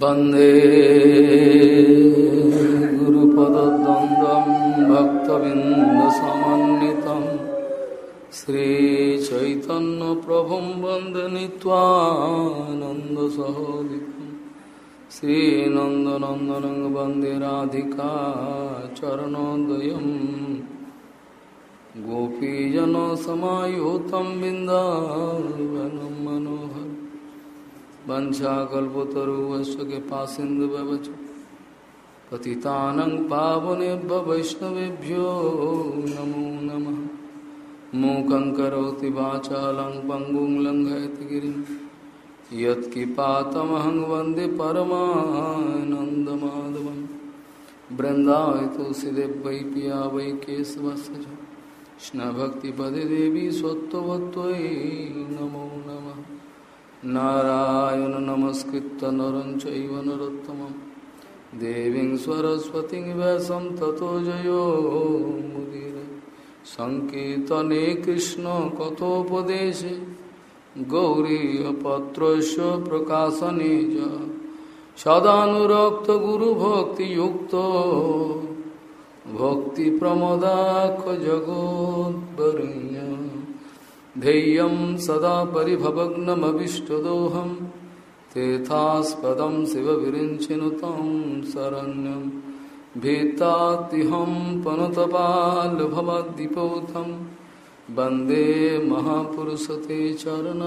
वंदे गुरुपदद्वन्द्वं भक्तबिन्दसमन्वितं श्रीचैतन्यप्रभुं वंदे नीत्वानन्दसहोदितं श्रीनन्दनन्दनं वंदे राधिका चरणोदयम् गोपीजनसमायुतं बिन्दावनं मनोहर वंशाकल्पतरुवश्च कृपा सिन्धुवच पतितानं पावनेभ्य वैष्णवेभ्यो नमो नमः। मूकं करोति वाचालं पङ्गुं लङ्घयति गिरिं। यत्किपातमहं वंदे परमानन्दमाधवं बृन्दाय वै पिया वै केशवस्य देवी स्वत्ववत्त्वयि नमो नमः। नारायण नमस्कृत नरं चैव नरोत्तमं देवीं सरस्वतीं व्यासं ततो जयो मुदीर। सङ्कीर्तने कृष्णकथोपदेशे गौरीयपत्रस्य प्रकाशने च। सदानुरक्तगुरुभक्तियुक्तो भक्तिप्रमदाखजगोद्वरुण्य ध्येयं सदा परिभवग्नमभिष्टदोहं तेथास्पदं शिवविरिञ्चिनुतं शरण्यं, भीतातिहं पनुतपाल्भवद्दिपोतं वंदे महापुरुषते चरण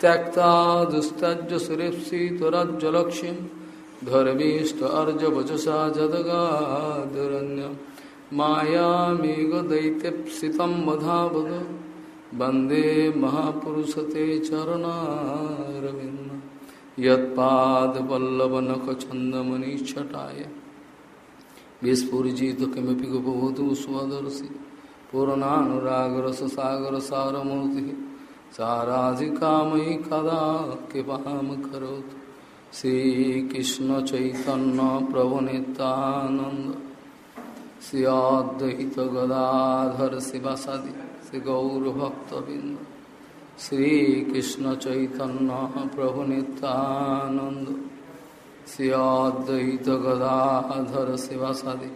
त्यक्ता दुस्तज्जसुरेप्सितुरज्जलक्ष्यं धर्मीष्ट अर्जवचसा जदगादरण्यम्। जदगादरण्यं मायामेघदैत्यप्सितं वधावद वंदे महापुरुषते चरणारविन्द। यत्पादपल्लवनखचन्दमनिच्छटाय विस्फुरिजित किमपि गोपवधू स्वदर्शि पूर्णानुरागरससागरसारमूर्तिः। साराधिकामयि कदा कृपां करोतु श्रीकृष्णचैतन्यप्रभुनितानन्द श्री गदाधर शिवासादि श्री गौरभक्तबिंद श्रीकृष्ण चैतन्य प्रभु नित्यानंद श्री गदाधर शिवासादि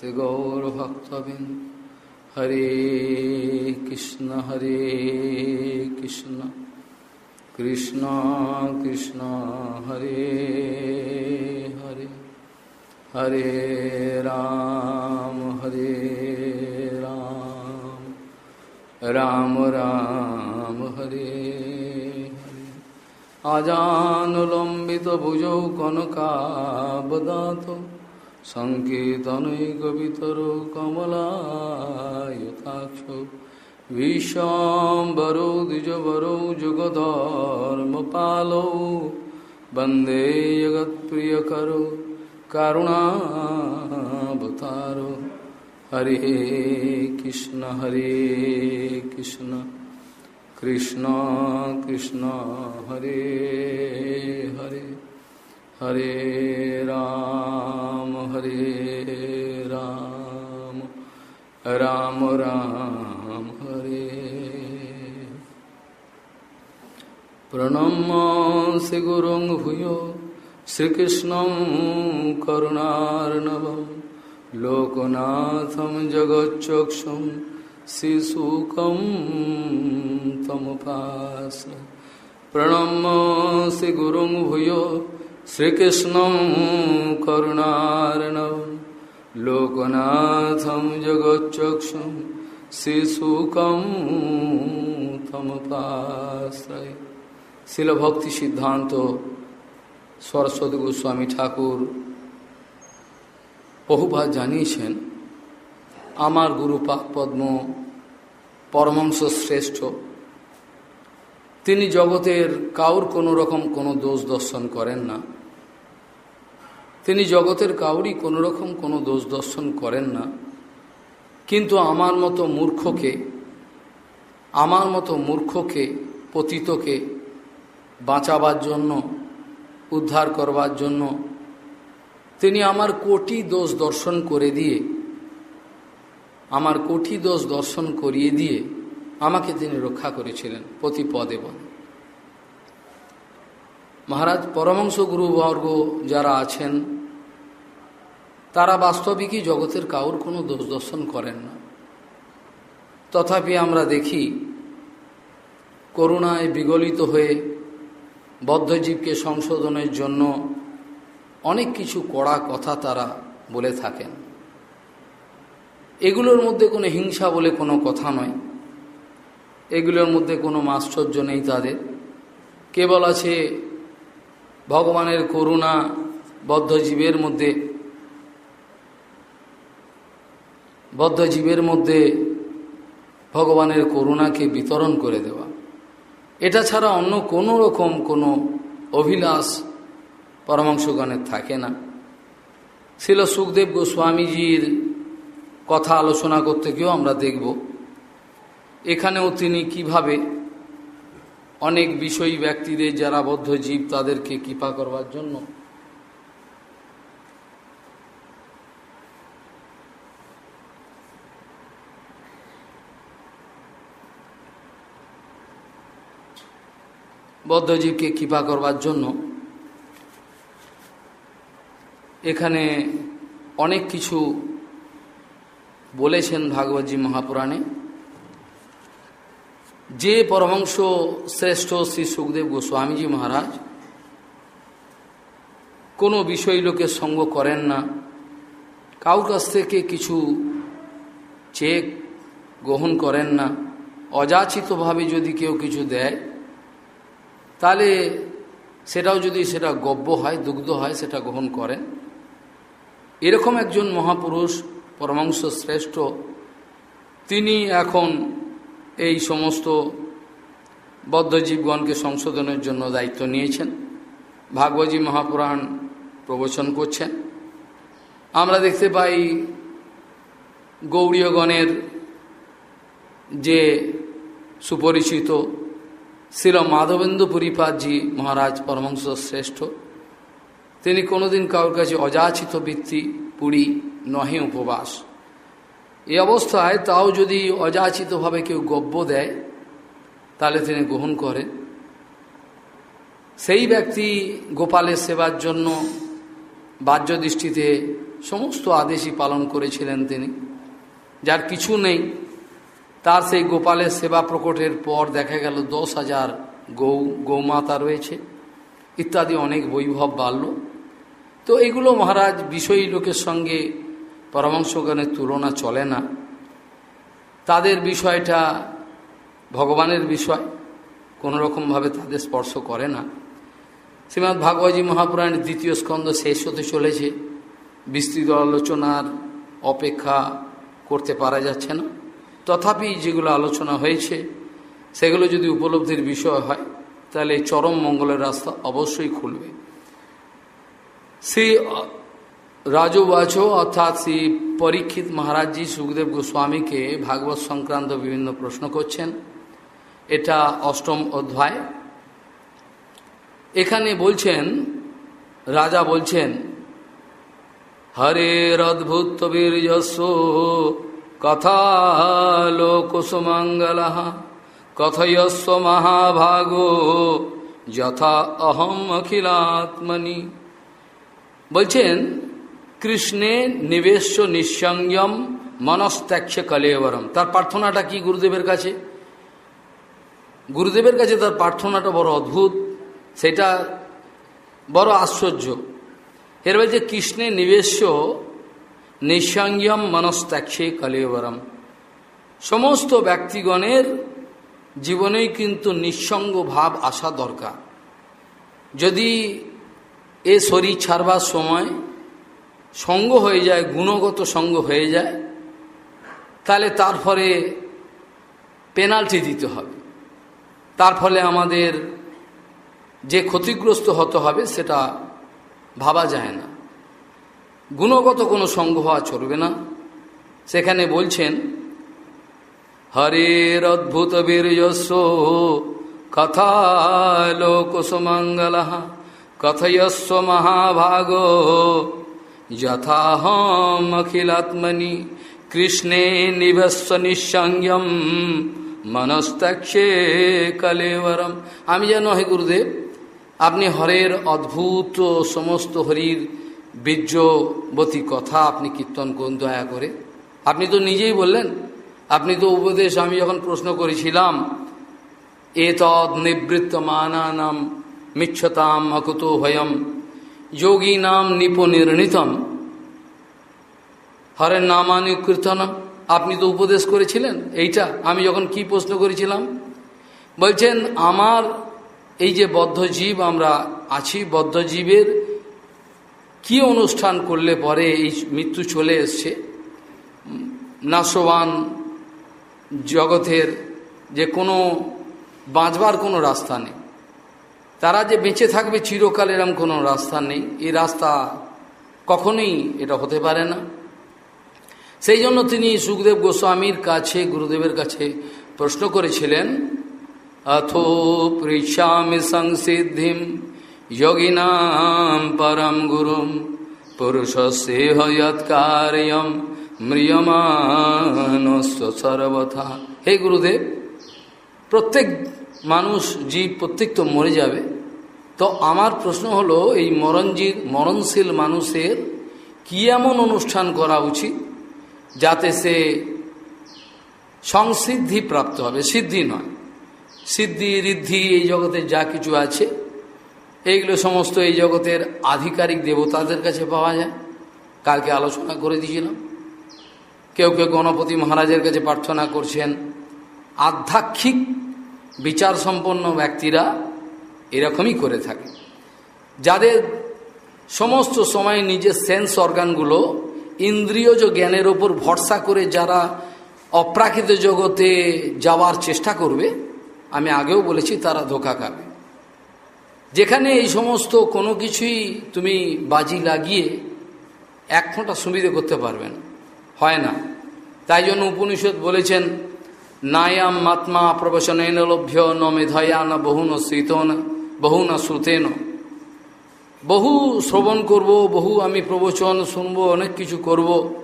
श्री गौरभक्तबिंद हरे कृष्ण हरे कृष्ण कृष्ण कृष्ण, हरे हरे। हरे राम हरे राम। राम राम, हरे आजानुलम्बित भुजौ कनकाबदात सङ्केतनैकवितरो कमलायुताक्षौ। विश्वाम्बरो, द्विजवरो, जुगधर्मपालौ, वंदे जगत्प्रियकरो। करुणावतारो हरे कृष्ण हरे कृष्ण। कृष्ण कृष्ण, हरे हरे। हरे राम हरे राम। राम राम, हरे। प्रणम्य गुरुं भूयो শ্রীকৃষ্ণ করুণার্ণবম লোকনাথ জগচ্চক্ষুম শিশুকম তমুপাস প্রণম্য শ্রীগুরু ভূয় শ্রীকৃষ্ণ করুণার্ণবম লোকনাথ জগচ্চক্ষুম শিশুকম তমুপাশ্রয়। শিলভক্তি সিদ্ধান্ত সরস্বতী গোস্বামী ঠাকুর বহুবার জানিয়েছেন, আমার গুরু পদ্ম পরমাংশ শ্রেষ্ঠ। তিনি জগতের কাউর কোনো রকম কোনো দোষ দর্শন করেন না। তিনি জগতের কাউরই কোনো রকম কোনো দোষ দর্শন করেন না। কিন্তু আমার মতো মূর্খকে, আমার মতো মূর্খকে, পতিতকে বাঁচাবার জন্য উদ্ধার করবার জন্য। তিনি আমার কোটি দোষ দর্শন করে দিয়ে, আমার কোটি দোষ দর্শন করিয়ে দিয়ে আমাকে তিনি রক্ষা করেছিলেন প্রতি পদে পদে। মহারাজ পরমংশ গুরুবর্গ যারা আছেন, তারা বাস্তবিকই জগতের কাউর কোনো দোষ দর্শন করেন না। তথাপি আমরা দেখি, করুণায় বিগলিত হয়ে বদ্ধজীবকে সংশোধনের জন্য অনেক কিছু কড়া কথা তারা বলে থাকেন। এগুলোর মধ্যে কোনো হিংসা বলে কোনো কথা নয়। এগুলোর মধ্যে কোনো মাশ্চর্য নেই তাদের। কেবল আছে ভগবানের করুণা বদ্ধজীবের মধ্যে। বদ্ধজীবের মধ্যে ভগবানের করুণাকে বিতরণ করে দেওয়া। এটা ছাড়া অন্য কোনো রকম কোনো অভিলাষ পরমাংশগণের থাকে না। ছিল সুখদেব গোস্বামীজির কথা আলোচনা করতে গিয়েও আমরা দেখব, এখানেও তিনি কীভাবে অনেক বিষয়ী ব্যক্তিদের যারা বদ্ধ জীব তাদেরকে কৃপা করবার জন্য বদ্ধজীবকে কৃপা করবার জন্য এখানে অনেক কিছু বলেছেন ভাগবতী মহাপুরাণে। যে পরমংশ শ্রেষ্ঠ শ্রী সুখদেব গোস্বামীজি মহারাজ কোনো বিষয় লোকের সঙ্গ করেন না কাউর কাছ থেকে কিছু চেক গ্রহণ করেন না, অযাচিতভাবে যদি কেউ কিছু দেয় তাহলে সেটাও যদি সেটা গব্য হয়, দুগ্ধ হয়, সেটা গ্রহণ করেন। এরকম একজন মহাপুরুষ পরমাংশ শ্রেষ্ঠ, তিনি এখন এই সমস্ত বদ্ধজীবগণকে সংশোধনের জন্য দায়িত্ব নিয়েছেন। ভাগবতী মহাপুরাণ প্রবচন করছেন। আমরা দেখতে পাই গৌরীয়গণের যে সুপরিচিত শিল মাধবেন্দু পুরীপাদজি মহারাজ পরমংশ শ্রেষ্ঠ। তিনি কোনোদিন কারোর কাছে অযাচিত বৃত্তি, পুরী নহে উপবাস। এই অবস্থায় তাও যদি অযাচিতভাবে কেউ গব্য দেয়, তাহলে তিনি গ্রহণ করেন। সেই ব্যক্তি গোপালের সেবার জন্য বাহ্য দৃষ্টিতে সমস্ত আদেশই পালন করেছিলেন তিনি, যার কিছু নেই। তার সেই গোপালের সেবা প্রকটের পর দেখা গেল দশ হাজার গৌ, গৌমাতা রয়েছে। ইত্যাদি অনেক বৈভব বাড়ল তো এগুলো মহারাজ বিষয়ী লোকের সঙ্গে পরামর্শজ্ঞানের তুলনা চলে না। তাদের বিষয়টা ভগবানের বিষয় কোনো রকমভাবে তাদের স্পর্শ করে না। শ্রীমৎ ভাগবতী মহাপুরাণের দ্বিতীয় স্কন্ধ শেষ হতে চলেছে। বিস্তৃত আলোচনার অপেক্ষা করতে পারা যাচ্ছে না। তথাপি যেগুলো আলোচনা হয়েছে, সেগুলো যদি উপলব্ধির বিষয় হয়, তাহলে চরম মঙ্গলের রাস্তা অবশ্যই খুলবে। শ্রী রাজবাচ অর্থাৎ শ্রী পরীক্ষিত মহারাজজি সুখদেব গোস্বামীকে ভাগবত সংক্রান্ত বিভিন্ন প্রশ্ন করছেন। এটা অষ্টম অধ্যায়। এখানে বলছেন, রাজা বলছেন হরের অদ্ভুত বীর্যস্ব কথা লোকসুমঙ্গল কথয়স্ব মহাভাগো যথা অহম অখিলাত্মনি বলছেন কৃষ্ণে নিবেশ নিঃসংযম মনস্ত্যাক্ষ কলেবরম তার প্রার্থনাটা কি গুরুদেবের কাছে গুরুদেবের কাছে তার প্রার্থনাটা বড় অদ্ভুত সেটা বড় আশ্চর্য এর বলছে কৃষ্ণে নিবেশ নিঃসংযম মনস্ত্যাক্ষে কলেবরম সমস্ত ব্যক্তিগণের জীবনেই কিন্তু নিঃসঙ্গ ভাব আসা দরকার। যদি এ শরীর ছাড়বার সময় সঙ্গ হয়ে যায়, গুণগত সঙ্গ হয়ে যায়, তাহলে তার ফলে পেনাল্টি দিতে হবে। তার ফলে আমাদের যে ক্ষতিগ্রস্ত হতে হবে, সেটা ভাবা যায় না। গুণগত কোনো সঙ্গ হওয়া চলবে না। সেখানে বলছেন, হরের অদ্ভুত বীর্যস্ব কথা লোকসুমঙ্গল কথয়স্ব মহাভাগ যথাহম অখিলাত্মনি কৃষ্ণে নিভস্ব নিঃসংযম মনস্তাক্ষে কলেবরম। আমি যেন হে গুরুদেব, আপনি হরের অদ্ভুত সমস্ত হরির বীর্যবতী কথা আপনি কীর্তন করুন, দয়া করে। আপনি তো নিজেই বললেন, আপনি তো উপদেশ আমি যখন প্রশ্ন করেছিলাম এ তদ নিবৃত্ত মানানাম মিচ্ছতাম অকুত ভয়ম যোগী নাম নিপ নিপনির্ণিতম হরের নামানুকীর্তনম আপনি তো উপদেশ করেছিলেন এইটা। আমি যখন কি প্রশ্ন করেছিলাম? বলছেন, আমার এই যে বদ্ধজীব আমরা আছি, বদ্ধজীবের কি অনুষ্ঠান করলে পরে এই মৃত্যু চলে এসছে? নাশবান জগতের যে কোনো বাঁচবার কোনো রাস্তা নেই। তারা যে বেঁচে থাকবে চিরকাল এরম কোনো রাস্তা নেই। এই রাস্তা কখনোই এটা হতে পারে না। সেই জন্য তিনি সুখদেব গোস্বামীর কাছে, গুরুদেবের কাছে প্রশ্ন করেছিলেন অথ পৃচ্ছামি সংসিদ্ধিম যোগিনাম পরম গুরু पुरुषस्येह यत्कार्यं ম্রিয়মানস্ব সর্বথা হে গুরুদেব, প্রত্যেক মানুষ জীব প্রত্যেক তো মরে যাবে। তো আমার প্রশ্ন হলো, এই মরণজীব মরণশীল মানুষের কি এমন অনুষ্ঠান করা উচিত যাতে সে সংসিদ্ধি প্রাপ্ত হবে? সিদ্ধি নয়। সিদ্ধি, ঋদ্ধি, এই জগতে যা কিছু আছে এইগুলো সমস্ত এই জগতের আধিকারিক দেবতাদের কাছে পাওয়া যায়। কালকে আলোচনা করে দিয়েছিলাম। কেউ কেউ গণপতি মহারাজের কাছে প্রার্থনা করছেন। আধ্যাত্মিক বিচার সম্পন্ন ব্যক্তিরা এরকমই করে থাকে। যাদের সমস্ত সময় নিজের সেন্স অর্গানগুলো ইন্দ্রিয়জ জ্ঞানের ওপর ভরসা করে যারা অপ্রাকৃত জগতে যাওয়ার চেষ্টা করবে, আমি আগেও বলেছি তারা ধোকা খাবে। যেখানে এই সমস্ত কোনো কিছুই তুমি বাজি লাগিয়ে এক ফোঁটা সুবিধে করতে পারবে না। হয় না। তাই জন্য উপনিষদ বলেছেন, নায়াম মাত্মা প্রবচনেন লভ্য ন মেধয়া না বহু ন শীতন বহু না শ্রুতেন। বহু শ্রবণ করব, বহু আমি প্রবচন শুনব, অনেক কিছু করব।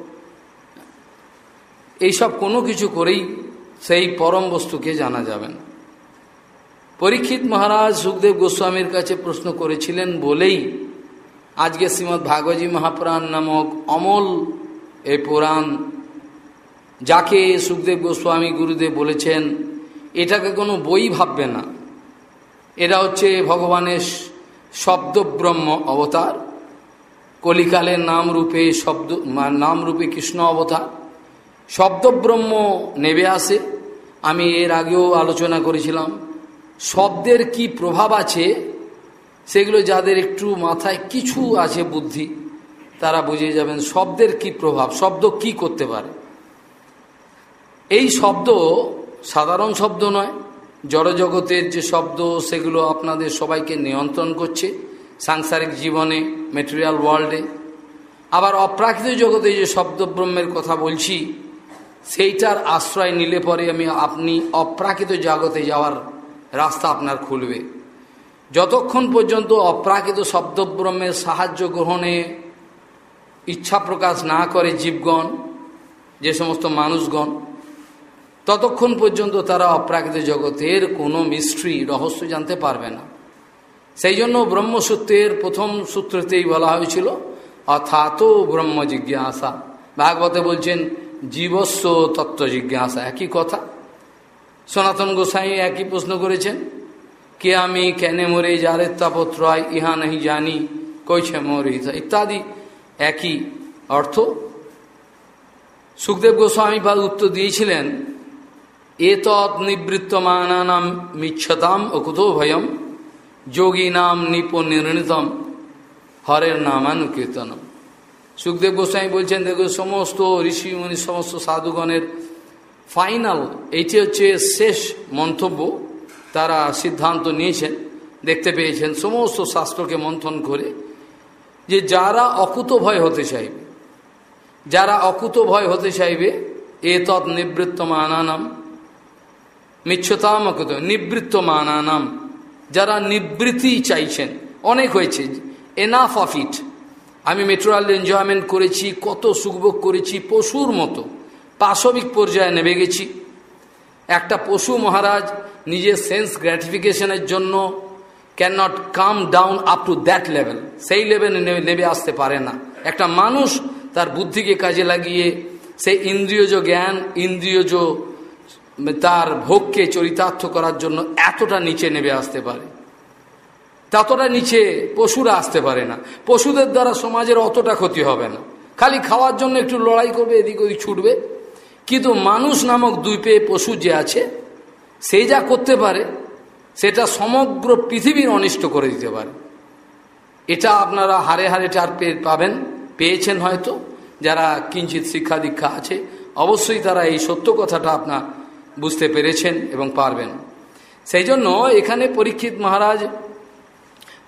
এইসব কোনো কিছু করেই সেই পরম বস্তুকে জানা যাবে না। পরীক্ষিত মহারাজ সুখদেব গোস্বামীর কাছে প্রশ্ন করেছিলেন বলেই, আজকে শ্রীমৎ ভাগবতী মহাপুরাণ নামক অমল এই পুরাণ, যাকে সুখদেব গোস্বামী গুরুদেব বলেছেন, এটাকে কোনো বই ভাববে না। এটা হচ্ছে ভগবানের শব্দব্রহ্ম অবতার, কলিকালের নাম রূপে শব্দ নাম রূপে কৃষ্ণ অবতার। শব্দব্রহ্ম নেবে আসে, আমি এর আগেও আলোচনা করেছিলাম। শব্দের কি প্রভাব আছে, সেগুলো যাদের একটু মাথায় কিছু আছে বুদ্ধি, তারা বুঝে যাবেন শব্দের কি প্রভাব, শব্দ কি করতে পারে। এই শব্দ সাধারণ শব্দ নয়, জড়জগতের যে শব্দ, সেগুলো আপনাদের সবাইকে নিয়ন্ত্রণ করছে, সাংসারিক জীবনে মেটেরিয়াল ওয়ার্ল্ডে আবার অপ্রাকৃত জগতে যে শব্দব্রহ্মের কথা বলছি, সেইটার আশ্রয় নিলে পরে আমি আপনি অপ্রাকৃত জগতে যাওয়ার রাস্তা আপনার খুলবে। যতক্ষণ পর্যন্ত অপ্রাকৃত শব্দব্রহ্মের সাহায্য গ্রহণে ইচ্ছা প্রকাশ না করে জীবগণ, যে সমস্ত মানুষগণ, ততক্ষণ পর্যন্ত তারা অপ্রাকৃত জগতের কোনো মিস্ট্রি রহস্য জানতে পারবে না। সেই জন্য ব্রহ্মসূত্রের প্রথম সূত্রতেই বলা হয়েছিল, অথাত ব্রহ্ম জিজ্ঞাসা ভাগবতে বলছেন, জীবস্ব তত্ত্ব জিজ্ঞাসা একই কথা। সনাতন গোসাই একই প্রশ্ন করেছেন, কে আমি, কেনে মরে, যারে তাপত্রয় ইহা নাহি জানি, কইছে মরে ইত্যাদি একই অর্থ। সুখদেব গোস্বামী পাদ উত্তর দিয়েছিলেন এ তৎ নিবৃত্তমানানাম মিচ্ছতাম অকুতো ভয়ম, যোগী নাম নিপ নির্ণিতম, হরের নামানুকীর্তনম। সুখদেব গোস্বামী বলছেন, দেখো, সমস্ত ঋষি মুনি, সমস্ত সাধুগণের ফাইনাল এইটি হচ্ছে শেষ মন্তব্য তারা সিদ্ধান্ত নিয়েছেন, দেখতে পেয়েছেন সমস্ত শাস্ত্রকে মন্থন করে যে যারা অকুত ভয় হতে চাইবে, যারা অকুত ভয় হতে চাইবে এ তৎ নিবৃত্ত মানানাম মিচ্ছতাম অকুত নিবৃত্ত মানানাম যারা নিবৃত্তি চাইছেন, অনেক হয়েছে এনাফ অফ ইট আমি মেট্রোয়াল এনজয়মেন্ট করেছি, কত সুখভোগ করেছি, পশুর মতো। পাশবিক পর্যায়ে নেমে গেছি। একটা পশু মহারাজ নিজের সেন্স গ্র্যাটিফিকেশনের জন্য can not come down up to that level সেই লেভেলে নেমে আসতে পারে না। একটা মানুষ তার বুদ্ধিকে কাজে লাগিয়ে সেই ইন্দ্রিয়জ জ্ঞান, ইন্দ্রিয়জ তার ভোগকে চরিতার্থ করার জন্য এতটা নিচে নেমে আসতে পারে। ততটা নিচে পশুরা আসতে পারে না। পশুদের দ্বারা সমাজের অতটা ক্ষতি হবে না। খালি খাওয়ার জন্য একটু লড়াই করবে, এদিক ওদিক ছুটবে। কিন্তু মানুষ নামক দুই পেয়ে পশু যে আছে সেই যা করতে পারে, সেটা সমগ্র পৃথিবীর অনিষ্ট করে দিতে পারে। এটা আপনারা হারে হারে চার পেয়ে পাবেন, পেয়েছেন হয়তো, যারা কিঞ্চিত শিক্ষা দীক্ষা আছে, অবশ্যই তারা এই সত্য কথাটা আপনার বুঝতে পেরেছেন এবং পারবেন। সেই জন্য এখানে পরীক্ষিত মহারাজ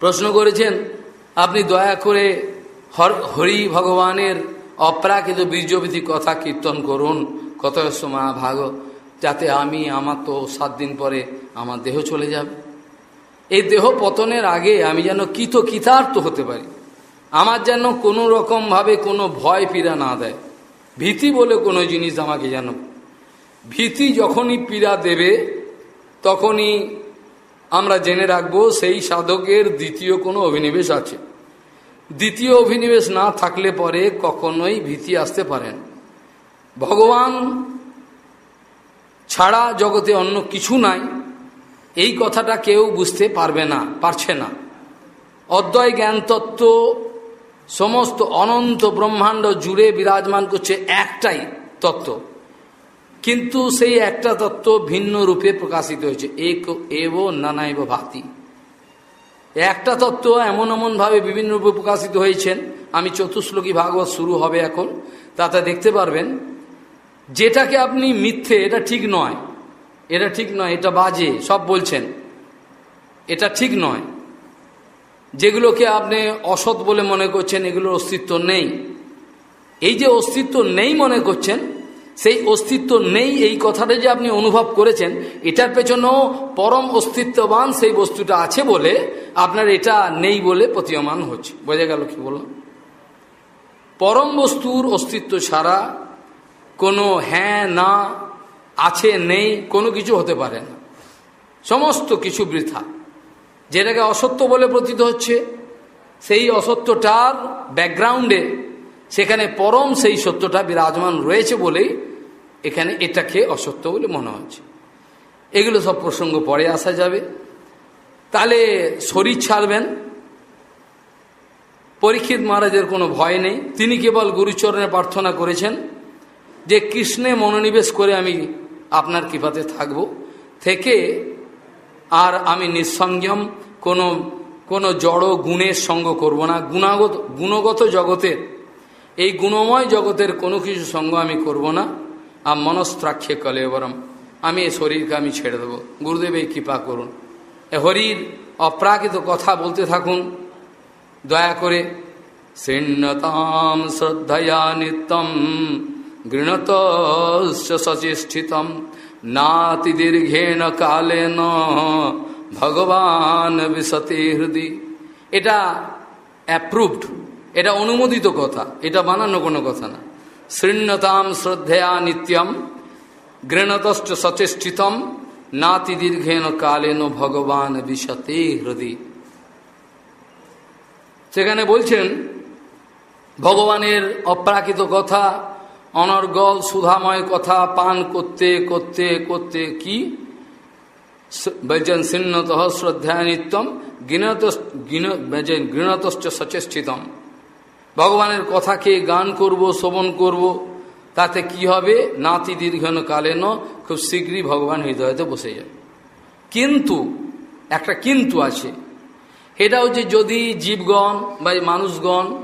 প্রশ্ন করেছেন, আপনি দয়া করে হর হরি ভগবানের অপ্রাকৃত বীর্যবিধি কথা কীর্তন করুন। কত সময় ভাগ যাতে আমি, আমার তো সাত দিন পরে আমার দেহ চলে যাবে। এই দেহ পতনের আগে আমি যেন কিত কিতার্থ হতে পারি। আমার যেন কোনো রকমভাবে কোনো ভয় পীড়া না দেয়। ভীতি বলে কোনো জিনিস আমাকে যেন ভীতি যখনই পীড়া দেবে, তখনই আমরা জেনে রাখব সেই সাধকের দ্বিতীয় কোনো অভিনিবেশ আছে। দ্বিতীয় অভিনিবেশ না থাকলে পরে কখনোই ভীতি আসতে পারেন ভগবান ছাড়া জগতে অন্য কিছু নাই। এই কথাটা কেউ বুঝতে পারবে না, পারছে না। অদ্বয় জ্ঞান তত্ত্ব সমস্ত অনন্ত ব্রহ্মাণ্ড জুড়ে বিরাজমান করছে একটাই তত্ত্ব। কিন্তু সেই একটা তত্ত্ব ভিন্ন রূপে প্রকাশিত হয়েছে, এক এব নানাইব ভাতি। একটা তত্ত্ব এমন এমনভাবে বিভিন্ন রূপে প্রকাশিত হয়েছেন। আমি চতুর্শ্লোকী ভাগবত শুরু হবে এখন। তাতে দেখতে পারবেন যেটাকে আপনি মিথ্যে, এটা ঠিক নয়। এটা ঠিক নয়, এটা বাজে, সব বলছেন। এটা ঠিক নয়। যেগুলোকে আপনি অসৎ বলে মনে করছেন, এগুলোর অস্তিত্ব নেই। এই যে অস্তিত্ব নেই মনে করছেন, সেই অস্তিত্ব নেই এই কথাটা যে আপনি অনুভব করেছেন, এটার পেছনেও পরম অস্তিত্ববান সেই বস্তুটা আছে বলে আপনার এটা নেই বলে প্রতীয়মান হচ্ছে। বোঝা গেল কি বললাম? পরম বস্তুর অস্তিত্ব ছাড়া কোনো হ্যাঁ না, আছে, নেই, কোনো কিছু হতে পারে না। সমস্ত কিছু বৃথা। যেটাকে অসত্য বলে প্রতীত হচ্ছে, সেই অসত্যটার ব্যাকগ্রাউন্ডে সেখানে পরম সেই সত্যটা বিরাজমান রয়েছে বলেই এখানে এটাকে অসত্য বলে মনে হচ্ছে। এগুলো সব প্রসঙ্গ পরে আসা যাবে। তাহলে শরীর ছাড়বেন। পরীক্ষিত মহারাজের কোনো ভয় নেই। তিনি কেবল গুরুচরণে প্রার্থনা করেছেন যে কৃষ্ণে মনোনিবেশ করে আমি আপনার কৃপাতে থাকব, থেকে আর আমি নিঃসংযম কোনো কোনো জড় গুণের সঙ্গ করব না। গুণাগত, গুণগত জগতের এই গুণময় জগতের কোনো কিছু সঙ্গ আমি করব না। আর মনস্ত্রাক্ষে কলে বরম আমি এই শরীরকে আমি ছেড়ে দেবো। গুরুদেব এই কৃপা করুন। এ হরির অপ্রাকৃত কথা বলতে থাকুন। দয়া করে, শৃণ্যতাম শ্রদ্ধয়া নিত্যম। গৃণত সচেষ্টিতম নাতি দীর্ঘেণ কালেন। ভগবান বিশতে হৃদি। এটা অ্যাপ্রুভড এটা অনুমোদিত কথা, এটা বানানো কোনো কথা না। শৃণ্যতাম শ্রদ্ধেয়া নিত্যম গৃণতশ্চ সচেষ্টিতম নাতি দীর্ঘেন কালেন ভগবান বিশতে হৃদি। সেখানে বলছেন, ভগবানের অপ্রাকৃত কথা অনর্গল সুধাময় কথা পান করতে করতে করতে কি? বৈজন সিন্নত শ্রদ্ধা নিত্যম গৃণত গৃণতশ্চ সচেষ্টিতম। ভগবানের কথাকে গান করব শ্রবণ করব, তাতে কি হবে? নাতি দীর্ঘন কালেন, খুব শীঘ্রই ভগবান হৃদয়তে বসে যাবে। কিন্তু, একটা কিন্তু আছে। এটা হচ্ছে যদি জীবগণ বা মানুষগণ,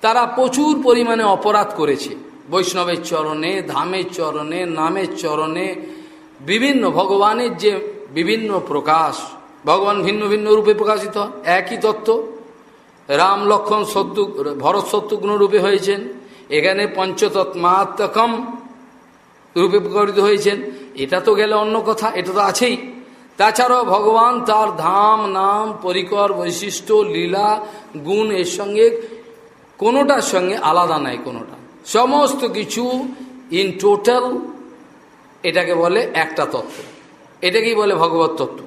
তারা প্রচুর পরিমাণে অপরাধ করেছে। বৈষ্ণবের চরণে ধামের চরণে নামের চরণে বিভিন্ন ভগবানের যে বিভিন্ন প্রকাশ, ভগবান ভিন্ন ভিন্ন রূপে প্রকাশিত, একই তত্ত্ব। রাম, লক্ষণ সত্য ভরত সত্যগুণ রূপে হয়েছেন। এখানে পঞ্চতৎমাত্মকম রূপে প্রকাশিত হয়েছেন। এটা তো গেলে অন্য কথা, এটা তো আছেই। তাছাড়াও ভগবান তার ধাম, নাম, পরিকর, বৈশিষ্ট্য, লীলা, গুণ, এর সঙ্গে কোনোটার সঙ্গে আলাদা নাই কোনোটা। সমস্ত কিছু ইন টোটাল এটাকে বলে একটা তত্ত্ব। এটাকেই বলে ভগবত তত্ত্ব?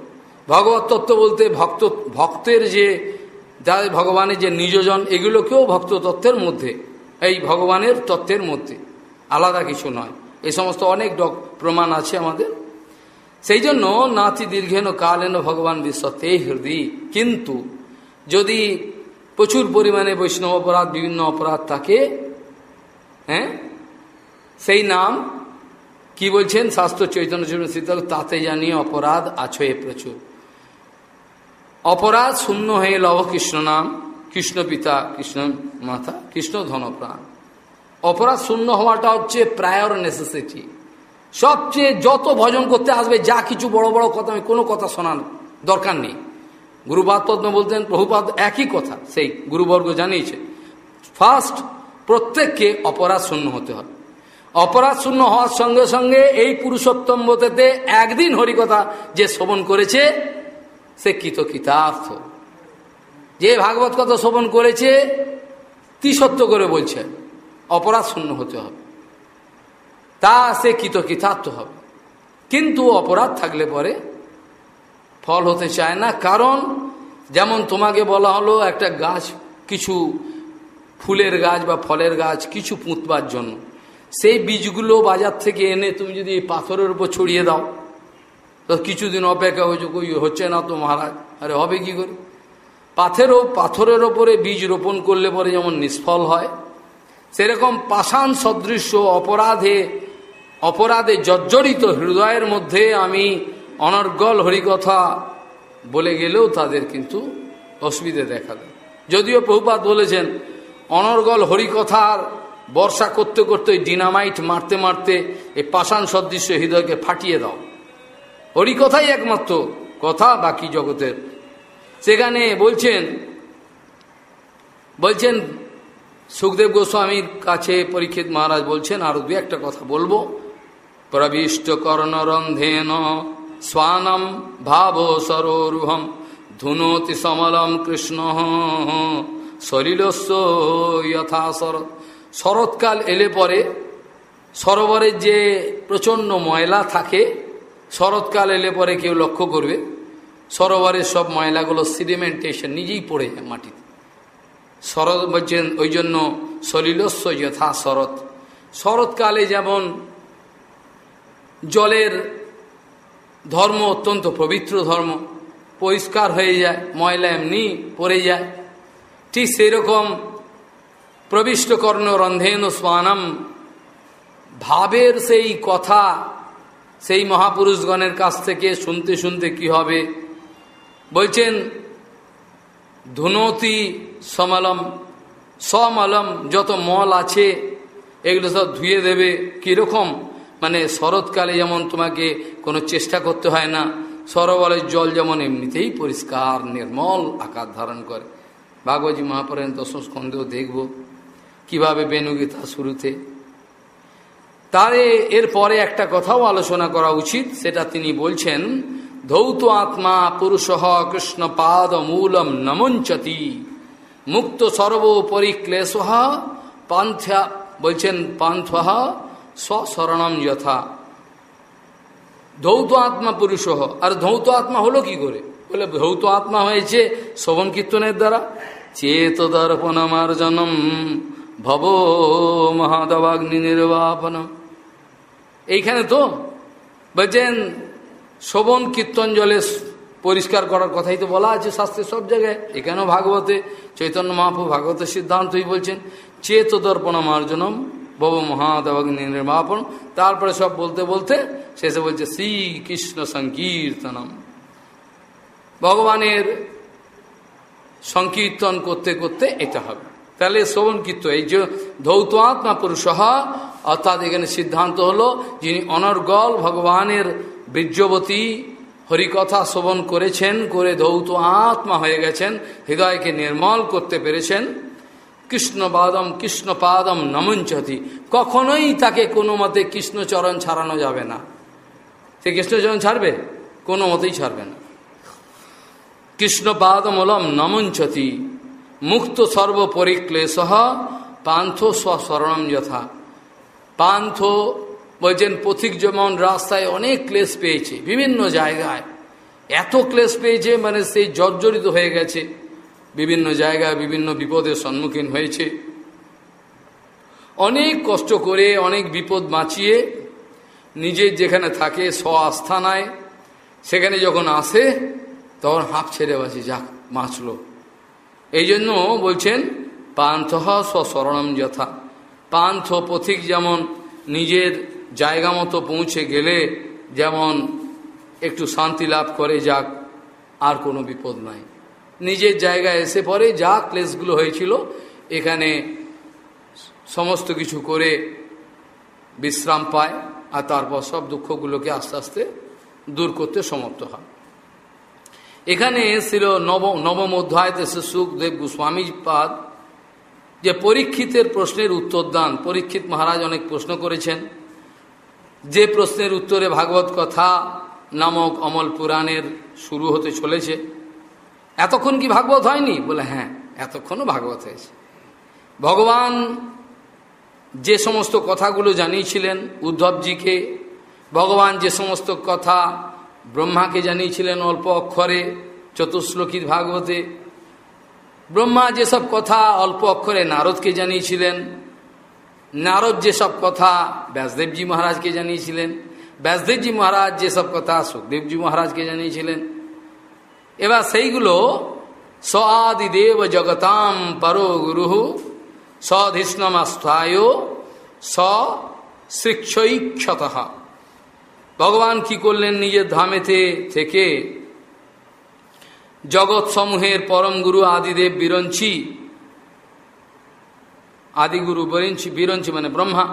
ভগবত তত্ত্ব বলতে ভক্ত, ভক্তের যে যাদের ভগবানের যে নিজজন, এগুলোকেও ভক্ত তত্ত্বের মধ্যে, এই ভগবানের তত্ত্বের মধ্যে। আলাদা কিছু নয়। এই সমস্ত অনেক প্রমাণ আছে আমাদের। সেই জন্য নাতি দীর্ঘেন কালেন ভগবান বিশ্বতে হৃদয় কিন্তু যদি প্রচুর পরিমাণে বৈষ্ণব অপরাধ, বিভিন্ন অপরাধ থাকে হ্যাঁ? সেই নাম কি বলছেন? শাস্ত্র চৈতন্য চৈতন্য তাতে জানিয়ে অপরাধ আছে প্রচুর। অপরাধ শূন্য হয়ে লব কৃষ্ণ নাম, কৃষ্ণ পিতা, কৃষ্ণ মাতা, কৃষ্ণ ধনপ্রাণ। অপরাধ শূন্য হওয়াটা হচ্ছে প্রায়র নেসেসিটি সবচেয়ে যত ভজন করতে আসবে, যা কিছু বড় বড় কথা, আমি কোনো কথা শোনার দরকার নেই। গুরুপাদ পদ্ম বলতেন, প্রভুপাদ একই কথা, সেই গুরুবর্গ জানিয়েছে। ফার্স্ট প্রত্যেককে অপরাধ শূন্য হতে হয় অপরাধ শূন্য হওয়ার সঙ্গে সঙ্গে এই পুরুষোত্তম বোধেতে একদিন হরিকথা যে শ্রবণ করেছে, সে কৃতকৃতার্থ। যে ভাগবত কথা শ্রবণ করেছে সত্য করে বলছে, অপরাধ শূন্য হতে হবে। তা সে কৃতকৃতার্থ হবে। কিন্তু অপরাধ থাকলে পরে ফল হতে চায় না। কারণ যেমন তোমাকে বলা হলো, একটা গাছ কিছু ফুলের গাছ বা ফলের গাছ কিছু পুঁতবার জন্য। সেই বীজগুলো বাজার থেকে এনে তুমি যদি পাথরের উপর ছড়িয়ে দাও, তো কিছুদিন অপেক্ষা হয়েছে, কই হচ্ছে না তো মহারাজ? আরে হবে কি করে? পাথেরও, পাথরের ওপরে বীজ রোপণ করলে পরে যেমন নিষ্ফল হয়, সেরকম পাষাণ সদৃশ্য অপরাধে অপরাধে জর্জরিত হৃদয়ের মধ্যে আমি অনর্গল হরিকথা বলে গেলেও তাদের কিন্তু অসুবিধে দেখা দেয়। যদিও প্রভুপাত বলেছেন অনর্গল হরিকথার বর্ষা করতে করতে ওই ডিনামাইট মারতে মারতে এই পাষাণ সদৃশ্য হৃদয়কে ফাটিয়ে দাও। হরিকথাই একমাত্র কথা বাকি জগতের। সেখানে বলছেন বলছেন সুখদেব গোস্বামীর কাছে পরীক্ষিত মহারাজ বলছেন, আরও দু একটা কথা বলব। প্রবিষ্ট কর্ণরন্ধেন স্বানম ভাব সরোরুহম ধুনোতি সমলম কৃষ্ণ সলিলস্য যথা শরৎ শরৎকাল এলে পরে সরোবরের যে প্রচণ্ড ময়লা থাকে, শরৎকাল এলে পরে কেউ লক্ষ্য করবে, সরোবরের সব ময়লাগুলো সিডিমেন্টেশন, নিজেই পড়ে যায় মাটিতে। শরৎ বলছেন ওই জন্য সলিলস্য যথা শরৎ। শরৎকালে যেমন জলের ধর্ম অত্যন্ত পবিত্র ধর্ম, পরিষ্কার হয়ে যায়, ময়লা এমনি পড়ে যায় ঠিক সেরকম প্রবিষ্ট কর্ণ রন্ধেন স্বানম। ভাবের সেই কথা সেই মহাপুরুষগণের কাছ থেকে শুনতে শুনতে কি হবে? বলছেন, ধুনতি সমলম সমলম যত মল আছে, এগুলো সব ধুয়ে দেবে। কীরকম? মানে শরৎকালে যেমন তোমাকে কোনো চেষ্টা করতে হয় না সরোবরের জল যেমন এমনিতেই পরিষ্কার, নির্মল আকার ধারণ করে। ভাগবতী মহাপুরাণ দশম স্কন্ধেও দেখব। কীভাবে বেনুগীতা শুরুতে? তারে এরপরে একটা কথাও আলোচনা করা উচিত, সেটা তিনি বলছেন, ধৌত আত্মা পুরুষ কৃষ্ণ পাদ মূলম নমঞ্চতি, মুক্ত সর্বোপরি ক্লেশ পান্থা বলছেন পান্থ স্বশরণম যথা। ধৌত আত্মা পুরুষ, আর ধৌত আত্মা হলো কি করে? বলে ধৌত আত্মা হয়েছে শোভন কীর্তনের দ্বারা। চেত দর্পণমার্জনম ভব মহাদবাগ্নি নির্বাপন এইখানে তো বলছেন শোভন কীর্তন জলে পরিষ্কার করার কথাই তো বলা আছে শাস্ত্রের সব জায়গায়। এখানেও ভাগবতে চৈতন্য মহাপ্রু ভাগবতের সিদ্ধান্তই বলছেন চেত দর্পণ মার্জনম ভব মহাদেবগ্নি নির্মাপন তারপরে সব বলতে বলতে শেষে বলছে শ্রীকৃষ্ণ সংকীর্তনম ভগবানের সংকীর্তন করতে করতে এটা হবে। তাহলে শ্রবণ কীর্তন এই যে ধৌত আত্মা পুরুষ, অর্থাৎ এখানে সিদ্ধান্ত হলো যিনি অনর্গল ভগবানের বীর্যবতী হরিকথা শ্রবণ করেছেন, করে ধৌত আত্মা হয়ে গেছেন, হৃদয়কে নির্মল করতে পেরেছেন। কৃষ্ণপাদম কৃষ্ণপাদম নমঞ্চতি, কখনোই তাকে কোনো মতে কৃষ্ণচরণ ছাড়ানো যাবে না। সে কৃষ্ণচরণ ছাড়বে? কোনো মতেই ছাড়বে না। কৃষ্ণপাদমলম নমঞ্চতি। মুক্ত সর্বপরিক্লেশ পান্থ স্বশরণম যথা। পান্থ বলছেন পথিক যেমন রাস্তায় অনেক ক্লেশ পেয়েছে, বিভিন্ন জায়গায়। এত ক্লেশ পেয়েছে মানে সেই জর্জরিত হয়ে গেছে। বিভিন্ন জায়গায় বিভিন্ন বিপদের সম্মুখীন হয়েছে। অনেক কষ্ট করে, অনেক বিপদ বাঁচিয়ে নিজের যেখানে থাকে স্ব আস্থানায়, সেখানে যখন আসে তখন হাঁপ ছেড়ে বাঁচি যাক, বাঁচল। এই জন্য বলছেন পান্থ স্বশরণম যথা। পান্থ পথিক যেমন নিজের জায়গা মতো পৌঁছে গেলে যেমন একটু শান্তি লাভ করে, যাক, আর কোনো বিপদ নাই। নিজের জায়গায় এসে পরে যা ক্লেসগুলো হয়েছিল, এখানে সমস্ত কিছু করে বিশ্রাম পায়, আর তারপর সব দুঃখগুলোকে আস্তে আস্তে দূর করতে সমর্থ হয়। এখানে ছিল নব, নবম অধ্যায়তে সুখদেব গোস্বামী পাদ, যে পরীক্ষিতের প্রশ্নের উত্তর দান। পরীক্ষিত মহারাজ অনেক প্রশ্ন করেছেন। যে প্রশ্নের উত্তরে ভাগবত কথা নামক অমল পুরাণের শুরু হতে চলেছে। এতক্ষণ কি ভাগবত হয়নি? বলে হ্যাঁ এতক্ষণও ভাগবত হয়েছে। ভগবান যে সমস্ত কথাগুলো জানিয়েছিলেন উদ্ধবজিকে, ভগবান যে সমস্ত কথা ব্রহ্মাকে জানিয়েছিলেন অল্প অক্ষরে চতুশ্লোকীর ভাগবতে। ব্রহ্মা যেসব কথা অল্প অক্ষরে নারদকে জানিয়েছিলেন, নারদ যেসব কথা ব্যাসদেবজি মহারাজকে জানিয়েছিলেন, ব্যাসদেবজি মহারাজ যেসব কথা সুখদেবজি মহারাজকে জানিয়েছিলেন, এবার সেইগুলো স আদিদেব জগতাম পরো গুরু সধিষ্ণমাস্থায় স শিক্ষৈক্ষত ভগবান কি করলেন নিজের ধামেতে থেকে? জগৎ সমূহের পরম গুরু আদিদেব বিরঞ্চি। আদিগুরু বিরঞ্চি বিরঞ্চি মানে ব্রহ্মা।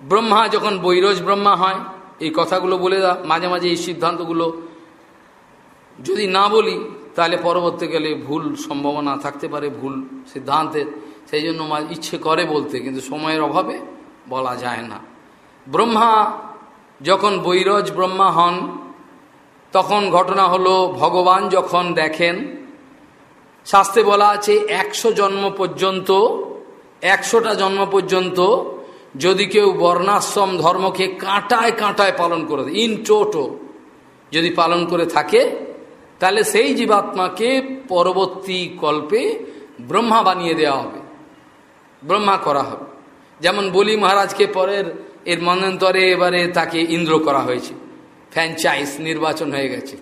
ব্রহ্মা যখন বৈরজ ব্রহ্মা হয়, এই কথাগুলো বলে দা, মাঝে মাঝে এই সিদ্ধান্তগুলো যদি না বলি, তাহলে পরবর্তীকালে ভুল সম্ভাবনা থাকতে পারে, ভুল সিদ্ধান্তের। সেই জন্য ইচ্ছে করে বলতে, কিন্তু সময়ের অভাবে বলা যায় না। ব্রহ্মা যখন বৈরজ ব্রহ্মা হন, তখন ঘটনা হলো ভগবান যখন দেখেন, শাস্ত্রে বলা আছে একশো জন্ম পর্যন্ত, একশোটা জন্ম পর্যন্ত যদি কেউ বর্ণাশ্রম ধর্মকে কাঁটায় কাঁটায় পালন করে ইন টোটো যদি পালন করে থাকে, তাহলে সেই জীবাত্মাকে পরবর্তী কল্পে ব্রহ্মা বানিয়ে দেওয়া হবে, ব্রহ্মা করা হবে। যেমন বলি মহারাজকে পরের এর মন্বন্তরে এবারে তাকে ইন্দ্র করা হয়েছে। ফ্র্যাঞ্চাইজ নির্বাচন হয়ে গেছে।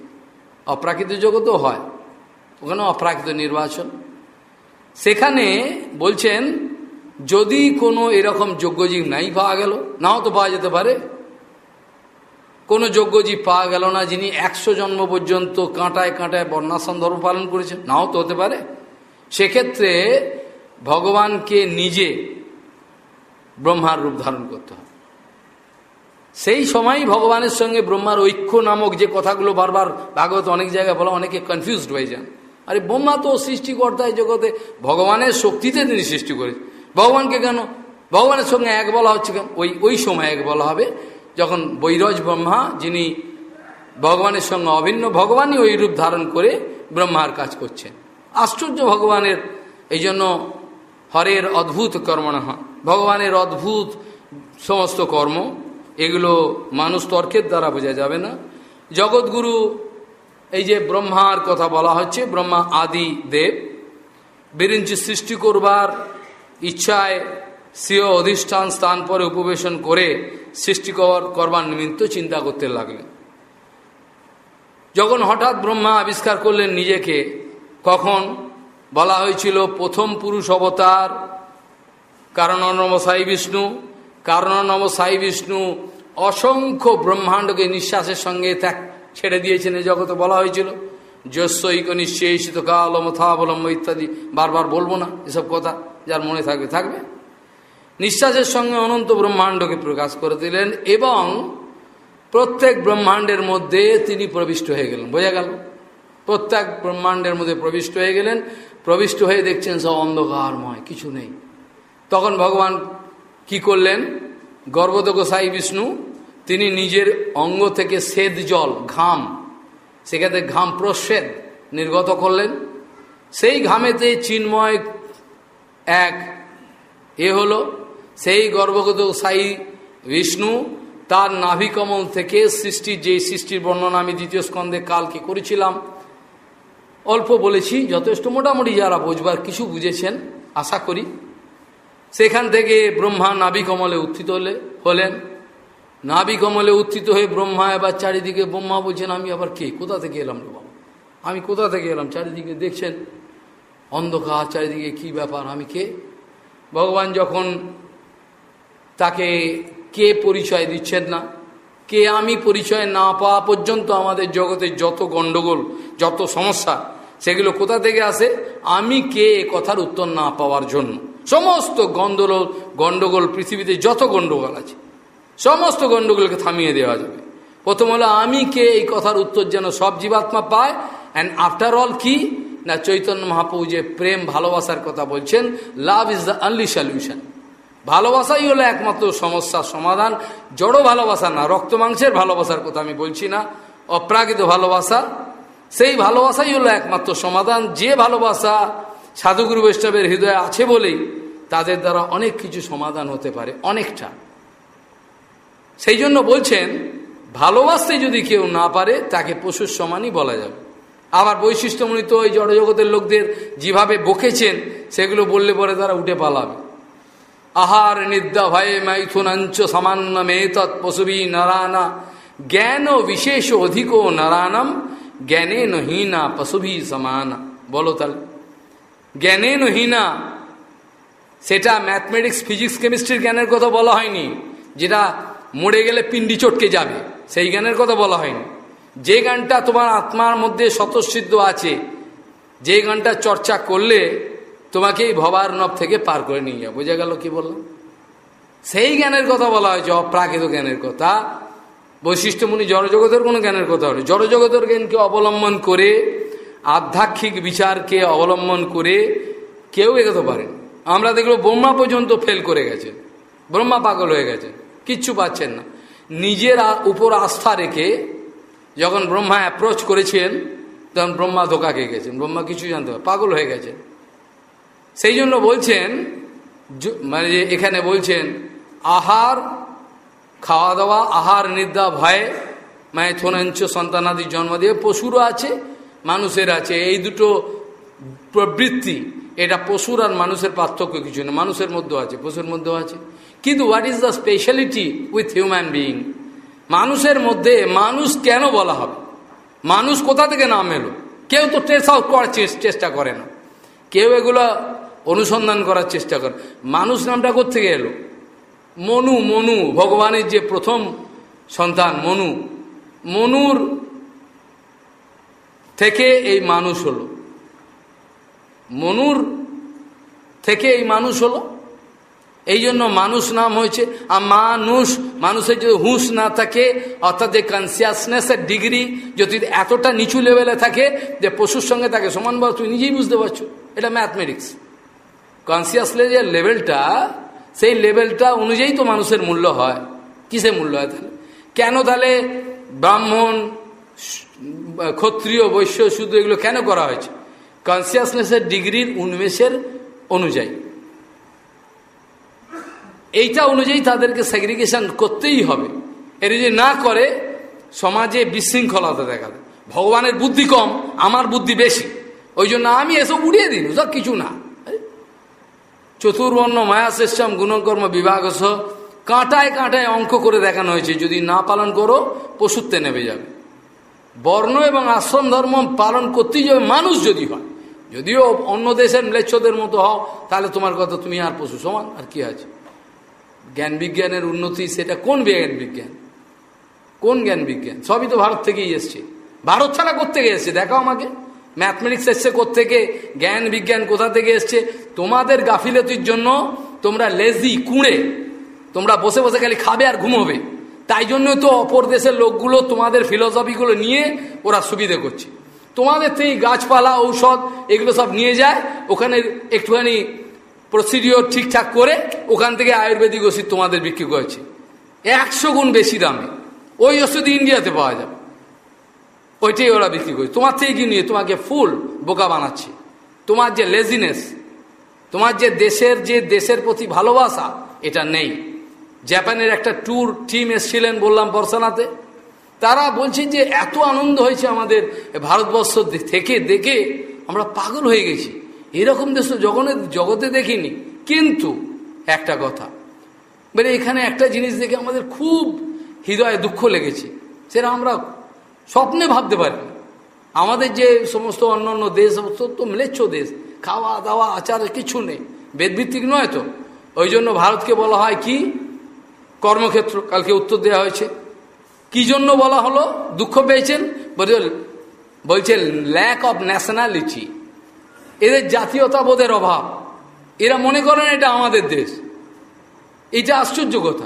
অপ্রাকৃত জগতও হয়। ওখানে অপ্রাকৃত নির্বাচন। সেখানে বলছেন, যদি কোনো এরকম যোগ্যজীব নাই পাওয়া গেল, নাও তো পাওয়া যেতে পারে। কোনো যোগ্যজীব পাওয়া গেল না যিনি একশো জন্ম পর্যন্ত কাঁটায় কাঁটায় বর্ণাসন ধর্ম পালন করেছেন, নাও তো হতে পারে। সেক্ষেত্রে ভগবানকে নিজে ব্রহ্মার রূপ ধারণ করতে হবে। সেই সময়ই ভগবানের সঙ্গে ব্রহ্মার ঐক্য নামক যে কথাগুলো বারবার ভাগবত অনেক জায়গায় বলা, অনেকে কনফিউজড হয়ে যান। আরে ব্রহ্মা তো সৃষ্টিকর্তায় জগতে, ভগবানের শক্তিতে তিনি সৃষ্টি করে ভগবানকে কেন? ভগবানের সঙ্গে এক বলা হচ্ছে কেন? ওই ওই সময় এক বলা হবে, যখন বৈরজ ব্রহ্মা, যিনি ভগবানের সঙ্গে অভিন্ন, ভগবানই ওই রূপ ধারণ করে ব্রহ্মার কাজ করছেন। আশ্চর্য ভগবানের, এই জন্য হরের অদ্ভুত কর্ম না হয়। ভগবানের অদ্ভুত সমস্ত কর্ম এগুলো মানুষ তর্কের দ্বারা বোঝা যাবে না। জগৎগুরু, এই যে ব্রহ্মার কথা বলা হচ্ছে, ব্রহ্মা আদি দেব, বিরিঞ্চি সৃষ্টি করবার ইচ্ছায় স্বীয় অধিষ্ঠান স্থান পরে উপবেশন করে সৃষ্টি করবার নিমিত্ত চিন্তা করতে লাগলেন। যখন হঠাৎ ব্রহ্মা আবিষ্কার করলেন নিজেকে, কখন বলা হয়েছিল প্রথম পুরুষ অবতার, কারণ নম সাই বিষ্ণু, কারণ নম সাই বিষ্ণু অসংখ্য ব্রহ্মাণ্ডকে নিঃশ্বাসের সঙ্গে ত্যাগ ছেড়ে দিয়েছেন, এই জগতে বলা হয়েছিল। যশ্বৈক নিশ্চয়িত কাল মথাবলম্ব ইত্যাদি বারবার বলব না, এসব কথা যার মনে থাকবে থাকবে। নিঃশ্বাসের সঙ্গে অনন্ত ব্রহ্মাণ্ডকে প্রকাশ করে দিলেন এবং প্রত্যেক ব্রহ্মাণ্ডের মধ্যে তিনি প্রবিষ্ট হয়ে গেলেন, বোঝা গেল? প্রত্যেক ব্রহ্মাণ্ডের মধ্যে প্রবিষ্ট হয়ে গেলেন, প্রবিষ্ট হয়ে দেখছেন সব অন্ধকারময়, কিছু নেই। তখন ভগবান কি করলেন? গর্ভদ গোসাই বিষ্ণু তিনি নিজের অঙ্গ থেকে সেদ জল, ঘাম, সেখানে ঘাম প্রস্বেদ নির্গত করলেন। সেই ঘামেতে চিন্ময় এক এ হলো, সেই গর্ভগত সাই বিষ্ণু তার নাভিকমল থেকে সৃষ্টির যে সৃষ্টির বর্ণনা আমি দ্বিতীয় স্কন্ধে কালকে করেছিলাম। অল্প বলেছি, যথেষ্ট, মোটামুটি যারা বুঝবার কিছু বুঝেছেন, আশা করি। সেখান থেকে ব্রহ্মা নাভিকমলে উত্থিত হলে হলেন। নাভিকমলে উত্থিত হয়ে ব্রহ্মা এবার চারিদিকে ব্রহ্মা বলছেন, আমি আবার কে? কোথা থেকে এলাম রে বাবা? আমি কোথা থেকে এলাম? চারিদিকে দেখছেন, অন্ধকার, চারিদিকে কি ব্যাপার? আমি কে? ভগবান যখন তাকে কে পরিচয় দিচ্ছেন না, কে আমি পরিচয় না পাওয়া পর্যন্ত আমাদের জগতের যত গণ্ডগোল, যত সমস্যা, সেগুলো কোথা থেকে আসে? আমি কে কথার উত্তর না পাওয়ার জন্য। সমস্ত গন্ডগোল গণ্ডগোল, পৃথিবীতে যত গণ্ডগোল আছে সমস্ত গণ্ডগোলকে থামিয়ে দেওয়া যাবে। প্রথম হলো, আমি কে? এই কথার উত্তর যেন সব জীবাত্মা পায়। অ্যান্ড আফটার অল কি? না, চৈতন্য মহাপ্রভু যে প্রেম, ভালোবাসার কথা বলছেন love is the only solution ভালোবাসাই হলো একমাত্র সমস্যার সমাধান। জড়ো ভালোবাসা না, রক্ত মাংসের ভালোবাসার কথা আমি বলছি না। অপ্রাকৃত ভালোবাসা, সেই ভালোবাসাই হলো একমাত্র সমাধান। যে ভালোবাসা সাধুগুরু বৈষ্ণবের হৃদয়ে আছে বলেই তাদের দ্বারা অনেক কিছু সমাধান হতে পারে, অনেকটা। সেই জন্য বলছেন, ভালোবাসতে যদি কেউ না পারে, তাকে পশুর সমানই বলা যাবে। আবার বৈশিষ্ট্যমণিত ওই জড়জগতের লোকদের যেভাবে বকেছেন, সেগুলো বললে পরে তারা উঠে পালাবে। আহার নিদ্যা ভয়ে মাইথুনাঞ্চ সামান্য মেতৎ পশুবি নারায়ণা জ্ঞান ও বিশেষ অধিক নারায়ণম জ্ঞানে নহীনা পশুভি সমানা। বলো তাহলে। জ্ঞানে নহীনা সেটা ম্যাথমেটিক্স, ফিজিক্স, কেমিস্ট্রির জ্ঞানের কথা বলা হয়নি, যেটা মরে গেলে পিণ্ডি চটকে যাবে। সেই জ্ঞানের কথা বলা হয়নি। যে গানটা তোমার আত্মার মধ্যে স্বতঃসিদ্ধ আছে, যে গানটা চর্চা করলে তোমাকে এই ভবার নব থেকে পার করে নিয়ে যাও বোঝা গেল কি বললাম? সেই জ্ঞানের কথা বলা হয়েছে, অপ্রাকৃত জ্ঞানের কথা। বৈশিষ্ট্যমণি জড়জগতের কোনো জ্ঞানের কথা হলে জড়জগতের জ্ঞানকে অবলম্বন করে, আধ্যাত্মিক বিচারকে অবলম্বন করে কেউ এগোতে পারেন। আমরা দেখল ব্রহ্মা পর্যন্ত ফেল করে গেছে। ব্রহ্মা পাগল হয়ে গেছেন কিচ্ছু পাচ্ছেন না। নিজের উপর আস্থা রেখে যখন ব্রহ্মা অ্যাপ্রোচ করেছেন, তখন ব্রহ্মা ধোকা খেয়ে গেছেন। ব্রহ্মা কিছু জানতে পারে পাগল হয়ে গেছেন। সেই জন্য বলছেন মানে যে এখানে বলছেন, আহার খাওয়া দাওয়া আহার, নিদ্রা, ভয়ে মায়ের থনাঞ্চ সন্তানাদির জন্ম দিয়ে পশুরও আছে, মানুষের আছে। এই দুটো প্রবৃত্তি, এটা পশুর আর মানুষের পার্থক্য কিছু না। মানুষের মধ্যেও আছে, পশুর মধ্যেও আছে। কিন্তু what is the speciality with human being মানুষের মধ্যে মানুষ কেন বলা হবে? মানুষ কোথা থেকে নাম এলো? কেউ তো ট্রেস আউট করার চেষ্টা করে না। কেউ এগুলো অনুসন্ধান করার চেষ্টা করে মানুষ নামটা কোথেকে এলো? মনু মনু, ভগবানের যে প্রথম সন্তান, মনু। মনুর থেকে এই মানুষ হলো। মনুর থেকে এই মানুষ হলো? এই জন্য মানুষ নাম হয়েছে। আর মানুষ, মানুষের যদি হুঁশ না থাকে, অর্থাৎ যে কনসিয়াসনেসের ডিগ্রি যদি এতটা নিচু লেভেলে থাকে, যে পশুর সঙ্গে থাকে সমান সমানভাবে তুমি নিজেই বুঝতে পারছ, এটা ম্যাথমেটিক্স কনসিয়াসনেস যে লেভেলটা সেই লেভেলটা অনুযায়ী তো মানুষের মূল্য হয়। কিসে মূল্য হয় তাহলে? কেন তাহলে ব্রাহ্মণ, ক্ষত্রিয়, বৈশ্য, শুদ্ধ এগুলো কেন করা হয়েছে? কনসিয়াসনেসের ডিগ্রির উন্মেষের অনুযায়ী। এইটা অনুযায়ী তাদেরকে সেগ্রিগেশন করতেই হবে। এর যদি না করে, সমাজে বিশৃঙ্খলতা দেখা ভগবানের বুদ্ধি কম, আমার বুদ্ধি বেশি। ওই জন্য আমি এসব উড়িয়ে দিন সব কিছু না। চতুর্বর্ণ মায়া সিস্টেম গুণকর্ম বিভাগ সহ কাঁটায় কাঁটায় অঙ্ক করে দেখানো হয়েছে। যদি না পালন করো, পশুত্বে নেমে যাবে। বর্ণ এবং আশ্রম ধর্ম পালন করতেই যাবে মানুষ যদি হয়। যদিও অন্য দেশের ম্লেচ্ছদের মতো হও, তাহলে তোমার কথা তুমি আর পশু সমান, আর কি আছে? জ্ঞান বিজ্ঞানের উন্নতি, সেটা কোন জ্ঞান বিজ্ঞান? কোন জ্ঞান বিজ্ঞান? সবই তো ভারত থেকেই এসছে। ভারত ছাড়া কোথেকে এসছে? দেখাও আমাকে। ম্যাথমেটিক্স এসছে কোথেকে জ্ঞান বিজ্ঞান কোথা থেকে এসছে? তোমাদের গাফিলতির জন্য তোমরা লেজি কুঁড়ে। তোমরা বসে বসে খালি খাবে আর ঘুমোবে। তাই জন্য তো অপর দেশের লোকগুলো তোমাদের ফিলসফিগুলো নিয়ে ওরা সুবিধে করছে। তোমাদের থেকে গাছপালা, ঔষধ, এগুলো সব নিয়ে যায়। ওখানে একটুখানি প্রসিডিওর ঠিকঠাক করে ওখান থেকে আয়ুর্বেদিক ওষুধ তোমাদের বিক্রি করেছে। একশো গুণ বেশি দামে। ওই ওষুধ ইন্ডিয়াতে পাওয়া যাবে। ওইটাই ওরা বিক্রি করছে। তোমার থেকে কি নিয়ে? তোমাকে ফুল বোকা বানাচ্ছে। তোমার যে লেজিনেস তোমার যে দেশের যে দেশের প্রতি ভালোবাসা, এটা নেই। জাপানের একটা ট্যুর টিম এসছিলেন বললাম বর্ষানাতে। তারা বলছে যে, এত আনন্দ হয়েছে আমাদের ভারতবর্ষ থেকে দেখে আমরা পাগল হয়ে গেছি। এরকম দেশ জগনে জগতে দেখিনি, কিন্তু একটা কথা। মানে এখানে একটা জিনিস দেখে আমাদের খুব হৃদয়ে দুঃখ লেগেছে, সেটা আমরা স্বপ্নে ভাবতে পারি আমাদের যে সমস্ত অন্য অন্য দেশ তো মিলেচ্ছ দেশ, খাওয়া দাওয়া, আচার কিছু নেই, বেদভিত্তিক নয় তো। ওই জন্য ভারতকে বলা হয় কি? কর্মক্ষেত্র, কালকে উত্তর দেওয়া হয়েছে। কি জন্য বলা হলো? দুঃখ পেয়েছেন? বলছে ল্যাক অফ ন্যাশনালিটি এদের জাতীয়তাবোধের অভাব। এরা মনে করেন এটা আমাদের দেশ। এটা আশ্চর্য কথা।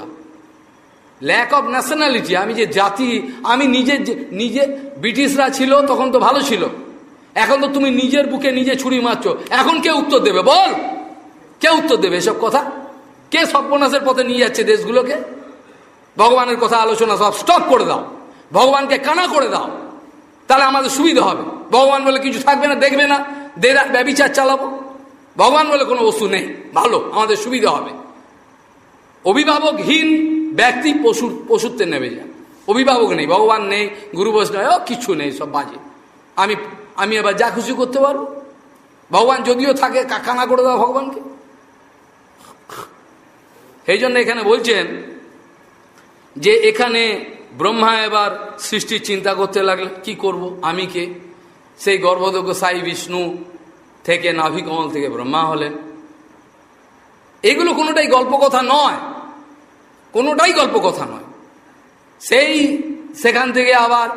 ল্যাক অফ ন্যাশনালিটি আমি যে জাতি, আমি নিজের নিজে ব্রিটিশরা ছিল, তখন তো ভালো ছিল। এখন তো তুমি নিজের বুকে নিজে ছুরি মারছ। এখন কে উত্তর দেবে? বল! কে উত্তর দেবে এসব কথা? কে সর্বনাশের পথে নিয়ে যাচ্ছে দেশগুলোকে? ভগবানের কথা আলোচনা সব স্টপ করে দাও। ভগবানকে কানা করে দাও। তাহলে আমাদের সুবিধা হবে। ভগবান বলে কিছু থাকবে না, দেখবে না। দেরা ব্যবিচার চালাবো। ভগবান বলে কোনো বস্তু নেই। ভালো, আমাদের সুবিধা হবে। অভিভাবকহীন ব্যক্তি পশুর পশুত্বে নেমে যায়। অভিভাবক নেই, ভগবান নেই, গুরু বৈষ্ণব ও কিছু নেই, সব বাজে। আমি আমি আবার যা খুশি করতে পারব। ভগবান যদিও থাকে কাকানা করে দেওয়া ভগবানকে। সেই জন্য এখানে বলছেন যে এখানে ব্রহ্মা এবার সৃষ্টির চিন্তা করতে লাগলেন, কি করব, আমি কে? সেই গর্ভদজ্ঞ সাই বিষ্ণু থেকে নাভিকমল থেকে ব্রহ্মা হলেন। এগুলো কোনোটাই গল্প কথা নয়। কোনোটাই গল্প কথা নয়। সেই সেখান থেকে আবার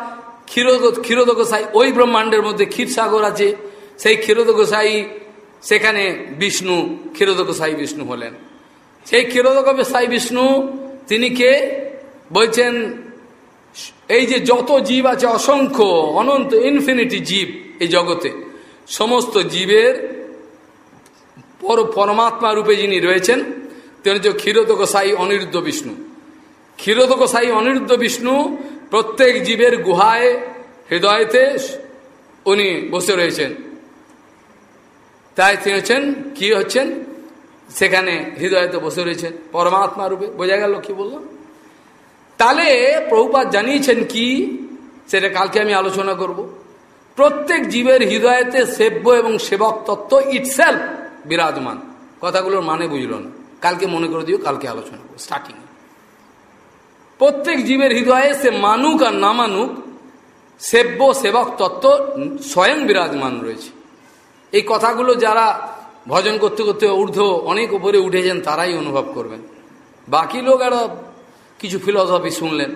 ক্ষীরোদ ক্ষীরোদ গোসাই ওই ব্রহ্মাণ্ডের মধ্যে ক্ষীরসাগর আছে। সেই ক্ষীরোদ গোসাই সেখানে বিষ্ণু ক্ষীরোদ গোসাই বিষ্ণু হলেন। সেই ক্ষীরোদ গোসাই বিষ্ণু, তিনি কে? বলছেন এই যে যত জীব আছে, অসংখ্য, অনন্ত ইনফিনিটি জীব এই জগতে, সমস্ত জীবের পর, পরমাত্মা রূপে যিনি রয়েছেন, তিনি হচ্ছে ক্ষীরোদক সাই অনিরুদ্ধ বিষ্ণু। ক্ষীরোদক সাই অনিরুদ্ধ বিষ্ণু প্রত্যেক জীবের গুহায়, হৃদয়তে উনি বসে রয়েছেন। তাই তিনি হচ্ছেন, কি হচ্ছেন? সেখানে হৃদয়তে বসে রয়েছেন। পরমাত্মা রূপে, বোঝা গেল কি বললাম? তাহলে প্রভুপাত জানিয়েছেন কি? সেটা কালকে আমি আলোচনা করব। প্রত্যেক জীবের হৃদয়তে সেব্য এবং সেবক তত্ত্ব ইটসেলফ বিরাজমান। কথাগুলোর মানে বুঝল না। কালকে মনে করে দিও, কালকে আলোচনা করব স্টার্টিং প্রত্যেক জীবের হৃদয়ে সে মানুক আর না মানুক, সেব্য, সেবক তত্ত্ব স্বয়ং বিরাজমান রয়েছে। এই কথাগুলো যারা ভজন করতে করতে ঊর্ধ্ব অনেক উপরে উঠেছেন, তারাই অনুভব করবেন। বাকি লোক আরও কিছু ফিলসফি শুনলেন।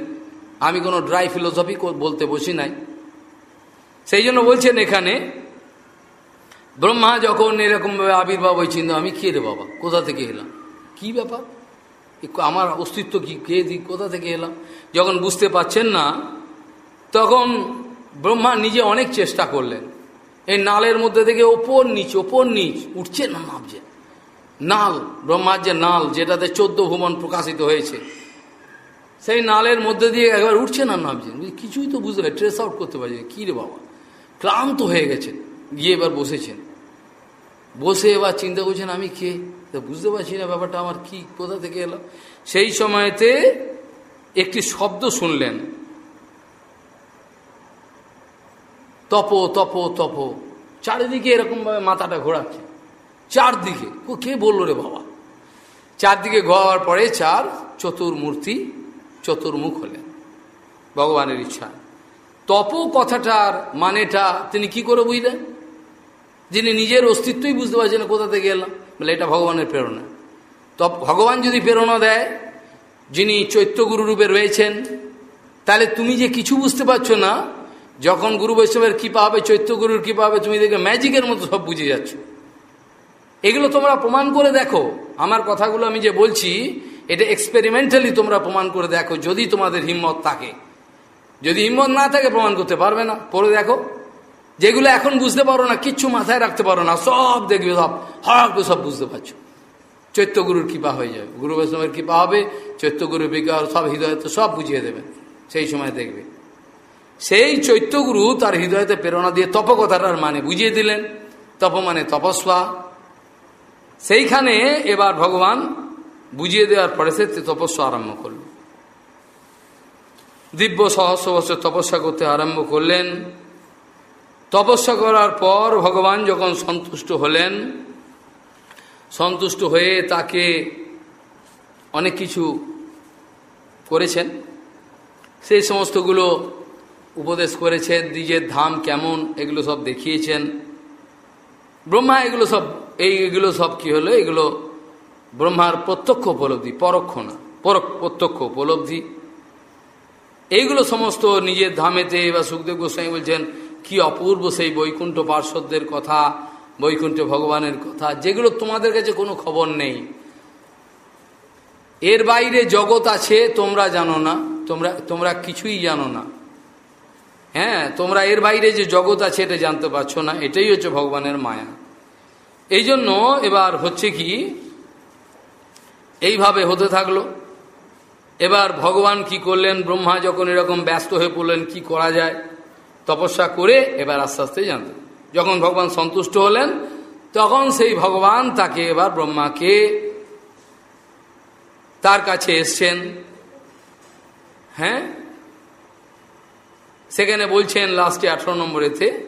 আমি কোনো ড্রাই ফিলসফি বলতে বসি নাই। সেই জন্য বলছেন এখানে, ব্রহ্মা যখন এরকমভাবে আবির্ভাব হয়েছিল, আমি কে রে বাবা? কোথা থেকে এলাম? কি ব্যাপার? আমার অস্তিত্ব কি? কে দিক কোথা থেকে এলাম? যখন বুঝতে পাচ্ছেন না, তখন ব্রহ্মা নিজে অনেক চেষ্টা করলেন। এই নালের মধ্যে থেকে ওপর নিচ ওপর নিচ, উঠছে না নামছে নাল, ব্রহ্মার যে নাল, যেটাতে চোদ্দ ভুবন প্রকাশিত হয়েছে সেই নালের মধ্যে দিয়ে একবার উঠছে না নামছেন কিছুই তো বুঝতে পারে ট্রেস আউট করতে পারছে কী রে বাবা? ক্লান্ত হয়ে গেছেন, গিয়ে এবার বসেছেন। বসে এবার চিন্তা করছেন, আমি কে? তা বুঝতে পারছি না, ব্যাপারটা আমার কি, কোথা থেকে এলো? সেই সময়তে একটি শব্দ শুনলেন। তপ তপ তপ। চারিদিকে এরকমভাবে মাথাটা ঘোরাচ্ছে। চারদিকে। ও কে বলল রে বাবা? চারদিকে ঘোরার পরে চার চতুর্মূর্তি চতুর্মুখ হলেন। ভগবানের ইচ্ছা। তপ কথাটার মানেটা তিনি কি করে বুঝলেন? যিনি নিজের অস্তিত্বই বুঝতে পারছেন কোথা থেকে এলাম। বলে, এটা ভগবানের প্রেরণা। তপ, ভগবান যদি প্রেরণা দেয়, যিনি চৈত্যগুরু রূপে রয়েছেন, তাহলে তুমি যে কিছু বুঝতে পারছ না, যখন গুরু বৈষ্ণবের কৃপা হবে, চৈত্যগুরুর কৃপা হবে, তুমি দেখবে ম্যাজিকের মতো সব বুঝে যাচ্ছ। এগুলো তোমরা প্রমাণ করে দেখো। আমার কথাগুলো আমি যে বলছি এটা এক্সপেরিমেন্টালি তোমরা প্রমাণ করে দেখো, যদি তোমাদের হিম্মত থাকে। যদি হিম্মত না থাকে, প্রমাণ করতে পারবে না। পরে দেখো। যেগুলো এখন বুঝতে পারো না, কিচ্ছু মাথায় রাখতে পারো না, সব দেখবে, সব হঠাৎ সব বুঝতে পারছ। চৈত্যগুরুর কৃপা হয়ে যাবে। গুরু বৈষ্ণবের কৃপা হবে চৈত্যগুরুর বিজ্ঞান সব হৃদয়তে সব বুঝিয়ে দেবেন সেই সময় দেখবে। সেই চৈত্যগুরু তার হৃদয়তে প্রেরণা দিয়ে তপকথাটার মানে বুঝিয়ে দিলেন। তপ মানে তপস্যা। সেইখানে এবার ভগবান বুঝিয়ে দেওয়ার পরে সে তপস্যা আরম্ভ করল। দিব্য সহস্র বছর তপস্যা করতে আরম্ভ করলেন। তপস্যা করার পর ভগবান যখন সন্তুষ্ট হলেন, সন্তুষ্ট হয়ে তাকে অনেক কিছু করেছেন। সেই সমস্তগুলো উপদেশ করেছেন নিজের ধাম কেমন এগুলো সব দেখিয়েছেন। ব্রহ্মা এগুলো সব, এই এগুলো সব কি হলো? এগুলো ব্রহ্মার প্রত্যক্ষ উপলব্ধি, পরোক্ষ না। প্রত্যক্ষ উপলব্ধি। এইগুলো সমস্ত নিজের ধামেতে বা সুখদেব গোস্বামী বলছেন, কি অপূর্ব সেই বৈকুণ্ঠ পার্শ্বদের কথা, বৈকুণ্ঠ ভগবানের কথা, যেগুলো তোমাদের কাছে কোনো খবর নেই। এর বাইরে জগৎ আছে, তোমরা জানো না, তোমরা তোমরা কিছুই জানো না। হ্যাঁ তোমরা এর বাইরে যে জগৎ আছে, এটা জানতে পারছ না, এটাই হচ্ছে ভগবানের মায়া। এই জন্য এবার হচ্ছে কি এইভাবে হতে থাকল। এবার ভগবান কি করলেন? ব্রহ্মা যখন এরকম ব্যস্ত হয়ে পড়লেন, কি করা যায়? তপস্যা করে এবার আস্তে আস্তে জানতেন যখন ভগবান সন্তুষ্ট হলেন, তখন সেই ভগবান তাকে এবার ব্রহ্মাকে তার কাছে এসছেন। হ্যাঁ? সেখানে বলছেন লাস্টে আঠারো নম্বরেতে,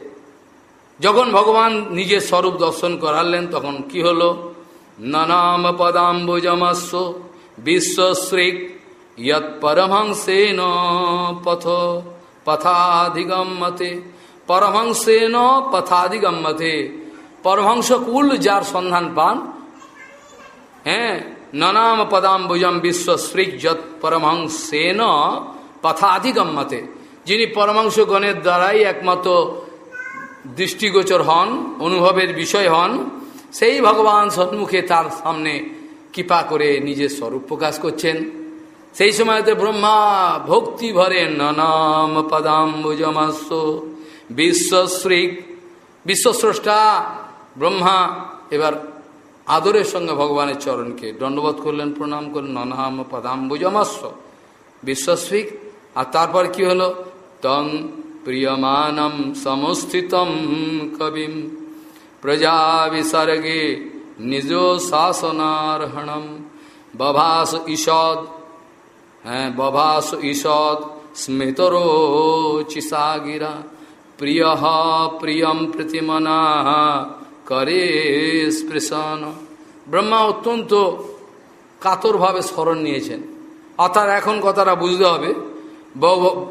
যখন ভগবান নিজের স্বরূপ দর্শন করালেন, তখন কি হলো? নানাম পদাম্বুজমস্ব বিশ্বশ্রীক ইয়ৎ পরমহংসেন পথ পথাধিগম্যতে পরমহংসেন পথাধিগম্যতে পরমহংস কুল যার সন্ধান পান হ্যাঁ নানাম পদাম্বুজম বিশ্বশ্রীক যৎ পরমহংসেন পথাধিগম্যতে যিনি পরমাংশগণের দ্বারাই একমাত্র দৃষ্টিগোচর হন অনুভবের বিষয় হন সেই ভগবান সন্মুখে তার সামনে কৃপা করে নিজের স্বরূপ প্রকাশ করছেন। সেই সময়তে ব্রহ্মা ভক্তি ভরে ননাম পদাম্বুজমাস্য বিশ্বশ্রী বিশ্বস্রষ্টা ব্রহ্মা এবার আদরের সঙ্গে ভগবানের চরণকে দণ্ডবোধ করলেন, প্রণাম করলেন, ননাম পদাম্বুজমাস্য বিশ্বশ্রীক আর তারপর কি হলো? তং প্রিয়মানম সমস্থিতম কবিম। প্রজা বিসর্গে নিজ শাসনার্হণম বভাস ঈষদ হ্যাঁ বভাস ঈষদ স্মৃতরোচিসাগিরা প্রিয় প্রিয়ম প্রতিমনা করে স্পৃশন ব্রহ্মা অত্যন্ত কাতরভাবে স্মরণ নিয়েছেন। অর্থাৎ এখন কথাটা বুঝতে হবে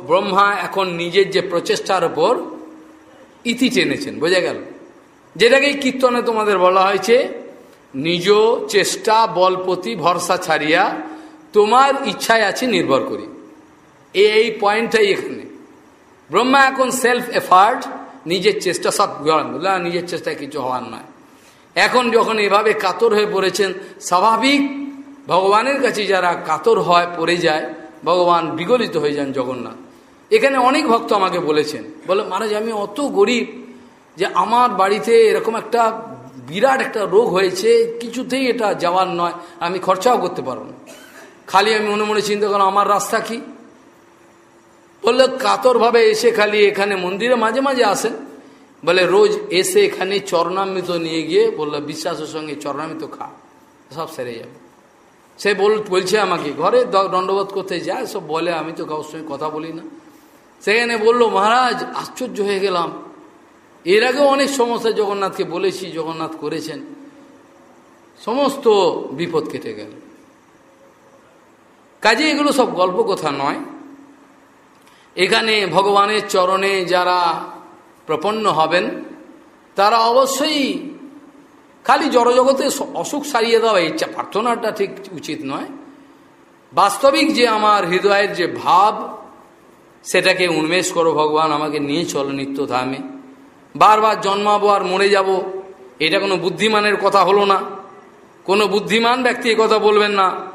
ব্রহ্মা এখন নিজের যে প্রচেষ্টার উপর ইতি টেনেছেন, বোঝা গেল? যেটাকেই কীর্তনে তোমাদের বলা হয়েছে, নিজ চেষ্টা বলপতি ভরসা ছাড়িয়া তোমার ইচ্ছায় আছে নির্ভর করি। এই পয়েন্টটাই এখানে। ব্রহ্মা এখন সেলফ এফার্ট নিজের চেষ্টা সব বুঝলাম নিজের চেষ্টায় কিছু হওয়ার নয়। এখন যখন এভাবে কাতর হয়ে পড়েছেন, স্বাভাবিক ভগবানের কাছে যারা কাতর হয়, পড়ে যায়, ভগবান বিগলিত হয়ে যান জগন্নাথ। এখানে অনেক ভক্ত আমাকে বলেছেন, বলে, মহারাজ, আমি অত গরিব যে আমার বাড়িতে এরকম একটা বিরাট একটা রোগ হয়েছে, কিছুতেই এটা যাওয়ার নয়, আমি খরচাও করতে পারব না। খালি আমি মনে মনে চিন্তা করলাম, আমার রাস্তা কি? বলল, কাতরভাবে এসে খালি এখানে মন্দিরে মাঝে মাঝে আসেন বলে, রোজ এসে এখানে চরণামৃত নিয়ে গিয়ে বলল, বিশ্বাসের সঙ্গে চরণামৃত খা, সব সেরে যাবে। সে বল, বলছে আমাকে, ঘরে দণ্ডবোধ করতে যায়? সব বলে, আমি তো কারোর সঙ্গে কথা বলি না। সেখানে বলল, মহারাজ, আশ্চর্য হয়ে গেলাম। এর আগেও অনেক সমস্যা জগন্নাথকে বলেছি, জগন্নাথ করেছেন। সমস্ত বিপদ কেটে গেল। কাজে এগুলো সব গল্প কথা নয়। এখানে ভগবানের চরণে যারা প্রপন্ন হবেন, তারা অবশ্যই খালি জড়জগতে অসুখ সারিয়ে দেওয়া ইচ্ছা প্রার্থনাটা ঠিক উচিত নয়। বাস্তবিক যে আমার হৃদয়ের যে ভাব, সেটাকে উন্মেষ করো ভগবান, আমাকে নিয়ে চলো নিত্য ধামে বারবার জন্মাবো আর মরে যাব, এটা কোনো বুদ্ধিমানের কথা হলো না। কোনো বুদ্ধিমান ব্যক্তি কথা বলবেন না।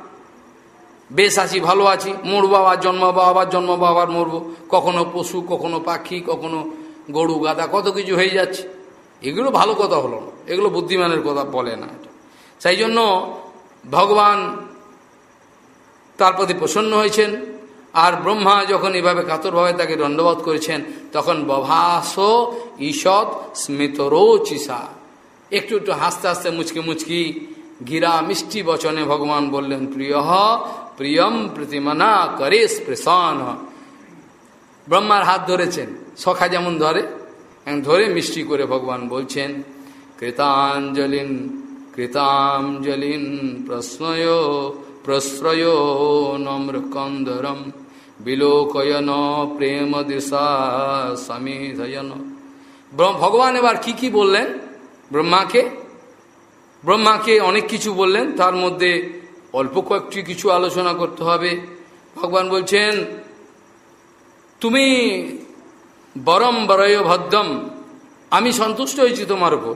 বেশ আছি, ভালো আছি, মরবো, আবার জন্মাবো আবার জন্মাবো, আবার মরবো। কখনো পশু, কখনো পাখি, কখনো গরু গাদা কত কিছু হয়ে যাচ্ছে। এগুলো ভালো কথা হলো না, এগুলো বুদ্ধিমানের কথা বলে না এটা। সেই জন্য ভগবান তার প্রতি প্রসন্ন হয়েছেন। আর ব্রহ্মা যখন এভাবে কাতরভাবে তাকে দণ্ডবোধ করেছেন, তখন বভাস ঈষৎ স্মিতরোচিসা। একটু একটু হাসতে হাসতে মুচকি মুচকি গিরা মিষ্টি বচনে ভগবান বললেন প্রিয় প্রিয়ম প্রতিমনা করে স্পৃশন ব্রহ্মার হাত ধরেছেন, সখা যেমন ধরে ধরে মিষ্টি করে ভগবান বলছেন, কৃতাঞ্জলিন কৃতাঞ্জলিন প্রশ্নয়, প্রশ্রয় নম্রকন্দরম। বিলোকয়ন প্রেম দিশা সমিধয়ন। ভগবান এবার কি কি বললেন? ব্রহ্মাকে? ব্রহ্মাকে অনেক কিছু বললেন, তার মধ্যে অল্প কয়েকটি কিছু আলোচনা করতে হবে। ভগবান বলছেন, তুমি বরম বরয় ভদ্রম, আমি সন্তুষ্ট হয়েছি তোমার উপর।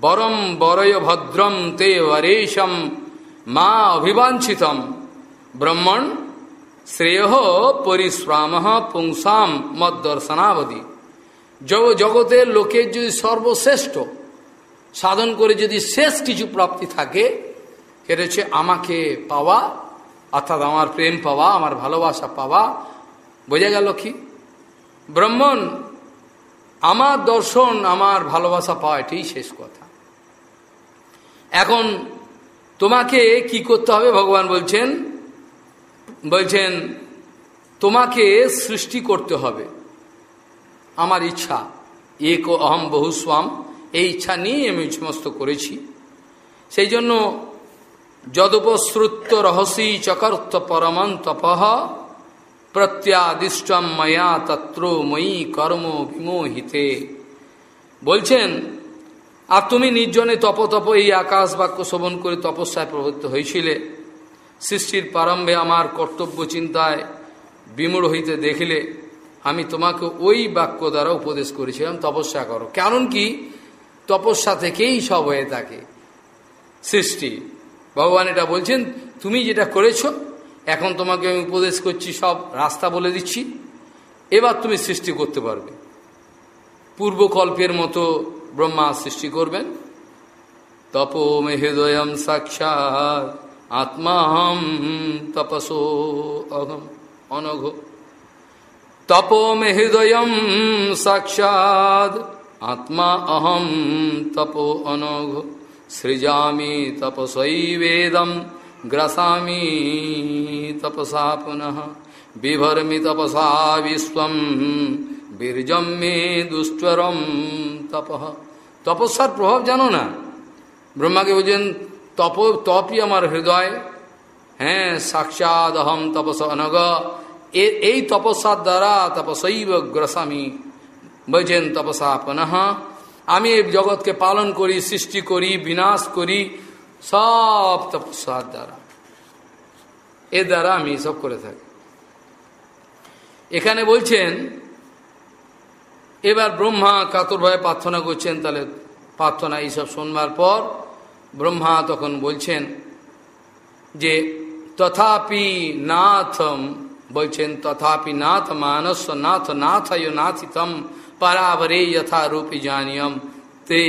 বরম বরয় ভদ্রম তে বরেশম, মা অভিবাঞ্ছিতম। ব্রহ্মণ শ্রেয় পরিশ্রাম পুংসাম মত দর্শনাবধি জগতের লোকের যদি সর্বশ্রেষ্ঠ, সাধন করে যদি শেষ কিছু প্রাপ্তি থাকে, সেটা হচ্ছে আমাকে পাওয়া, অর্থাৎ আমার প্রেম পাওয়া, আমার ভালোবাসা পাওয়া। বোঝা গেল কি? ব্রহ্মণ, আমার দর্শন, আমার ভালোবাসা পাওয়া এটাই শেষ কথা। এখন তোমাকে কি করতে হবে? ভগবান বলছেন বলছেন, তোমাকে সৃষ্টি করতে হবে। আমার ইচ্ছা, এক অহম বহুস্বাম, এই ইচ্ছা নিয়ে আমি সমস্ত করেছি। সেই জন্য যদপশ্রুত্ব রহসী চকর্ত পরমন তপহ প্রত্যাদিষ্টম ময়া তত্র ময়ী কর্ম বিমোহিতে। বলছেন, আর তুমি নির্জনে তপ তপ এই আকাশ বাক্য শোভন করে তপস্যায় প্রবৃত্ত হয়েছিলে। সৃষ্টির প্রারম্ভে আমার কর্তব্য চিন্তায় বিমূঢ় হইতে দেখিলে আমি তোমাকে ওই বাক্য দ্বারা উপদেশ করেছিলাম, তপস্যা করো। কারণ কি? তপস্যা থেকেই সব হয়ে থাকে সৃষ্টি। ভগবান এটা বলছেন, তুমি যেটা করেছ, এখন তোমাকে আমি উপদেশ করছি, সব রাস্তা বলে দিচ্ছি। এবার তুমি সৃষ্টি করতে পারবে। পূর্বকল্পের মতো ব্রহ্মা সৃষ্টি করবেন। তপ মে হৃদয়ম সাক্ষাৎ আত্মাহম তপসো অহম অনঘ তপ মে হৃদয়ম সাক্ষাৎ আত্মা অহম তপো অনঘ সৃজামি তপসৈবেদম গ্রসামি তপসা পুনঃ বিভর্মি তপসা বিশ্বম বীর্যম মে দুষ্টরম তপ তপস্যার প্রভাব জানো না ব্রহ্মাকে বলছেন তপ, তপই আমার হৃদয়। হ্যাঁ সাক্ষাৎ অহম তপস অনগ। এই তপস্যার দ্বারা তপসৈব গ্রসামি বলছেন তপসা পুনঃ। আমি এই জগৎকে পালন করি, সৃষ্টি করি, বিনাশ করি, সব তপস্যার দ্বারা। এর দ্বারা আমি সব করে থাকি। এখানে বলছেন, এবার ব্রহ্মা কাতরভাবে প্রার্থনা করছেন, তাহলে প্রার্থনা এইসব শোনবার পর ব্রহ্মা তখন বলছেন যে, তথাপি নাথ বলছেন, তথাপি নাথ মানস, নাথ নাথ নাথিতম, পরাবরে যথা রূপে জানিয়ম, তে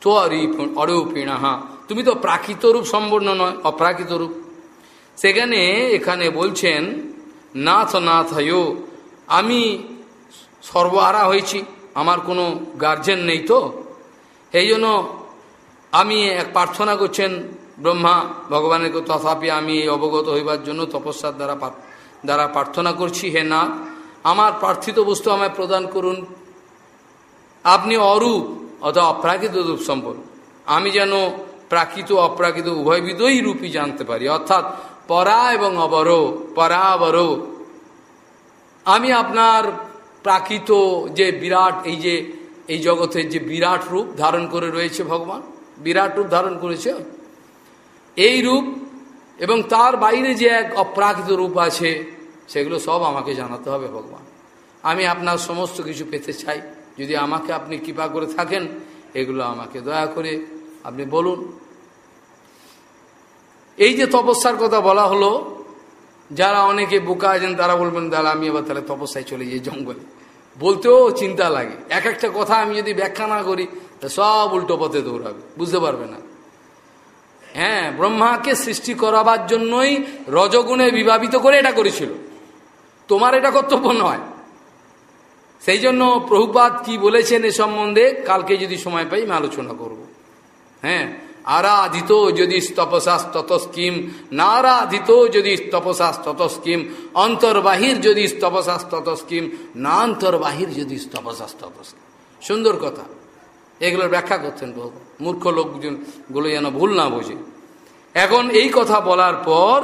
তো অরূপিণ। তুমি তো প্রাকৃত রূপ সম্পূর্ণ নয়, অপ্রাকৃত রূপ। সেখানে এখানে বলছেন, নাথ নাথ আমি সর্বহারা হয়েছি, আমার কোনো গার্জেন নেই তো? এই জন্য আমি এক প্রার্থনা করছেন, ব্রহ্মা, ভগবানের তথাপি আমি অবগত হইবার জন্য তপস্যার দ্বারা দ্বারা প্রার্থনা করছি, হে না আমার প্রার্থিত বস্তু আমায় প্রদান করুন। আপনি অরূপ অথবা অপ্রাকৃত রূপ সম্পদ আমি যেন প্রাকৃত অপ্রাকৃত উভয়বিধই রূপই জানতে পারি। অর্থাৎ পরা এবং অবর, পরাবর। আমি আপনার প্রাকৃত যে বিরাট, এই যে, এই জগতের যে বিরাট রূপ ধারণ করে রয়েছে ভগবান বিরাট রূপ ধারণ করেছে। এই রূপ এবং তার বাইরে যে এক অপ্রাকৃত রূপ আছে, সেগুলো সব আমাকে জানাতে হবে ভগবান। আমি আপনার সমস্ত কিছু পেতে চাই। যদি আমাকে আপনি কৃপা করে থাকেন, এগুলো আমাকে দয়া করে আপনি বলুন। এই যে তপস্যার কথা বলা হলো, যারা অনেকে বোকা আছেন, তারা বলবেন তাহলে আমি এবার তাহলে তপস্যায় চলে যাই জঙ্গলে। বলতেও চিন্তা লাগে। এক একটা কথা আমি যদি ব্যাখ্যা না করি সব উল্টো পথে দৌড়াবে, বুঝতে পারবে না। হ্যাঁ ব্রহ্মাকে সৃষ্টি করাবার জন্যই রজগুণে বিভাবিত করে এটা করেছিল। তোমার এটা কর্তব্য নয়। সেই জন্য প্রভুপাত কি বলেছেন এ সম্বন্ধে কালকে যদি সময় পাই আমি আলোচনা করব। হ্যাঁ আরাধিত যদি তপসাস ততস্কিম, নারাধিত যদি তপসাস ততস্কিম, অন্তর্বাহির যদি তপসাস ততস্কিম না অন্তর্বাহির যদি তপসাস ততস্কিম। সুন্দর কথা। এগুলোর ব্যাখ্যা করছেন বহু। মূর্খ লোকগুলো যেন ভুল না বোঝে। এখন এই কথা বলার পর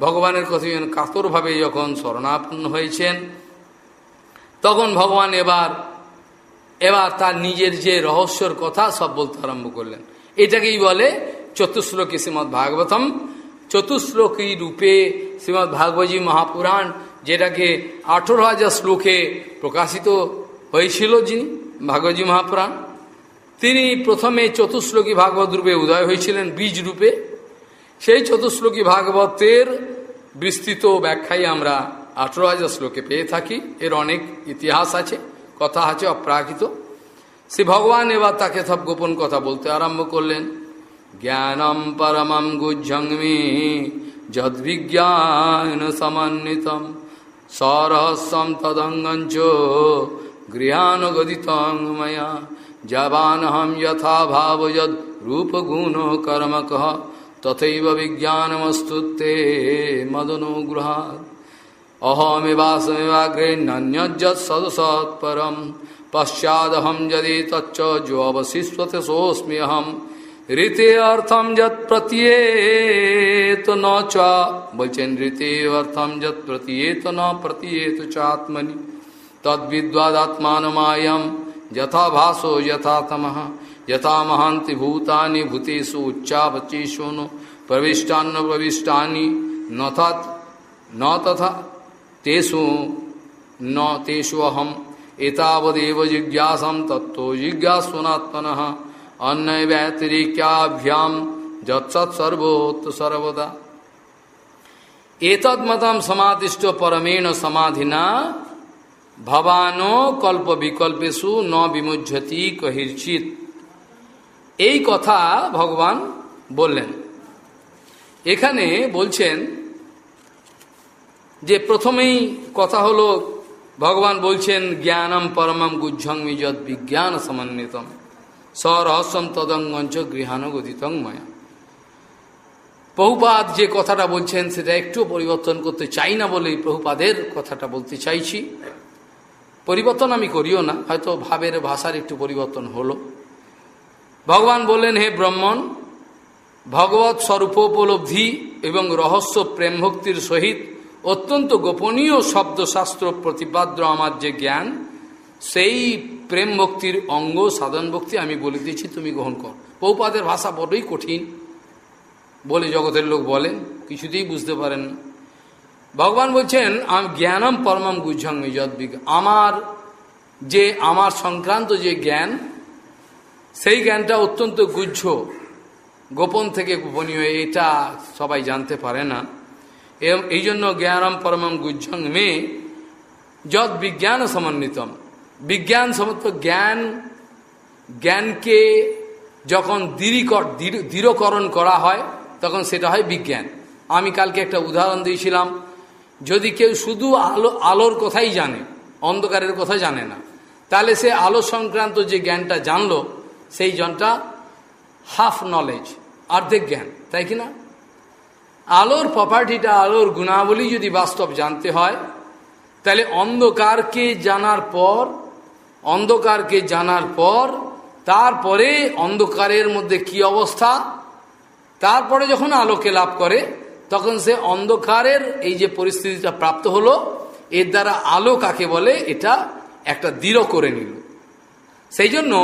ভগবানের কথা যেন কাতরভাবে যখন শরণাপন্ন হয়েছেন, তখন ভগবান এবার এবার তার নিজের যে রহস্যর কথা সব বলতে আরম্ভ করলেন। এটাকেই বলে চতুশ্লোকী শ্রীমৎ ভাগবতম চতুশ্লোকী রূপে শ্রীমৎ ভাগবতী মহাপুরাণ, যেটাকে আঠেরো হাজার শ্লোকে প্রকাশিত হয়েছিল যিনি, ভাগবতী মহাপুরাণ। তিনি প্রথমে চতুশ্লোকী ভাগবত রূপে উদয় হয়েছিলেন, বীজ রূপে। সেই চতুশ্লোকী ভাগবতের বিস্তৃত ব্যাখ্যাই আমরা আঠেরো হাজার শ্লোকে পেয়ে থাকি। এর অনেক ইতিহাস আছে, কথা আছে, অপ্রাকৃত। শ্রী ভগবান এবার তাকে সব গোপন কথা বলতে আরম্ভ করলেন। জ্ঞানম পরমম গুজ্জংমি যদ্বিজ্ঞান সমন্বিতম সরহস্যম তদঙ্গঞ্চ গৃহানুগদিতং ময়া जवान हम यथा भाव यद रूप गुण कर्म कह तथैव विज्ञानमस्तुते मदनुगृहात्। अहमेवासमेवाग्रे नन्यज्जत्सदसत्परं पश्चादहं यदि तच्च जो अवशिष्यते अहम ऋते अर्थं यत्प्रत्येत न चा बचन ऋते अर्थं यत्प्रत्येत न प्रत्येत चात्मनि। तद्विद्वादात्मानमायम् यथा भासो यथा तमः, यथा महांति भूतानि, भूतेषु उच्चावचेषु नो प्रविष्टान्न प्रविष्टानि न था न तथा तेषु, न तेषु अहम, एतावदेव जिज्ञासम तत्व जिज्ञासुनात्मन अन्य व्यतिरिक्याभ्याम जत्सत्सर्वोत्त सर्वदा। एतद मतम समाधिष्ट परमेण समाधिना ভবানো কল্প বিকল্পেশু ন বিমুজ্জতি কহির্চিত এই কথা ভগবান বললেন। এখানে বলছেন যে প্রথমেই কথা হলো, ভগবান বলছেন, জ্ঞানম পরমম গুজ্জং মিজত বিজ্ঞান সমন্বিতম। স্বরহস্যম তদঙ্গঞ্চ গৃহানুগদিতং ময়া। বহুপাদ যে কথাটা বলছেন, সেটা একটু পরিবর্তন করতে চাই না বলেই প্রভুপাদের কথাটা বলতে চাইছি। পরিবর্তন আমি করিও না, হয়তো ভাবের ভাষার একটু পরিবর্তন হলো। ভগবান বললেন, হে ব্রহ্মণ ভগবত স্বরূপোপলব্ধি এবং রহস্য প্রেম ভক্তির সহিত অত্যন্ত গোপনীয় শব্দশাস্ত্র প্রতিপাদ্য আমার যে জ্ঞান, সেই প্রেম ভক্তির অঙ্গ সাধন ভক্তি আমি বলে দিয়েছি, তুমি গ্রহণ কর। পৌপাদের ভাষা বড়ই কঠিন। বলে জগতের লোক বলেন, কিছুতেই বুঝতে পারেন না। ভগবান বলছেন, আমি জ্ঞানম পরমম গুজ্জং যদ্বিক আমার যে, আমার সংক্রান্ত যে জ্ঞান, সেই জ্ঞানটা অত্যন্ত গুজ্জ গোপন থেকে গোপনীয়, এটা সবাই জানতে পারে না। এবং এই জন্য জ্ঞানম পরমম গুজ্জং মে যদ বিজ্ঞান সমন্বিতম। বিজ্ঞান সমস্ত জ্ঞান, জ্ঞানকে যখন দৃঢ়করণ করা হয়, তখন সেটা হয় বিজ্ঞান। আমি কালকে একটা উদাহরণ দিয়েছিলাম যদি কেউ শুধু আলো, আলোর কথাই জানে, অন্ধকারের কথা জানে না, তাহলে সে আলো সংক্রান্ত যে জ্ঞানটা জানলো, সেই জনটা হাফ নলেজ অর্ধেক জ্ঞান, তাই কি না? আলোর প্রপার্টিটা আলোর গুণাবলী যদি বাস্তব জানতে হয়, তাহলে অন্ধকারকে জানার পর, অন্ধকারকে জানার পর, তারপরে অন্ধকারের মধ্যে কি অবস্থা? তারপরে যখন আলোকে লাভ করে তখন সে অন্ধকারের এই যে পরিস্থিতিটা প্রাপ্ত হলো, এর দ্বারা আলো কাকে বলে? এটা একটা দৃঢ় করে নিল। সেই জন্য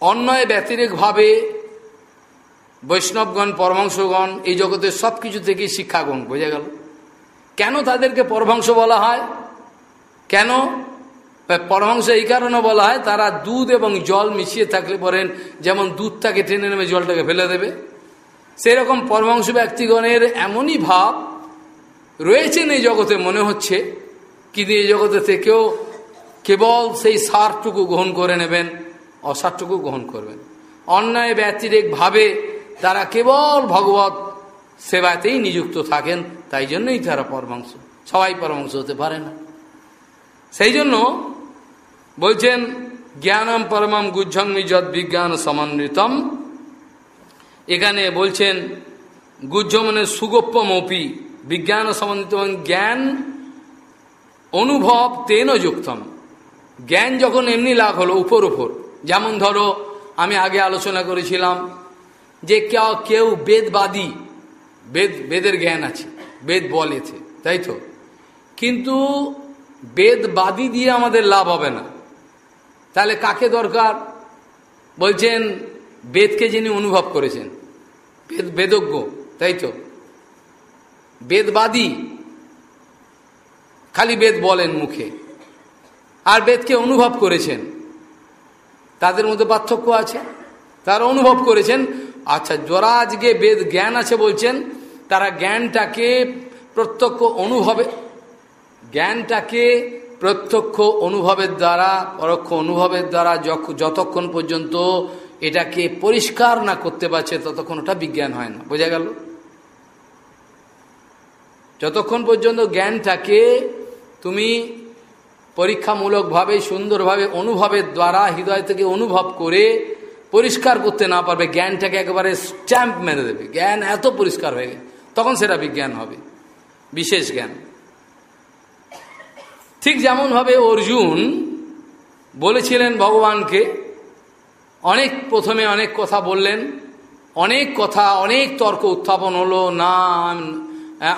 অন্যয় ব্যতিরেকভাবে বৈষ্ণবগণ, পরমাংশগণ এই জগতের সব কিছু থেকে শিক্ষাগণ বোঝা গেল। কেন তাদেরকে পরমাংশ বলা হয়? কেন? পরমাংশ এই কারণে বলা হয়, তারা দুধ এবং জল মিশিয়ে থাকলে পরেন যেমন দুধটাকে টেনে নেমে জলটাকে ফেলে দেবে। সেরকম পরমাংশ ব্যক্তিগণের এমনই ভাব রয়েছেন এই জগতে, মনে হচ্ছে, কিন্তু এই জগতে থেকেও কেবল সেই সারটুকু গ্রহণ করে নেবেন, অসারটুকু গ্রহণ করবেন। অন্যায় ব্যতিরেকভাবে তারা কেবল ভগবত সেবাতেই নিযুক্ত থাকেন, তাই জন্যই তারা পরমাংশ। সবাই পরমাংশ হতে পারে না। সেই জন্য বলছেন, জ্ঞানম পরমম গুজ্জং যদ বিজ্ঞান সমন্বিতম। এখানে বলছেন গুজ্জমনে সুগোপ্যমপি বিজ্ঞান সম্বন্ধিত জ্ঞান অনুভব তেন যুক্তম। জ্ঞান যখন এমনি লাভ হলো উপর উপর। যেমন ধরো, আমি আগে আলোচনা করেছিলাম যে কেউ কেউ বেদবাদী, বেদ, বেদের জ্ঞান আছে, বেদ বলেছে তাই তো? কিন্তু বেদবাদী দিয়ে আমাদের লাভ হবে না। তাহলে কাকে দরকার? বলছেন, বেদকে যিনি অনুভব করেছেন। বেদজ্ঞ, তাই তো? বেদবাদী, খালি বেদ বলেন মুখে। আর বেদকে অনুভব করেছেন। তাদের মধ্যে পার্থক্য আছে। তারা অনুভব করেছেন আচ্ছা যারা আজকে বেদ জ্ঞান আছে বলছেন, তারা জ্ঞানটাকে প্রত্যক্ষ অনুভবে, জ্ঞানটাকে প্রত্যক্ষ অনুভবের দ্বারা, পরোক্ষ অনুভবের দ্বারা যতক্ষণ পর্যন্ত এটাকে পরিষ্কার না করতে পারছে, ততক্ষণ ওটা বিজ্ঞান হয় না। বোঝা গেল? যতক্ষণ পর্যন্ত জ্ঞানটাকে তুমি পরীক্ষামূলকভাবে, সুন্দরভাবে, অনুভবের দ্বারা, হৃদয় থেকে অনুভব করে পরিষ্কার করতে না পারবে, জ্ঞানটাকে একেবারে স্ট্যাম্প মেরে দেবে। জ্ঞান এত পরিষ্কার হয়ে গেছে, তখন সেটা বিজ্ঞান হবে, বিশেষ জ্ঞান। ঠিক যেমনভাবে অর্জুন বলেছিলেন ভগবানকে অনেক প্রথমে অনেক কথা বললেন, অনেক কথা, অনেক তর্ক উত্থাপন হলো, না,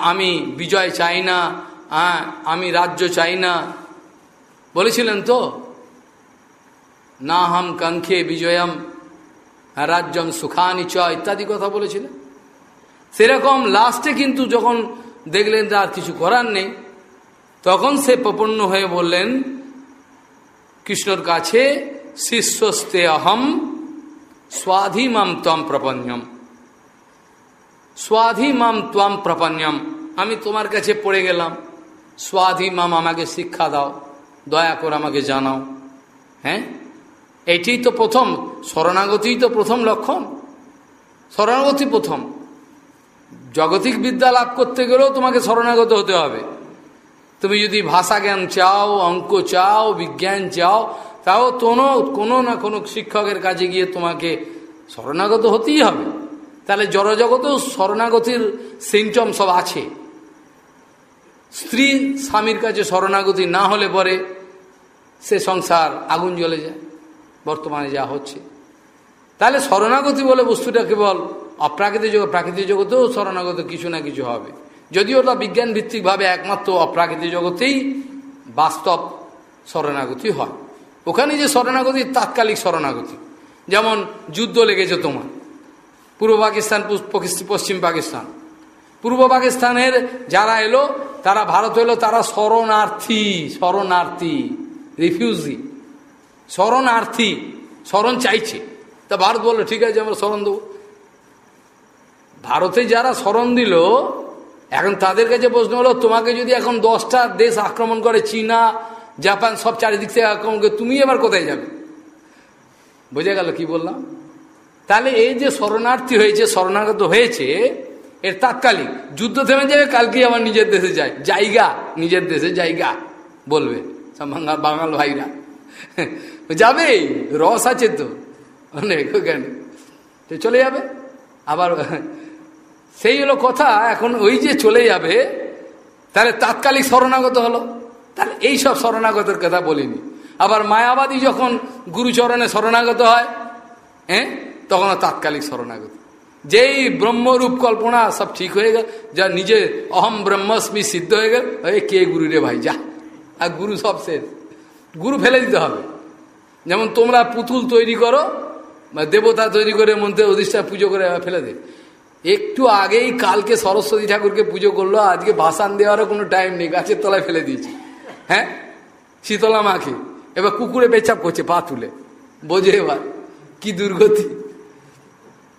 আমি বিজয় চাই না আমি রাজ্য চাই না। বলেছিলেন তো? না হাম কাঙ্ক্ষে বিজয়ম, রাজ্যম সুখানি চ, ইত্যাদি কথা বলেছিলেন। সেরকম লাস্টে কিন্তু যখন দেখলেন তার কিছু করার নেই, তখন সে প্রপন্ন হয়ে বললেন, কৃষ্ণর কাছে শিষ্যস্তে অহম স্বাধীমাম ত্বম প্রপঞ্চম স্বাধীমাম ত্বম প্রপঞ্চম আমি তোমার কাছে পড়ে গেলাম। স্বাধীমাম, আমাকে শিক্ষা দাও। দয়া করে আমাকে জানাও। হ্যাঁ? এটি তো প্রথম। শরণাগতিই তো প্রথম লক্ষণ। শরণাগতি প্রথম। জগতিক বিদ্যা লাভ করতে গেলেও তোমাকে শরণাগত হতে হবে। তুমি যদি ভাষা জ্ঞান চাও, অঙ্ক চাও, বিজ্ঞান চাও তাও কোনো কোনো না কোনো শিক্ষকের কাছে গিয়ে তোমাকে শরণাগত হতেই হবে। তাহলে জড়জগতেও শরণাগতির সিমটম সব আছে। স্ত্রী স্বামীর কাছে শরণাগতি না হলে পরে সে সংসার আগুন জ্বলে যায়, বর্তমানে যা হচ্ছে। তাহলে শরণাগতি বলে বস্তুটা কেবল অপ্রাকৃতিক জগৎ প্রাকৃতিক জগতেও শরণাগত কিছু না কিছু হবে। যদিও তা বিজ্ঞান ভিত্তিকভাবে একমাত্র অপ্রাকৃতিক জগতেই বাস্তব শরণাগতি হয়। ওখানে যে শরণাগতি, তাৎকালিক শরণাগতি। যেমন যুদ্ধ লেগেছে তোমার। পূর্ব পাকিস্তান পশ্চিম পাকিস্তান। পূর্ব পাকিস্তানের যারা এলো, তারা ভারত এলো, তারা শরণার্থী শরণার্থী, রিফিউজি। শরণার্থী, শরণ চাইছে। তা ভারত বলল, ঠিক আছে, আমরা শরণ দেবো। ভারতে যারা শরণ দিল, এখন তাদের কাছে প্রশ্ন হলো, তোমাকে যদি এখন দশটা দেশ আক্রমণ করে, চীনা জাপান সব চারিদিক থেকে আক্রমণ করে, তুমি এবার কোথায় যাবে? বোঝা গেল কি বললাম? তাহলে এই যে শরণার্থী হয়েছে, শরণাগত হয়েছে, এর তাৎকালিক। যুদ্ধ থেমে যাবে, কালকে আমার নিজের দেশে যায়। জায়গা, নিজের দেশে জায়গা, বলবে বাঙাল ভাইরা। যাবে রস আছে তো। অনেক ওখানে। তো চলে যাবে। আবার সেই হলো কথা, এখন ওই যে চলে যাবে, তাহলে তাৎকালিক শরণাগত হলো। তাহলে এই সব শরণাগতের কথা বলিনি। আবার মায়াবাদী যখন গুরুচরণে শরণাগত হয় হ্যাঁ তখন তাৎকালিক শরণাগত। যেই ব্রহ্মরূপ কল্পনা সব ঠিক হয়ে গেল, যা নিজে অহম ব্রহ্মস্মি সিদ্ধ হয়ে গেল এই কে গুরু রে ভাই, যা। আর গুরু সব শেষ। গুরু ফেলে দিতে হবে। যেমন তোমরা পুতুল তৈরি করো, বা দেবতা তৈরি করে মন্ত্রে অধিষ্ঠা পুজো করে ফেলে দে। একটু আগেই কালকে সরস্বতী ঠাকুরকে পুজো করল, আজকে ভাসান দেওয়ারও কোনো টাইম নেই, গাছের তলায় ফেলে দিয়েছি। হ্যাঁ? শীতলা মাকে। এবার কুকুরে পেচাপ করছে পা তুলে। বোঝে এবার, কি দুর্গতি।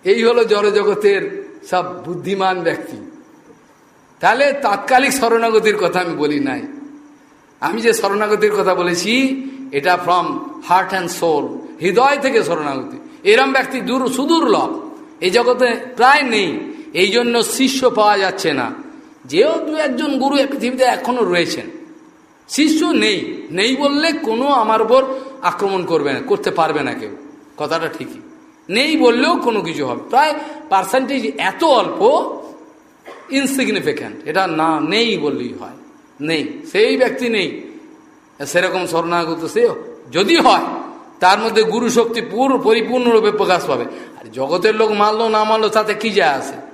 এই হলো জড়জগতের সব বুদ্ধিমান ব্যক্তি। তাহলে তাৎকালিক শরণাগতির কথা আমি বলি নাই। আমি যে শরণাগতির কথা বলেছি, এটা ফ্রম হার্ট অ্যান্ড সোল হৃদয় থেকে শরণাগতি। এরম ব্যক্তি দূর, সুদূর্লভ। এই জগতে প্রায় নেই। এই জন্য শিষ্য পাওয়া যাচ্ছে না। যেও দু একজন গুরু পৃথিবীতে এখনও রয়েছেন। শিষ্য নেই নেই বললে কোনো আমার উপর আক্রমণ করবে না, করতে পারবে না কেউ। কথাটা ঠিকই। নেই বললেও কোনো কিছু হবে। প্রায় পার্সেন্টেজ এত অল্প ইনসিগনিফিক্যান্ট এটা না, নেই বললেই হয়। নেই, সেই ব্যক্তি নেই। সেরকম শরণাগত সে যদি হয়, তার মধ্যে গুরু শক্তি পুরো, পরিপূর্ণরূপে প্রকাশ পাবে। আর জগতের লোক মানলো, না মানলো, তাতে কি যায় আসে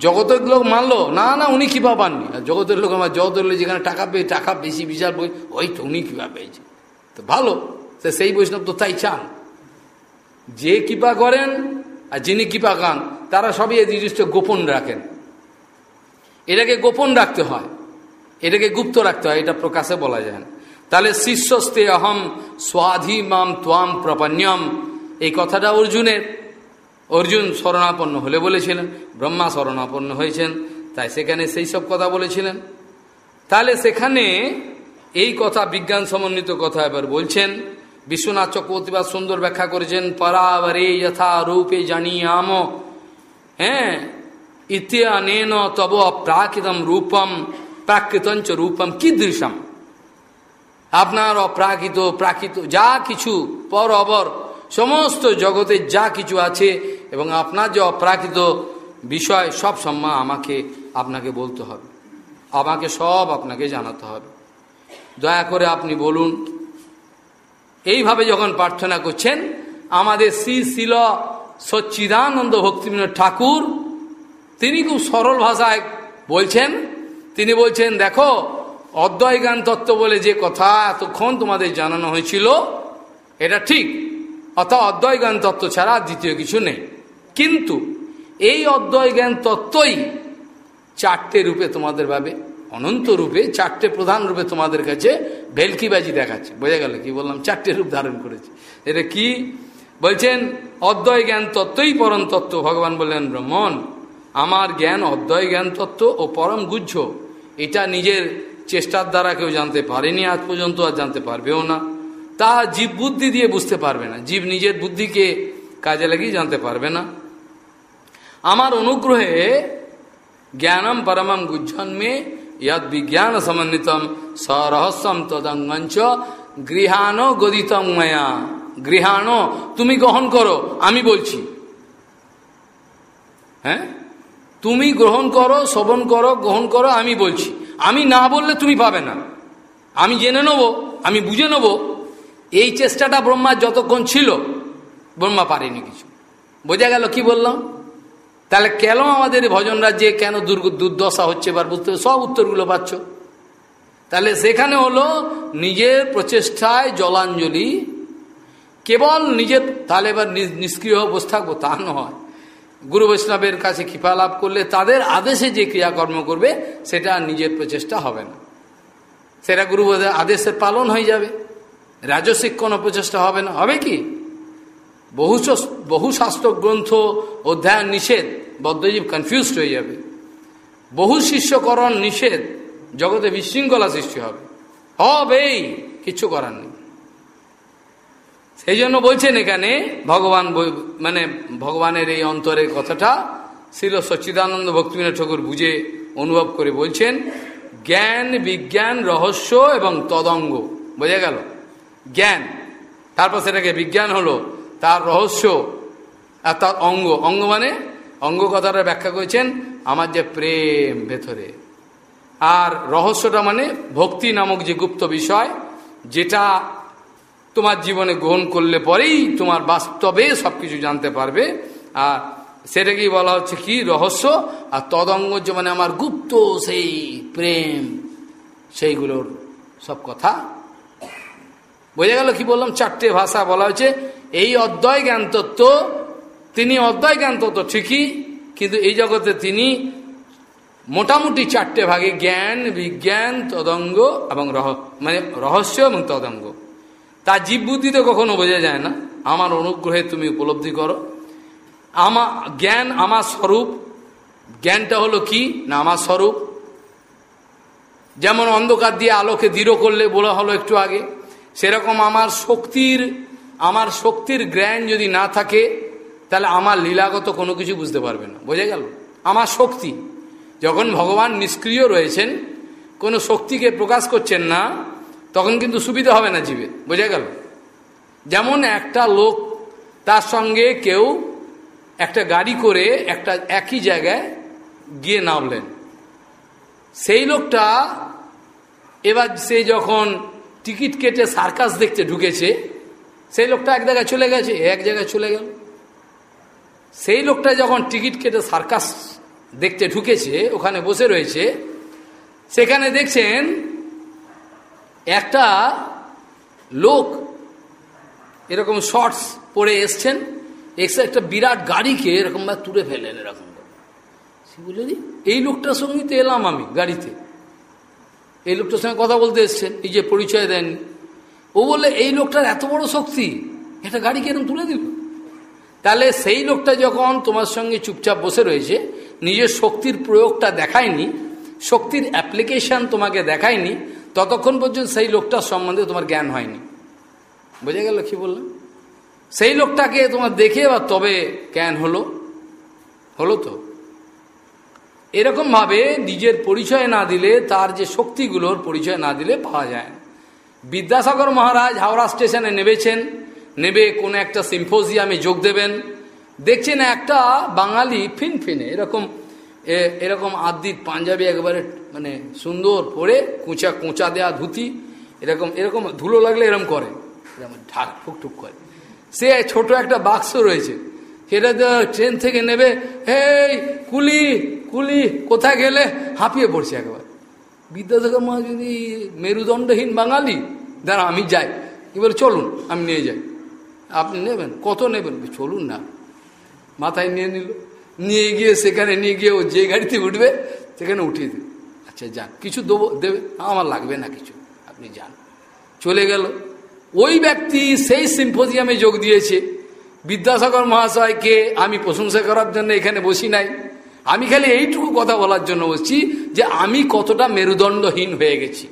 জগতের লোক মানলো? না না, উনি কৃপা পাননি আর জগতের লোক আমার জগতের লোক যেখানে টাকা পেয়ে, টাকা বেশি বিচার বই ওই তো উনি কৃপা পেয়েছে? তো ভালো সে সেই বৈষ্ণব তো তাই চান। যে কৃপা করেন আর যিনি কৃপা খান, তারা সবই এই নির্দিষ্ট গোপন রাখেন। এটাকে গোপন রাখতে হয়। এটাকে গুপ্ত রাখতে হয়, এটা প্রকাশে বলা যায় না। তাহলে শিষ্যস্তে অহম স্বাধীমাম ত্বাম প্রপন্যম। এই কথাটা অর্জুনের। অর্জুন শরণাপন্ন হলে বলেছিলেন, ব্রহ্মা শরণাপন্ন হয়েছেন, তাই সেখানে সেই সব কথা বলেছিলেন। তাহলে সেখানে এই কথা বিজ্ঞান সমন্বিত কথা এবার বলছেন, বিশ্বনাথ চক্রবর্তী বা সুন্দর ব্যাখ্যা করেছেন, পরাবরে যথা রূপে জানিয়াম হ্যাঁ ইত্যানেন তব প্রাকৃতম রূপম প্রাকৃতঞ্চ রূপম কীদৃশম। আপনার অপ্রাকৃত, প্রাকৃত যা কিছু পর অবর সমস্ত জগতে যা কিছু আছে এবং আপনার যে অপ্রাকৃত বিষয়, সব সম্মান আমাকে, আপনাকে বলতে হবে। আমাকে সব আপনাকে জানাতে হবে। দয়া করে আপনি বলুন, এইভাবে যখন প্রার্থনা করছেন, আমাদের শ্রী শিল সচ্চিদানন্দ ভক্তিবিনোদ ঠাকুর, তিনি খুব সরল ভাষায় বলছেন। তিনি বলছেন, দেখো অদ্বয় জ্ঞান তত্ত্ব বলে যে কথা এতক্ষণ তোমাদের জানানো হয়েছিল, এটা ঠিক। অর্থাৎ অদ্বয় জ্ঞান তত্ত্ব ছাড়া আর দ্বিতীয় কিছু নেই। কিন্তু এই অদ্বয় জ্ঞান তত্ত্বই চারটে রূপে তোমাদের ভাবে, অনন্ত রূপে, চারটে প্রধান রূপে তোমাদের কাছে ভেলকিবাজি দেখাচ্ছে। বোঝা গেল কি বললাম? চারটে রূপ ধারণ করেছে। এটা কি? বলছেন অদ্বয় জ্ঞান তত্ত্বই পরম তত্ত্ব। ভগবান বললেন, ব্রহ্মণ, আমার জ্ঞান অদ্বয় জ্ঞান তত্ত্ব ও পরম গুজ্জ এটা নিজের চেষ্টার দ্বারা কেউ জানতে পারেনি, আজ পর্যন্ত আর জানতে পারবেও না। তা জীব বুদ্ধি দিয়ে বুঝতে পারবে না। জীব নিজের বুদ্ধিকে কাজে লাগিয়ে জানতে পারবে না। আমার অনুগ্রহে জ্ঞানম পরমম গুজ্জন্মে ইয়াদ বিজ্ঞান সমন্বিতম সরহস্যম তদঙ্গঞ্চ গৃহাণ গদিতম মায়া। গৃহাণ, তুমি গ্রহণ করো, আমি বলছি। হ্যাঁ? তুমি গ্রহণ করো শ্রবণ করো, গ্রহণ করো, আমি বলছি। আমি না বললে তুমি পাবে না। আমি জেনে নেব, আমি বুঝে নেব। এই চেষ্টাটা ব্রহ্মা যতক্ষণ ছিল, ব্রহ্মা পারেনি কিছু। বোঝা গেল কি বললাম? তাহলে কেন আমাদের ভজন রাজ্যে কেন দুর্গ দুর্দশা হচ্ছে এবার বুঝতে সব উত্তরগুলো পাচ্ছ। তাহলে সেখানে হলো নিজের প্রচেষ্টায় জলাঞ্জলি, কেবল নিজের তাহলে এবার নিষ্ক্রিয় বসে থাকব, তা নয়। গুরু বৈষ্ণবের কাছে কৃপা লাভ করলে তাদের আদেশে যে ক্রিয়াকর্ম করবে, সেটা নিজের প্রচেষ্টা হবে না। সেটা গুরু আদেশের পালন হয়ে যাবে। রাজস্বিক কোনো প্রচেষ্টা হবে না? হবে কি? বহু বহু শাস্ত্র, গ্রন্থ, অধ্যয়ন, নিষেধ, বদ্ধজীব কনফিউজড হয়ে যাবে। বহু শিষ্যকরণ, নিষেধ, জগতে বিশৃঙ্খলা সৃষ্টি হবে। হবেই কিচ্ছু করার নেই। সেই জন্য বলছেন এখানে, ভগবান মানে ভগবানের এই অন্তরের কথাটা ছিল সচ্চিদানন্দ ভক্তিবিনোদ ঠাকুর বুঝে অনুভব করে বলছেন, জ্ঞান, বিজ্ঞান, রহস্য এবং তদঙ্গ, বোঝা গেল? জ্ঞান। তারপর সেটাকে বিজ্ঞান হলো তার রহস্য আর তার অঙ্গ। অঙ্গ মানে অঙ্গ কথাটা ব্যাখ্যা করেছেন আমার যে প্রেম ভেতরে। আর রহস্যটা মানে ভক্তি নামক যে গুপ্ত বিষয় যেটা তোমার জীবনে গ্রহণ করলে পরেই তোমার বাস্তবে সব কিছু জানতে পারবে। আর সেটাকেই বলা হচ্ছে কি? রহস্য। আর তদঙ্গ যে মানে আমার গুপ্ত সেই প্রেম। সেইগুলোর সব কথা। বোঝা গেল কি বললাম? চারটে ভাষা বলা হয়েছে। এই অদ্বয় জ্ঞান তত্ত্ব, তিনি অদ্বয় জ্ঞান তত্ত্ব ঠিকই, কিন্তু এই জগতে তিনি মোটামুটি চারটে ভাগে, জ্ঞান, বিজ্ঞান, তদঙ্গ এবং রহ মানে রহস্য এবং তদঙ্গ। তা জীব বুদ্ধিতে কখনো বোঝা যায় না। আমার অনুগ্রহে তুমি উপলব্ধি করো। আমা, জ্ঞান আমার স্বরূপ। জ্ঞানটা হলো কি? না, আমার স্বরূপ। যেমন অন্ধকার দিয়ে আলোকে দৃঢ় করলে বলা হলো একটু আগে। সেরকম আমার শক্তির আমার শক্তির জ্ঞান যদি না থাকে, তাহলে আমার লীলাগত কোনো কিছু বুঝতে পারবে না। বোঝা গেল? আমার শক্তি। যখন ভগবান নিষ্ক্রিয় রয়েছেন, কোনো শক্তিকে প্রকাশ করছেন না, তখন কিন্তু সুবিধা হবে না জীবে। বোঝা গেল? যেমন একটা লোক, তার সঙ্গে কেউ একটা গাড়ি করে একটা একই জায়গায় গিয়ে নামলেন। সেই লোকটা এবার সে যখন টিকিট কেটে সার্কাস দেখতে ঢুকেছে, সেই লোকটা এক জায়গায় চলে গেছে, এক জায়গায় চলে গেল। সেই লোকটা যখন টিকিট কেটে সার্কাস দেখতে ঢুকেছে, ওখানে বসে রয়েছে, সেখানে দেখছেন একটা লোক এরকম শর্টস পরে এসছেন, এসে একটা বিরাট গাড়িকে এরকম তুলে ফেলেন এরকম সে বলে এই লোকটার সঙ্গে তো এলাম আমি গাড়িতে। এই লোকটার সঙ্গে কথা বলতে এসছেন যে পরিচয় দেননি ও বললে, এই লোকটার এত বড় শক্তি একটা গাড়িকে এরকম তুলে দিল তাহলে সেই লোকটা যখন তোমার সঙ্গে চুপচাপ বসে রয়েছে, নিজের শক্তির প্রয়োগটা দেখায়নি, শক্তির অ্যাপ্লিকেশন তোমাকে দেখায়নি, ততক্ষণ পর্যন্ত সেই লোকটার সম্বন্ধে তোমার জ্ঞান হয়নি। বোঝা গেল কি বললাম? সেই লোকটাকে তোমার দেখে বা তবে জ্ঞান হলো? হলো তো? এরকমভাবে নিজের পরিচয় না দিলে, তার যে শক্তিগুলোর পরিচয় না দিলে পাওয়া যায় না। বিদ্যাসাগর মহারাজ হাওড়া স্টেশনে নেবেছেন নেবে কোনো একটা সিম্পোজিয়ামে যোগ দেবেন। দেখছেন একটা বাঙালি ফিনফিনে, এরকম এরকম আদিত পাঞ্জাবি একবারে মানে সুন্দর পরে কুঁচা, কোঁচা দেয়া ধুতি, এরকম এরকম ধুলো লাগলে এরকম করে। এরকম ঢাক, ঠুকঠুক করে। সে ছোট একটা বাক্স রয়েছে। সেটা ট্রেন থেকে নেবে। এই কুলি কুলি, কোথায় গেলে? হাঁপিয়ে পড়ছে একবার। বিদ্যাসাগর মা যদি মেরুদণ্ডহীন বাঙালি দাঁড়া আমি যাই। এবার চলুন, আমি নিয়ে যাই। আপনি নেবেন? কত নেবেন? চলুন না। মাথায় নিয়ে নিল। নিয়ে গিয়ে সেখানে, নিয়ে গিয়ে ও যে গাড়িতে উঠবে, সেখানে উঠিয়ে দেবে আচ্ছা যান কিছু দেবো, দেবে। আমার লাগবে না কিছু। আপনি যান। চলে গেল। ওই ব্যক্তি সেই সিম্পোজিয়ামে যোগ দিয়েছে। বিদ্যাসাগর মহাশয়কে আমি প্রশংসা করার জন্য এখানে বসি নাই। আমি খালি এইটুকু কথা বলার জন্য বলছি যে আমি কতটা মেরুদণ্ডহীন হয়ে গেছি।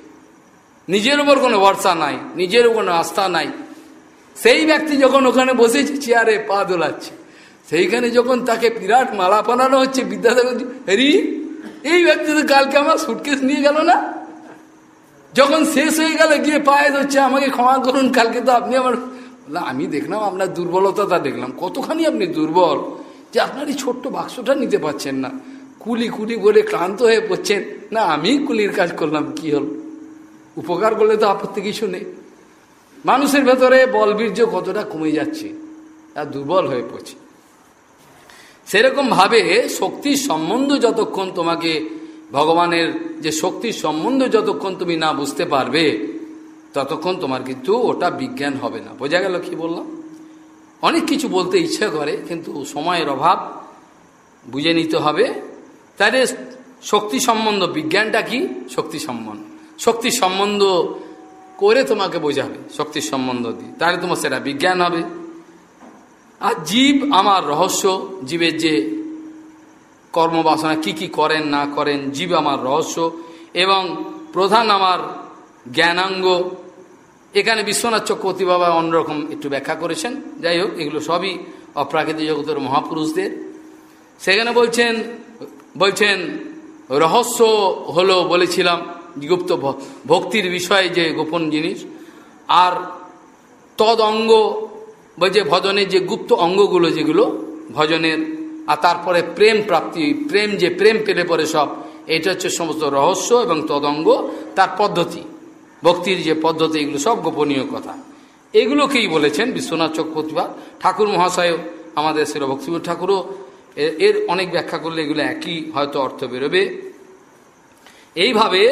নিজের উপর কোনো ভরসা নাই, নিজের কোনো আস্থা নাই। সেই ব্যক্তি যখন ওখানে বসেছে চেয়ারে পা দোলাচ্ছে, সেইখানে যখন তাকে বিরাট মালা পানানো হচ্ছে, বিদ্যাসাগর রি এই ব্যক্তি তো কালকে আমার সুটকেস নিয়ে গেল না? যখন শেষ হয়ে গেল, গিয়ে পায়ে হচ্ছে আমাকে ক্ষমা করুন, কালকে তো আপনি আমার আমি দেখলাম আপনার দুর্বলতাটা দেখলাম। কতখানি আপনি দুর্বল যে আপনার এই ছোট্ট বাক্সটা নিতে পারছেন না। কুলি কুলি বলে ক্লান্ত হয়ে পড়ছেন। না, আমি কুলির কাজ করলাম, কি হল? উপকার করলে তো আপত্তি কিছু নেই। মানুষের ভেতরে বলবীর্য কতটা কমে যাচ্ছে আর দুর্বল হয়ে পড়ছে। সেরকম ভাবে শক্তির সম্বন্ধ যতক্ষণ তোমাকে ভগবানের যে শক্তির সম্বন্ধ যতক্ষণ তুমি না বুঝতে পারবে ততক্ষণ তোমার কিন্তু ওটা বিজ্ঞান হবে না। বোঝা গেল কি বললাম? অনেক কিছু বলতে ইচ্ছে করে, কিন্তু সময়ের অভাব বুঝে নিতে হবে। তাহলে শক্তি সম্বন্ধ, বিজ্ঞানটা কি? শক্তি সম্বন্ধ। শক্তি সম্বন্ধ করে তোমাকে বোঝাবে শক্তির সম্বন্ধ দিয়ে। তাহলে তোমার সেটা বিজ্ঞান হবে। আর জীব আমার রহস্য, জীবের যে কর্মবাসনা, কি কি করেন, না করেন, জীব আমার রহস্য এবং প্রধান আমার জ্ঞানাঙ্গ। এখানে বিশ্বনাথ চক্রবর্তী বাবা অন্যরকম একটু ব্যাখ্যা করেছেন। যাই হোক, এগুলো সবই অপ্রাকৃতিক জগতের মহাপুরুষদের। সেখানে বলছেন বলছেন, রহস্য হলো বলেছিলাম, গুপ্ত ভক্তির বিষয়ে যে গোপন জিনিস। আর তদ অঙ্গ যে ভজনের যে গুপ্ত অঙ্গগুলো যেগুলো ভজনের, আর তারপরে প্রেম প্রাপ্তি, প্রেম যে প্রেম পেলে পরে সব, এটা হচ্ছে সমস্ত রহস্য এবং তদঙ্গ, তার পদ্ধতি। ভক্তির যে পদ্ধতি, এগুলো সব গোপনীয় কথা। এগুলোকেই বলেছেন বিশ্বনাথ চক্রবর্তীবা ঠাকুর মহাশয় আমাদের সেরা ভক্তিপুর ঠাকুরও। এর অনেক ব্যাখ্যা করলে এগুলো একই হয়তো অর্থ বেরোবে। এইভাবে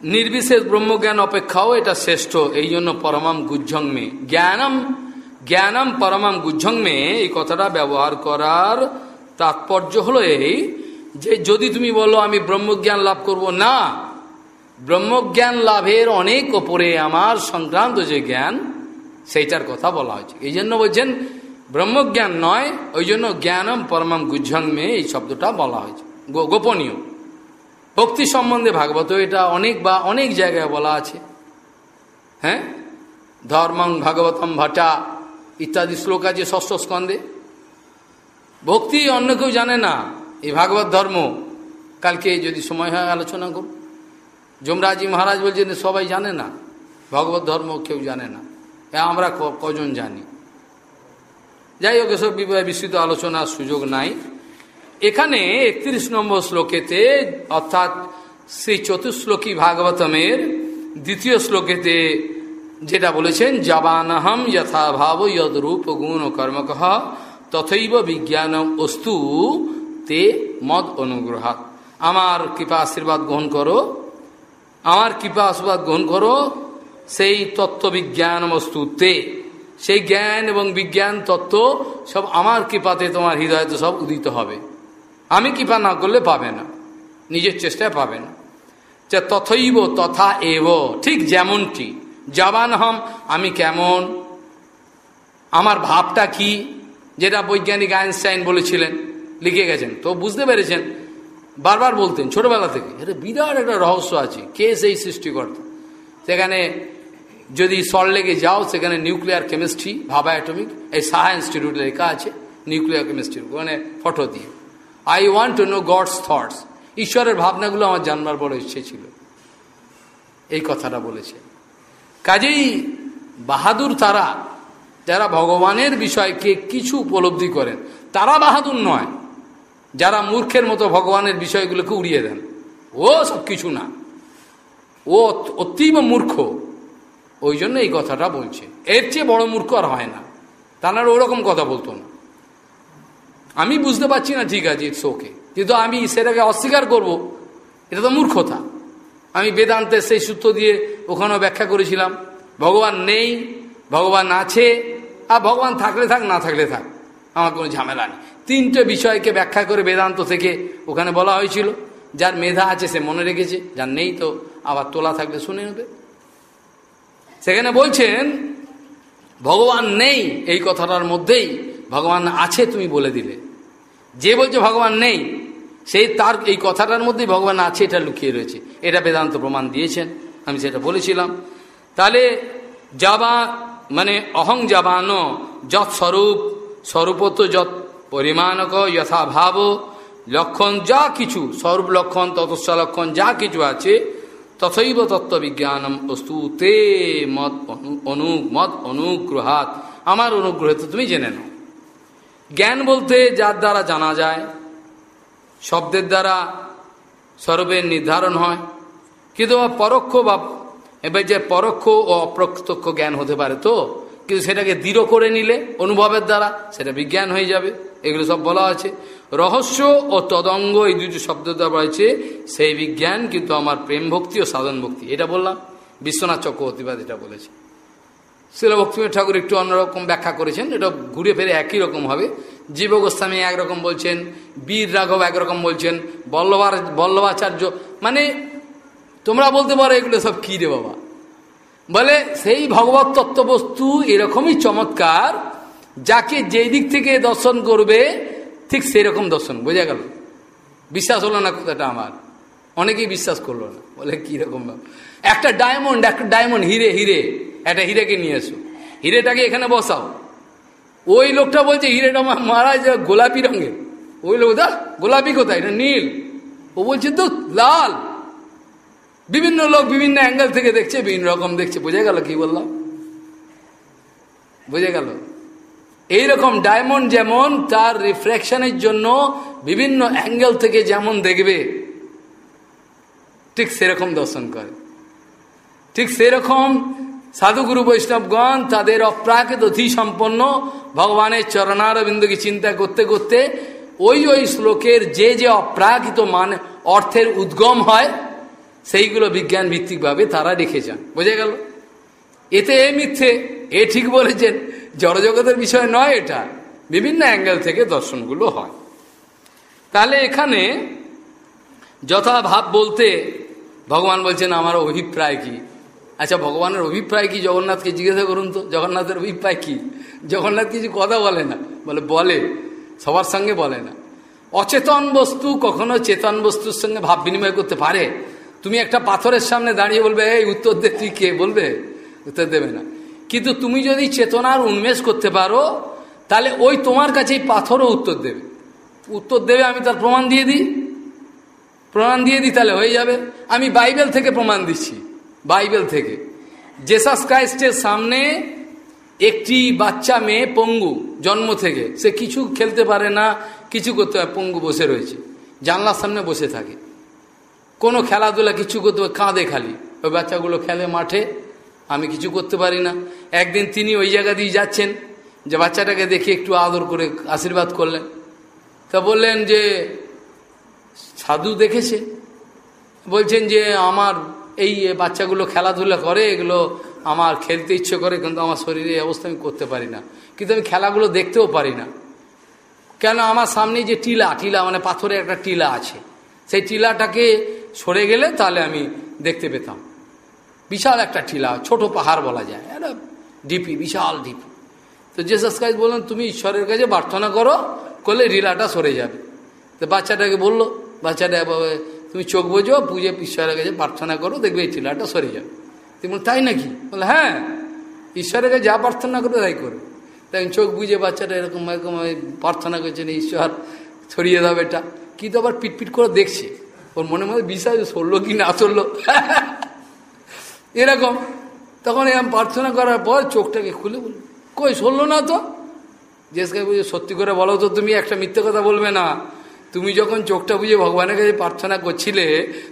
নির্বিশেষ ব্রহ্মজ্ঞান অপেক্ষাও এটা শ্রেষ্ঠ, এই জন্য পরমাম গুজ্জংমে জ্ঞানম জ্ঞানম পরমাম গুজ্জংমে এই কথাটা ব্যবহার করার তাৎপর্য হলো এই যে, যদি তুমি বলো আমি ব্রহ্মজ্ঞান লাভ করব, না। ব্রহ্মজ্ঞান লাভের অনেক ওপরে আমার সংক্রান্ত যে জ্ঞান, সেইটার কথা বলা হয়েছে। এই জন্য বলছেন, ব্রহ্মজ্ঞান নয়, ওই জন্য জ্ঞানম পরমাম গুজ্জংমে এই শব্দটা বলা হয়েছে। গোপনীয়। ভক্তি সম্বন্ধে ভাগবত এটা অনেক বা অনেক জায়গায় বলা আছে। হ্যাঁ? ধর্মং ভাগবতম ভটা ইত্যাদি শ্লোক আছে ষষ্ঠ স্কন্ধে। ভক্তি অন্য কেউ জানে না, এই ভাগবত ধর্ম। কালকে যদি সময় হয় আলোচনা করব যমরাজি মহারাজ বলছেন, সবাই জানে না। ভগবত ধর্ম কেউ জানে না। আমরা কজন জানি? যাই হোক, এসব বিস্তৃত আলোচনার সুযোগ নাই। এখানে একত্রিশ নম্বর শ্লোকেতে, অর্থাৎ শ্রী চতুশ্লোকী ভাগবতমের দ্বিতীয় শ্লোকেতে যেটা বলেছেন, জবানহম যথাভাব রূপ গুণ কর্মক তথৈব বিজ্ঞানম অস্তু তে মদ অনুগ্রহাত আমার কৃপা আশীর্বাদ গ্রহণ করো। আমার কৃপা আশীর্বাদ গ্রহণ করো, সেই তত্ত্ববিজ্ঞান বস্তুতে। সেই জ্ঞান এবং বিজ্ঞান তত্ত্ব সব আমার কৃপাতে তোমার হৃদয়তে সব উদিত হবে। আমি কৃপা না করলে পাবে না, নিজের চেষ্টায় পাবে না। যে তথৈব তথা এব, ঠিক যেমনটি। জবান হম, আমি কেমন? আমার ভাবটা কি? যেটা বৈজ্ঞানিক আইনস্টাইন বলেছিলেন, লিখে গেছেন। তো বুঝতে পেরেছেন বারবার বলতেন ছোটবেলা থেকে এটা বিরাট একটা রহস্য আছে, কে সেই সৃষ্টিকর্তা? সেখানে যদি সল্টলেকে যাও, সেখানে নিউক্লিয়ার কেমিস্ট্রি, ভাবা অ্যাটমিক, এই সাহা ইনস্টিটিউটে লেখা আছে, নিউক্লিয়ার কেমিস্ট্রি, ওখানে ফটো দিয়ে। I want to know God's thoughts ঈশ্বরের ভাবনাগুলো আমার জানবার বড় ইচ্ছে ছিল। এই কথাটা বলেছে। কাজেই বাহাদুর তারা, যারা ভগবানের বিষয়কে কিছু উপলব্ধি করেন, তারা বাহাদুর নয়। যারা মূর্খের মতো ভগবানের বিষয়গুলোকে উড়িয়ে দেন, ও সব কিছু না। ও অতীব মূর্খ। ওই জন্য এই কথাটা বলছে। এর চেয়ে বড় মূর্খ আর হয় না। তার ওরকম কথা বলতো না। আমি বুঝতে পারছি না, ঠিক আছে ওকে কিন্তু আমি সেটাকে অস্বীকার করব। এটা তো মূর্খতা। আমি বেদান্তের সেই সূত্র দিয়ে ওখানেও ব্যাখ্যা করেছিলাম। ভগবান নেই, ভগবান আছে, আর ভগবান থাকলে থাক, না থাকলে থাক। আমার কোনো ঝামেলা নেই। তিনটে বিষয়কে ব্যাখ্যা করে বেদান্ত থেকে ওখানে বলা হয়েছিল। যার মেধা আছে সে মনে রেখেছে, যার নেই তো আবার তোলা থাকলে শুনে নেবে। সেখানে বলছেন, ভগবান নেই এই কথাটার মধ্যেই, ভগবান আছে তুমি বলে দিলে। যে বলছে ভগবান নেই সেই তার এই কথাটার মধ্যেই ভগবান আছে এটা লুকিয়ে রয়েছে। এটা বেদান্ত প্রমাণ দিয়েছেন, আমি সেটা বলেছিলাম। তাহলে যাবা মানে অহং যাবান যৎ স্বরূপ স্বরূপত যৎ পরিমাণক যথাভাব লক্ষণ যা কিছু, স্বরূপ লক্ষণ ততস্ব লক্ষণ যা কিছু আছে, তথৈব তত্ত্ববিজ্ঞানম বস্তু তে মত অনু মত অনুগ্রহাত। আমার অনুগ্রহে তো তুমি জেনে নাও। জ্ঞান বলতে যার দ্বারা জানা যায়, শব্দের দ্বারা স্বরূপের নির্ধারণ হয়, কিন্তু পরোক্ষ বা, এবার যে পরোক্ষ ও অপ্রত্যক্ষ জ্ঞান হতে পারে তো, কিন্তু সেটাকে দৃঢ় করে নিলে অনুভবের দ্বারা সেটা বিজ্ঞান হয়ে যাবে। এগুলো সব বলা আছে। রহস্য ও তদঙ্গ, এই দুটি শব্দ দেওয়া রয়েছে, সেই বিজ্ঞান কিন্তু আমার প্রেম ভক্তি ও সাধন ভক্তি। এটা বললাম, বিশ্বনাথ চক্রবর্তীবাদ এটা বলেছে। শিল ভক্তিময় ঠাকুর একটু অন্যরকম ব্যাখ্যা করেছেন, এটা ঘুরে ফেরে একই রকম হবে। জীব গোস্বামী একরকম বলছেন, বীর রাঘব একরকম বলছেন, বল্লভার, বল্লভাচার্য মানে তোমরা বলতে পারো এগুলো সব কী রে বাবা? বলে সেই ভগবত তত্ত্ববস্তু এরকমই চমৎকার যাকে যেই দিক থেকে দর্শন করবে, ঠিক সেরকম দর্শন, বোঝা গেল? বিশ্বাস হলো না কথাটা আমার। অনেকেই বিশ্বাস করল না, বলে কীরকম একটা ডায়মন্ড একটা ডায়মন্ড হিরে হিরে, একটা হিরেকে নিয়ে এসো। হিরেটাকে এখানে বসাও। ওই লোকটা বলছে, হিরেটা মারা যা গোলাপি রঙের। ওই লোক দা গোলাপি কোথায়? এটা নীল। ও বলছে তো লাল। বিভিন্ন লোক বিভিন্ন অ্যাঙ্গেল থেকে দেখছে, বিভিন্ন রকম দেখছে। বোঝা গেল কি বললাম? বুঝে গেল? এইরকম ডায়মন্ড যেমন, তার রিফ্লেকশনের জন্য বিভিন্ন অ্যাঙ্গেল থেকে যেমন দেখবে, ঠিক সেরকম দর্শন করে। ঠিক সেরকম সাধুগুরু বৈষ্ণবগণ তাদের অপ্রাকৃত অধি সম্পন্ন ভগবানের চরণারবিন্দুকে চিন্তা করতে করতে ওই ওই শ্লোকের যে যে অপ্রাকৃত মান, অর্থের উদ্গম হয়, সেইগুলো বিজ্ঞান ভিত্তিকভাবে তারা রেখে যান। বোঝা গেল? এতে এ মিথ্যে, এ ঠিক বলেছেন। জড়জগতের বিষয় নয় এটা। বিভিন্ন অ্যাঙ্গেল থেকে দর্শনগুলো হয়। তাহলে এখানে যথাভাব বলতে ভগবান বলছেন, আমার অভিপ্রায় কি? আচ্ছা ভগবানের অভিপ্রায় কি? জগন্নাথকে জিজ্ঞাসা করুন তো, জগন্নাথের অভিপ্রায় কি? জগন্নাথ কিছু কথা বলে না। বলে বলে, সবার সঙ্গে বলে না। অচেতন বস্তু কখনো চেতন বস্তুর সঙ্গে ভাব বিনিময় করতে পারে? তুমি একটা পাথরের সামনে দাঁড়িয়ে বলবে, এই উত্তর দে, তুই কে? বলবে? উত্তর দেবে না। কিন্তু তুমি যদি চেতনার উন্মেষ করতে পারো, তাহলে ওই তোমার কাছেই পাথরও উত্তর দেবে। উত্তর দেবে, আমি তার প্রমাণ দিয়ে দিই। প্রমাণ দিয়ে দিই, তাহলে হয়ে যাবে। আমি বাইবেল থেকে প্রমাণ দিচ্ছি, বাইবেল থেকে। জেসাস ক্রাইস্টের সামনে একটি বাচ্চা মেয়ে, পঙ্গু, জন্ম থেকে। সে কিছু খেলতে পারে না, কিছু করতে পারে পঙ্গু বসে রয়েছে। জানলার সামনে বসে থাকে। কোনো খেলাধুলা, কিছু করতে কাঁদে খালি। ওই বাচ্চাগুলো খেলে মাঠে। আমি কিছু করতে পারি না। একদিন তিনি ওই জায়গা দিয়ে যাচ্ছেন, যে বাচ্চাটাকে দেখে একটু আদর করে আশীর্বাদ করলেন। তা বললেন যে, সাধু দেখেছে? বলছেন যে, আমার এই বাচ্চাগুলো খেলাধুলা করে, এগুলো আমার খেলতে ইচ্ছে করে, কিন্তু আমার শরীরে অবস্থা আমি করতে পারি না। কিন্তু আমি খেলাগুলো দেখতেও পারি না। কেন আমার সামনে যে টিলা টিলা মানে পাথরে একটা টিলা আছে। সেই টিলাটাকে সরে গেলে তাহলে আমি দেখতে পেতাম। বিশাল একটা টিলা, ছোট পাহাড় বলা যায়। একটা ডিপি, বিশাল ডিপি। তো জেসাস কাজ বললেন, তুমি ঈশ্বরের কাছে প্রার্থনা করো, করলে রিলাটা সরে যাবে। তো বাচ্চাটাকে বলল, বাচ্চাটা, তুমি চোখ বোঝো পুজো ঈশ্বরের কাছে প্রার্থনা করো, দেখবে এই টিলাটা সরে যাবে। তুমি তাই নাকি? বলে হ্যাঁ ঈশ্বরের কাছে যা প্রার্থনা করবে তাই করবে তাই চোখ বুঝে বাচ্চাটা এরকম এরকম প্রার্থনা করছেন ঈশ্বর ছড়িয়ে দাও এটা কি তো আবার পিটপিট করে দেখছে। ওর মনে মনে বিশ্বাস সরলো কি না সরলো এরকম। তখন এরকম প্রার্থনা করার পর চোখটাকে খুলে বলল কই, সরলো না তো? জেসকে বুঝে সত্যি করে বলো তো তুমি, একটা মিথ্যে কথা বলবে না। তুমি যখন চোখটা বুঝে ভগবানের কাছে প্রার্থনা করছিলে,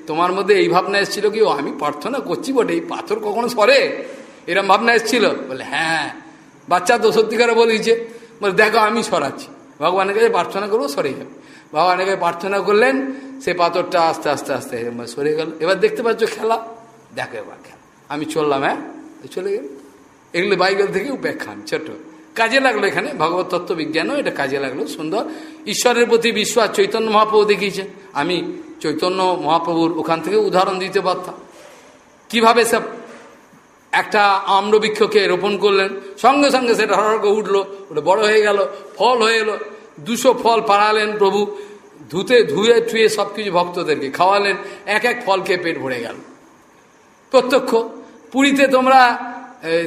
তোমার মধ্যে এই ভাবনা এসেছিল কি, ও, আমি প্রার্থনা করছি বটে, এই পাথর কখনো সরে? এরম ভাবনা এসেছিল? বলে হ্যাঁ বাচ্চা তো সত্যিকারে বলেছে বলে, দেখো, আমি সরাচ্ছি। ভগবানের কাছে প্রার্থনা করব সরে যাবে। ভগবানের কাছে প্রার্থনা করলেন, সে পাথরটা আস্তে আস্তে আস্তে সরে গেল। এবার দেখতে পাচ্ছ খেলা। দেখো এবার খেলা। আমি চললাম হ্যাঁ? চলে গেল। এগুলো বাইবেল থেকে উপেক্ষান ছোট। কাজে লাগল এখানে, ভগবত তত্ত্ব বিজ্ঞানও এটা কাজে লাগল, সুন্দর। ঈশ্বরের প্রতি বিশ্বাস চৈতন্য মহাপ্রভু দেখিয়েছে। আমি চৈতন্য মহাপ্রভুর ওখান থেকে উদাহরণ দিতে পারতাম। কীভাবে সব একটা আম্রবৃক্ষকে রোপণ করলেন, সঙ্গে সঙ্গে সেটা হরকে উঠল, ওটা বড় হয়ে গেল, ফল হয়ে এলো, দুশো ফল পাড়ালেন প্রভু, ধুতে ধুয়ে ঠুয়ে সব কিছু ভক্তদেরকে খাওয়ালেন, এক এক ফল খেয়ে পেট ভরে গেল। প্রত্যক্ষ পুরীতে তোমরা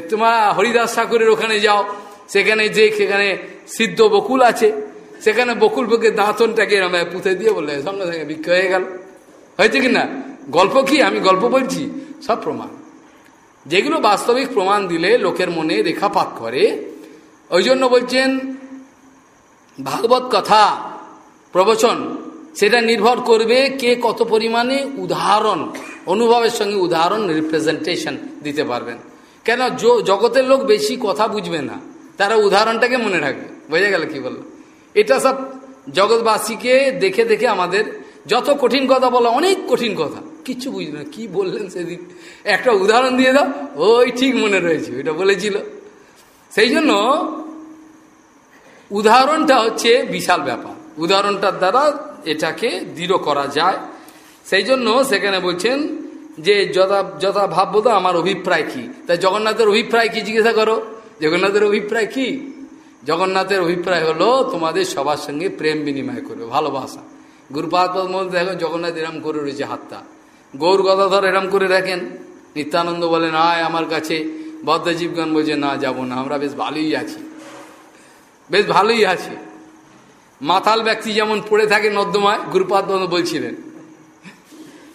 তোমার হরিদাস ঠাকুরের ওখানে যাও। সেখানে যে সেখানে সিদ্ধ বকুল আছে। সেখানে বকুল বকে দাঁতনটাকে এরম পুঁতে দিয়ে বললে, সঙ্গে সঙ্গে বিক্রি হয়ে গেল। হয়েছে কি না? গল্প কি? আমি গল্প বলছি। সব প্রমাণ। যেগুলো বাস্তবিক প্রমাণ দিলে লোকের মনে রেখাপাত করে। ওই জন্য বলছেন, ভাগবত কথা, প্রবচন, সেটা নির্ভর করবে কে কত পরিমাণে উদাহরণ। অনুভবের সঙ্গে উদাহরণ রিপ্রেজেন্টেশন দিতে পারবেন। কেন? জগতের লোক বেশি কথা বুঝবে না। তারা উদাহরণটাকে মনে রাখবে। বোঝা গেল কি বলল এটা সব জগৎবাসীকে দেখে দেখে আমাদের যত কঠিন কথা বলা, অনেক কঠিন কথা। কিচ্ছু বুঝবে না। কি বললেন সেদিন? একটা উদাহরণ দিয়ে দাও। ওই ঠিক মনে রয়েছে, ওইটা বলেছিল। সেই জন্য উদাহরণটা হচ্ছে বিশাল ব্যাপার। উদাহরণটার দ্বারা এটাকে দৃঢ় করা যায়। সেই জন্য সেখানে বলছেন যে যথা যথা ভাববোধ আমার অভিপ্রায় কি? তাই জগন্নাথের অভিপ্রায় কি জিজ্ঞাসা করো? জগন্নাথের অভিপ্রায় কি? জগন্নাথের অভিপ্রায় হলো তোমাদের সবার সঙ্গে প্রেম বিনিময় করবে, ভালোবাসা। গুরুপাদ মধ্যে দেখো, জগন্নাথ এরম করে রয়েছে হাতটা। গৌর গদাধর এরম করে দেখেন। নিত্যানন্দ বলেন আয় আমার কাছে। বদ্ধজীবগণ বলছে, না, যাব না, আমরা বেশ ভালোই আছি। বেশ ভালোই আছি। মাথাল ব্যক্তি যেমন পড়ে থাকে নর্দমায়, গুরুপাদ বলছিলেন।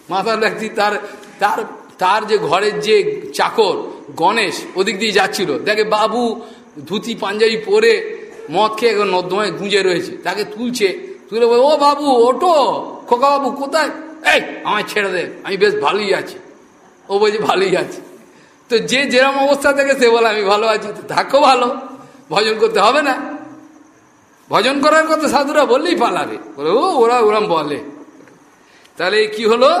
মাতাল ব্যক্তি, তার তার তার যে ঘরের যে চাকর, গণেশ, ওদিক দিয়ে যাচ্ছিল। দেখে বাবু ধুতি, পাঞ্জাবি পরে মদ খেয়ে এখন নর্দমায় গুঁজে রয়েছে। তাকে তুলছে, তুলে বলে, ও বাবু ওটো খোকা বাবু, কোথায়? এই, আমায় ছেড়ে দে। আমি বেশ ভালোই আছি। ও বলছে, ভালোই আছি। তো যে যেরম অবস্থা থেকে, সে বলে, আমি ভালো আছি, তো থাকো ভালো। ভজন করতে হবে না। ভজন করার কথা সাধুরা বললেই পালাবে। বলে, ও, ওরা ওরম বলে। তাহলে কি হলো?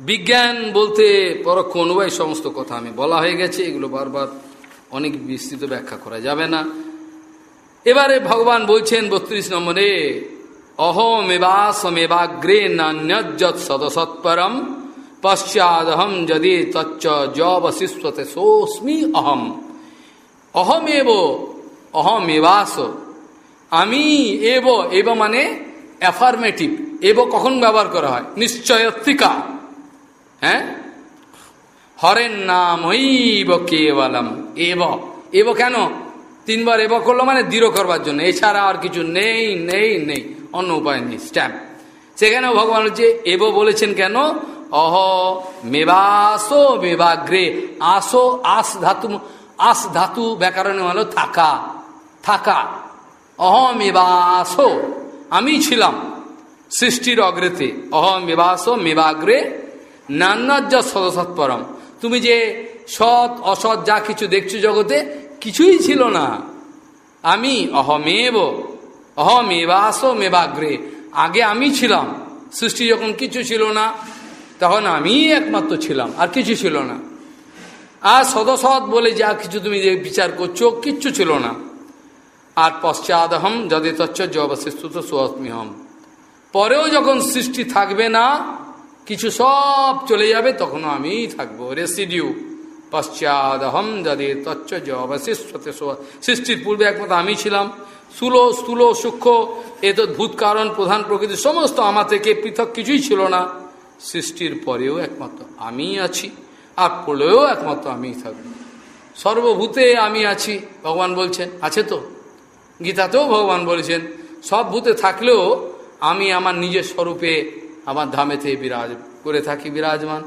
বিজ্ঞান বলতে পরোক্ষ অনুবাই সমস্ত কথা আমি বলা হয়ে গেছে, এগুলো বারবার অনেক বিস্তৃত ব্যাখ্যা করা যাবে না। এবারে ভগবান বলছেন বত্রিশ নম্বরে অহমেবাসমেবাগ্রে নান্যত সদসৎপরম, পশ্চাদহম যদি তচ্চ জবশিষ্যতে সোস্মি অহম। অহমেব, অহমেবাস, আমি, এব এব মানে অ্যাফার্মেটিভ এব কখন ব্যবহার করা হয়? নিশ্চয়ত্বিকা হ্যাঁ? হরেন নামইব কেবলম। এব। এব কেন? তিনবার এব করল মানে দৃঢ় করবার জন্য। এছাড়া আর কিছু নেই নেই নেই। অন্য উপায় নেই। স্ট্যাম্প সেখানেও ভগবান হচ্ছে এব বলেছেন কেন? অহ, মেবাসো মেবাগ্রে। আসো, আস ধাতু আস ধাতু ব্যাকরণে হলো থাকা। থাকা। অহ এবাস আমি ছিলাম সৃষ্টির অগ্রেতে। অহম এবাস মেবাগ্রে নান্নাজ্য সদসৎপরম। তুমি যে সৎ, অসৎ যা কিছু দেখছ জগতে, কিছুই ছিল না। আমি অহমেব, অহমেবাস মেবাগ্রে। আগে আমি ছিলাম। সৃষ্টি যখন কিছু ছিল না, তখন আমি একমাত্র ছিলাম, আর কিছু ছিল না। আর সদসৎ বলে যা কিছু তুমি যে বিচার করছ, কিচ্ছু ছিল না। আর পশ্চাদহম যদি তচ্ছ অবশিষ্ট সুস্মিহম। পরেও যখন সৃষ্টি থাকবে না, কিছু সব চলে যাবে তখন আমিই থাকব। রেসিডিউ পশ্চাদহম যদি তচ্ছ অবশিষ্ট সৃষ্টির পূর্বে একমাত্র আমি ছিলাম। স্থূল স্থূল, সূক্ষ্ম এত ভূত কারণ, প্রধান প্রকৃতি, সমস্ত আমার থেকে পৃথক কিছুই ছিল না। সৃষ্টির পরেও একমাত্র আমিই আছি, আর পড়লেও একমাত্র আমিই থাকব। সর্বভূতে আমি আছি, ভগবান বলছেন, আছে তো? গীতাতেও ভগবান বলেছেন, সব ভূতে থাকলেও আমি আমার নিজের স্বরূপে আমার ধামেতে বিরাজ, করে থাকি, বিরাজমান।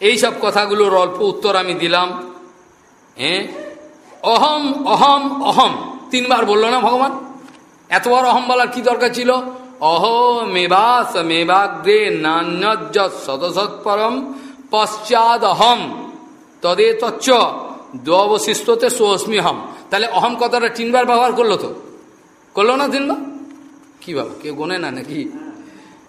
এই সব কথাগুলোর অল্প উত্তর আমি দিলাম। হ্যাঁ অহম অহম অহম। তিনবার বলল না ভগবান? এতবার অহম বলার কি দরকার ছিল? অহ মেবাস মেবাগ্রে নান্যজ সদসৎপরম পশ্চাদ অহম তদে তচ্চ দ্ববশিষ্টতে সোস্মি হম তাহলে অহম কথাটা তিনবার ব্যবহার করল তো? করল না তিনবার? কি বাবা, কেউ গোনে না নাকি?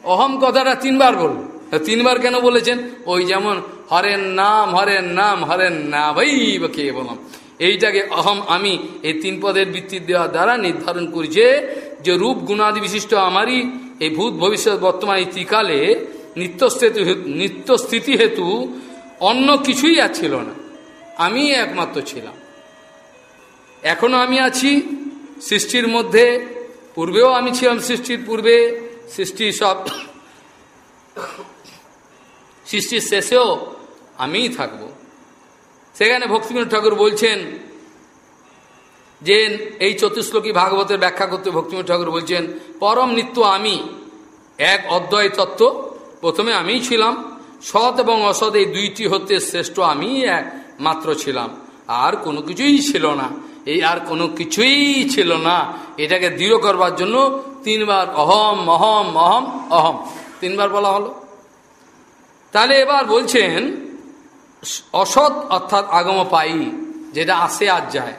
অহম কথাটা তিনবার বলল। তিনবার কেন বলেছেন? ওই যেমন হরেন নাম হরেন নাম হরেন না ভাই কে বললাম? এইটাকে অহম, আমি এই তিন পদের বৃত্তি দেওয়ার দ্বারা নির্ধারণ করেছে যে রূপ গুণাদি বিশিষ্ট আমারই এই ভূত ভবিষ্যৎ বর্তমান এই ত্রিকালে নিত্যস্থিতি নিত্যস্থিতি হেতু অন্য কিছুই আর ছিল না। আমি একমাত্র ছিলাম। এখনও আমি আছি সৃষ্টির মধ্যে, পূর্বেও আমি ছিলাম সৃষ্টির পূর্বে, সৃষ্টি সব, সৃষ্টির শেষেও আমিই থাকব। সেখানে ভক্তিবিনোদ ঠাকুর বলছেন যে, এই চতুশ্লোকী ভাগবতের ব্যাখ্যা করতে ভক্তিবিনোদ ঠাকুর বলছেন, পরম নিত্য আমি, এক অদ্বয় তত্ত্ব, প্রথমে আমিই ছিলাম, সৎ এবং অসৎ এই দুইটি হতে শ্রেষ্ঠ আমি এক মাত্র ছিলাম, আর কোনো কিছুই ছিল না। এই আর কোনো কিছুই ছিল না। এটাকে দৃঢ় করবার জন্য তিনবার অহম অহম অহম অহম। তিনবার বলা হলো। তাহলে এবার বলছেন, অসৎ অর্থাৎ আগম পাই যেটা আসে আর যায়।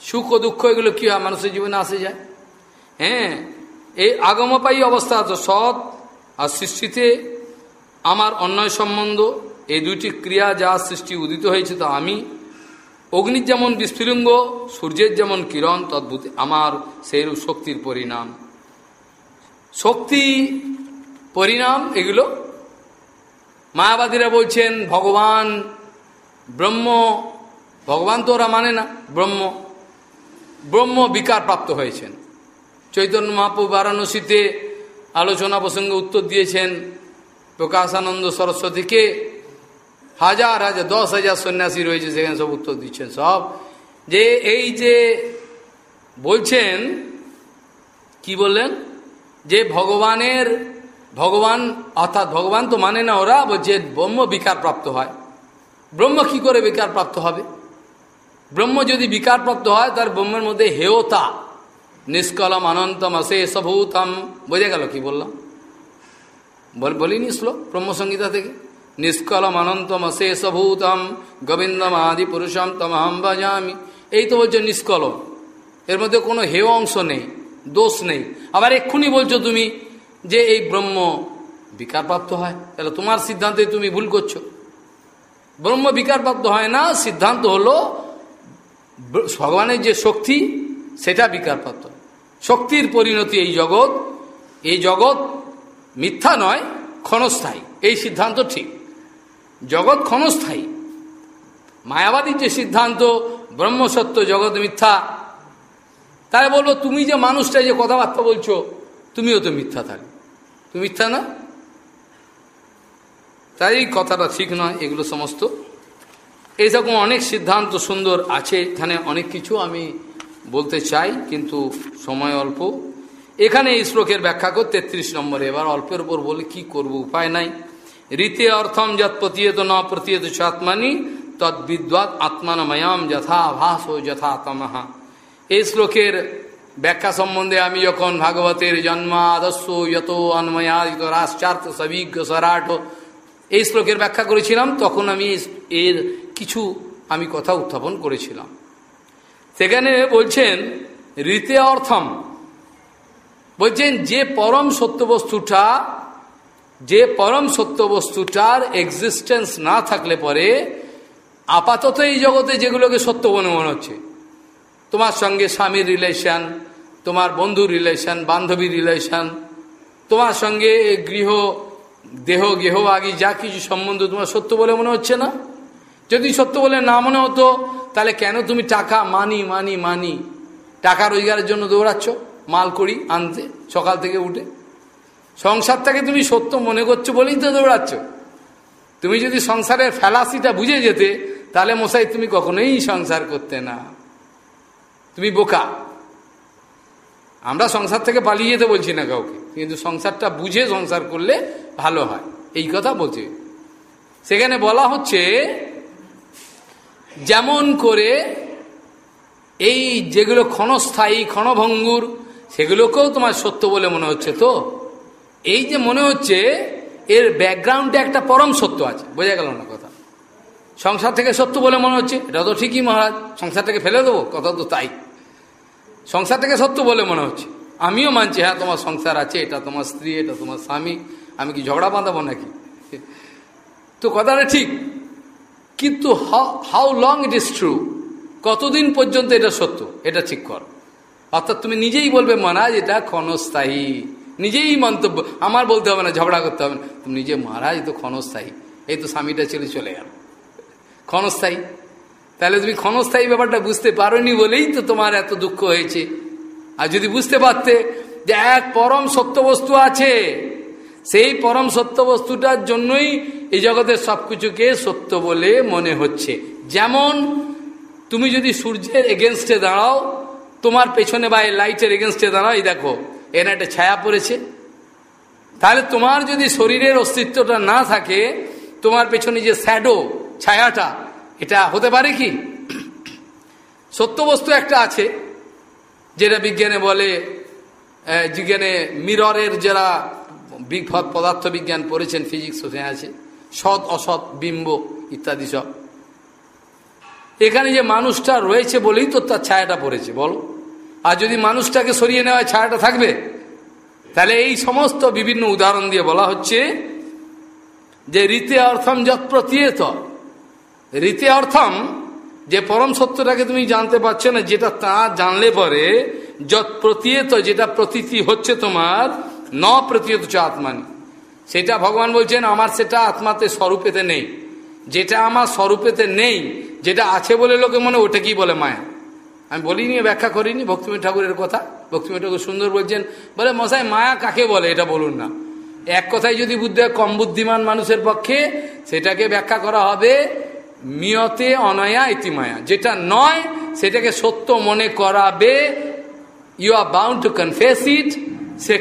সুখ ও দুঃখ এগুলো কি হয়? মানুষের জীবনে আসে, যায়। হ্যাঁ এই আগমপায়ী অবস্থা তো সৎ। আর সৃষ্টিতে আমার অন্যয় সম্বন্ধ, এই দুইটি ক্রিয়া যা সৃষ্টি উদিত হয়েছে তা আমি অগ্নির যেমন বিস্ফুলিঙ্গ সূর্যের যেমন কিরণ, তদ্ভুত আমার সেইরূপ শক্তির পরিণাম। শক্তি, পরিণাম এগুলো মায়াবাদীরা বলছেন, ভগবান, ব্রহ্ম, ভগবান তো ওরা মানে না, ব্রহ্ম। ব্রহ্ম বিকার প্রাপ্ত হয়েছেন। চৈতন্য মহাপু বারাণসীতে আলোচনা প্রসঙ্গে উত্তর দিয়েছেন, প্রকাশানন্দ সরস্বতীকে হাজার হাজার, দশ হাজার সন্ন্যাসী রয়েছে, সেখানে সব উত্তর দিচ্ছেন সব। যে এই যে বলছেন, কি বললেন? যে ভগবানের, ভগবান অর্থাৎ ভগবান তো মানে না ওরা, বলছে ব্রহ্ম বিকার প্রাপ্ত হয়। ব্রহ্ম কি করে বিকার প্রাপ্ত হবে? ব্রহ্ম যদি বিকার প্রাপ্ত হয়, তার ব্রহ্মের মধ্যে হেয়তা, নিষ্কলম অনন্তম অশেষভূতম বোঝা গেল কি বললাম? বলিনি শ্লোক ব্রহ্মসংগীতা থেকে? নিষ্কলম অশেষভূতম গোবিন্দম আদি পুরুষম তমহম বাজামি এই তো বলছো নিষ্কলম। এর মধ্যে কোনো হেয় অংশ নেই, দোষ নেই। আবার এক্ষুনি বলছো তুমি যে এই ব্রহ্ম বিকারপ্রাপ্ত হয়, তাহলে তোমার সিদ্ধান্তে তুমি ভুল করছ। ব্রহ্ম বিকারপ্রাপ্ত হয় না, সিদ্ধান্ত হলো ভগবানের যে শক্তি, সেটা বিকারপ্রাপ্ত। শক্তির পরিণতি এই জগৎ এই জগৎ মিথ্যা নয়, ক্ষণস্থায়ী। এই সিদ্ধান্ত ঠিক। জগৎ ক্ষণস্থায়ী। মায়াবাদীর যে সিদ্ধান্ত, ব্রহ্মসত্য, জগৎ মিথ্যা তাই বলব তুমি যে মানুষটা যে কথাবার্তা বলছো, তুমিও তো মিথ্যা থাকবে তুমি মিথ্যা না? তাই কথাটা ঠিক নয়, এগুলো সমস্ত। এইরকম অনেক সিদ্ধান্ত সুন্দর আছে, এখানে অনেক কিছু আমি বলতে চাই, কিন্তু সময় অল্প। এখানে এই শ্লোকের ব্যাখ্যা কর তেত্রিশ নম্বরে, এবার অল্পের উপর বলে কি করব, উপায় নাই। রীতে অর্থম যত প্রতীয়ত ন প্রতীয়ত চাত্মানি তদ্বিদ্বাদ আত্মানময়াম যথা ভাস ও যথা তমহা এই শ্লোকের ব্যাখ্যা সম্বন্ধে আমি যখন ভাগবতের জন্ম জন্মাদস্য, যত অন্ময়াদিত রাশ্চার্থ সবিজ্ঞ, সরাট, এই শ্লোকের ব্যাখ্যা করেছিলাম, তখন আমি এর কিছু আমি কথা উত্থাপন করেছিলাম। সেখানে বলছেন রীতে অর্থম। বলছেন, যে পরম সত্যবস্তুটা যে পরম সত্যবস্তুটার এক্সিস্টেন্স না থাকলে পরে আপাতত এই জগতে যেগুলোকে সত্য মনে মনে হচ্ছে, তোমার সঙ্গে স্বামীর রিলেশন তোমার বন্ধুর রিলেশন বান্ধবীর রিলেশন তোমার সঙ্গে গৃহ, দেহ, গেহ আগে যা কিছু সম্বন্ধ তোমার সত্য বলে মনে হচ্ছে না? যদি সত্য বলে না মনে হতো, তাহলে কেন তুমি টাকা মানি মানি মানি টাকা রোজগারের জন্য দৌড়াচ্ছ? মাল করি, আনতে, সকাল থেকে উঠে। সংসারটাকে তুমি সত্য মনে করছ বলেই তো দৌড়াচ্ছ। তুমি যদি সংসারের ফেলাসিটা বুঝে যেতে, তাহলে মশাই তুমি কখনোই সংসার করতে না। তুমি বোকা। আমরা সংসার থেকে পালিয়ে যেতে বলছি না কাউকে, কিন্তু সংসারটা বুঝে সংসার করলে ভালো হয়। এই কথা বলছে। সেখানে বলা হচ্ছে, যেমন করে এই যেগুলো ক্ষণস্থায়ী, ক্ষণভঙ্গুর, সেগুলোকেও তোমার সত্য বলে মনে হচ্ছে তো? এই যে মনে হচ্ছে, এর ব্যাকগ্রাউন্ডে একটা পরম সত্য আছে। বোঝা গেল না কথা? সংসার থেকে সত্য বলে মনে হচ্ছে? এটা তো ঠিকই মহারাজ। সংসারটাকে ফেলে দেবো? কথা তো তাই। সংসার থেকে সত্য বলে মনে হচ্ছে। আমিও মানছি হ্যাঁ তোমার সংসার আছে, এটা তোমার স্ত্রী, এটা তোমার স্বামী। আমি কি ঝগড়া বাঁধাবো নাকি? তো কথাটা ঠিক। কিন্তু how long it is true কতদিন পর্যন্ত এটা সত্য? এটা ঠিক কর। অর্থাৎ তুমি নিজেই বলবে, মহারাজ, এটা ক্ষণস্থায়ী। নিজেই মন্তব্য, আমার বলতে হবে না, ঝগড়া করতে হবে না। তুমি নিজে মহারাজ তো ক্ষণস্থায়ী। এই তো স্বামীটা ছেড়ে চলে গেল। ক্ষণস্থায়ী। তাহলে তুমি ক্ষণস্থায়ী ব্যাপারটা বুঝতে পারোনি বলেই তো তোমার এত দুঃখ হয়েছে। আর যদি বুঝতে পারতে যে এক পরম সত্য বস্তু আছে, সেই পরম সত্য বস্তুটার জন্যই এই জগতের সব কিছুকে সত্য বলে মনে হচ্ছে। যেমন, তুমি যদি সূর্যের এগেনস্টে দাঁড়াও, তোমার পেছনে বা লাইটের এগেনস্টে দাঁড়াও, এই দেখো এখানে একটা ছায়া পড়েছে। তাহলে তোমার যদি শরীরের অস্তিত্বটা না থাকে, তোমার পেছনে যে স্যাডো ছায়াটা, এটা হতে পারে কি? সত্য বস্তু একটা আছে, যেটা বিজ্ঞানে বলে বিজ্ঞানে মিররের যারা পদার্থ বিজ্ঞান পড়েছেন ফিজিক্স ওখানে আছে, সৎ, অসৎ, বিম্ব ইত্যাদি সব। এখানে যে মানুষটা রয়েছে বলেই তো তার ছায়াটা পড়েছে, বলো। আর যদি মানুষটাকে সরিয়ে নেওয়া ছায়াটা থাকবে, তাহলে এই সমস্ত বিভিন্ন উদাহরণ দিয়ে বলা হচ্ছে যে রীতে অর্থম যৎ প্রতীয়ত। রীতে অর্থম যে পরম সত্যটাকে তুমি জানতে পারছ না, যেটা তা জানলে পরে যত প্রতীয়ত যেটা প্রতীতি হচ্ছে তোমার ন প্রতীয়ত চ আত্মানি। সেটা ভগবান বলছেন, আমার সেটা আত্মাতে স্বরূপেতে নেই। যেটা আমার স্বরূপেতে নেই, যেটা আছে বলে লোকে মনে ওটা কি বলে মায়া? আমি বলিনি, ব্যাখ্যা করিনি ভক্তিমী ঠাকুরের কথা। ভক্তিমী ঠাকুর সুন্দর বলছেন, বলে, মশাই, মায়া কাকে বলে? এটা বলুন না। এক কথায় যদি বুদ্ধি, কম বুদ্ধিমান মানুষের পক্ষে সেটাকে ব্যাখ্যা করা হবে, মিয়তে অনয়া ইতিমায়া যেটা নয়, সেটাকে সত্য মনে করাবে। You are bound to confess it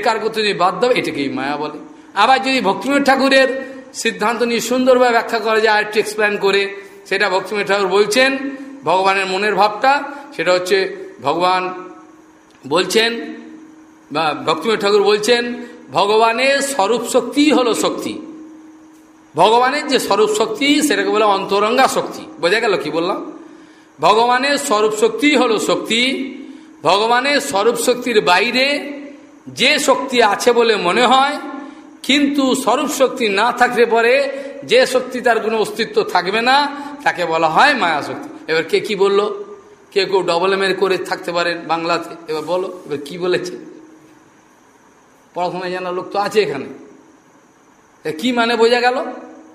কার করতে যদি বাধ্য এটাকেই মায়া বলে। আবার যদি ভক্তিমী ঠাকুরের সিদ্ধান্ত নিয়ে সুন্দরভাবে ব্যাখ্যা করা যায়, আরেকটু এক্সপ্লেন করে, সেটা ভক্তিমী ঠাকুর বলছেন ভগবানের মনের ভাবটা, সেটা হচ্ছে ভগবান বলছেন, বা ভক্তিময় ঠাকুর বলছেন, ভগবানের স্বরূপ শক্তি হলো শক্তি। ভগবানের যে স্বরূপ শক্তি, সেটাকে বলে অন্তরঙ্গা শক্তি। বোঝা গেল কি বললাম? ভগবানের স্বরূপ শক্তি হলো শক্তি। ভগবানের স্বরূপ শক্তির বাইরে যে শক্তি আছে বলে মনে হয়, কিন্তু স্বরূপ শক্তি না থাকলে পরে যে শক্তি তার কোনো অস্তিত্ব থাকবে না, তাকে বলা হয় মায়া শক্তি। এবার কে কি বলল? কে কেউ ডবল এম করে থাকতে পারেন বাংলাতে? এবার বলো, এবার কি বলেছে? পড়াশোনা জানার লোক তো আছে এখানে। কি মানে বোঝা গেল?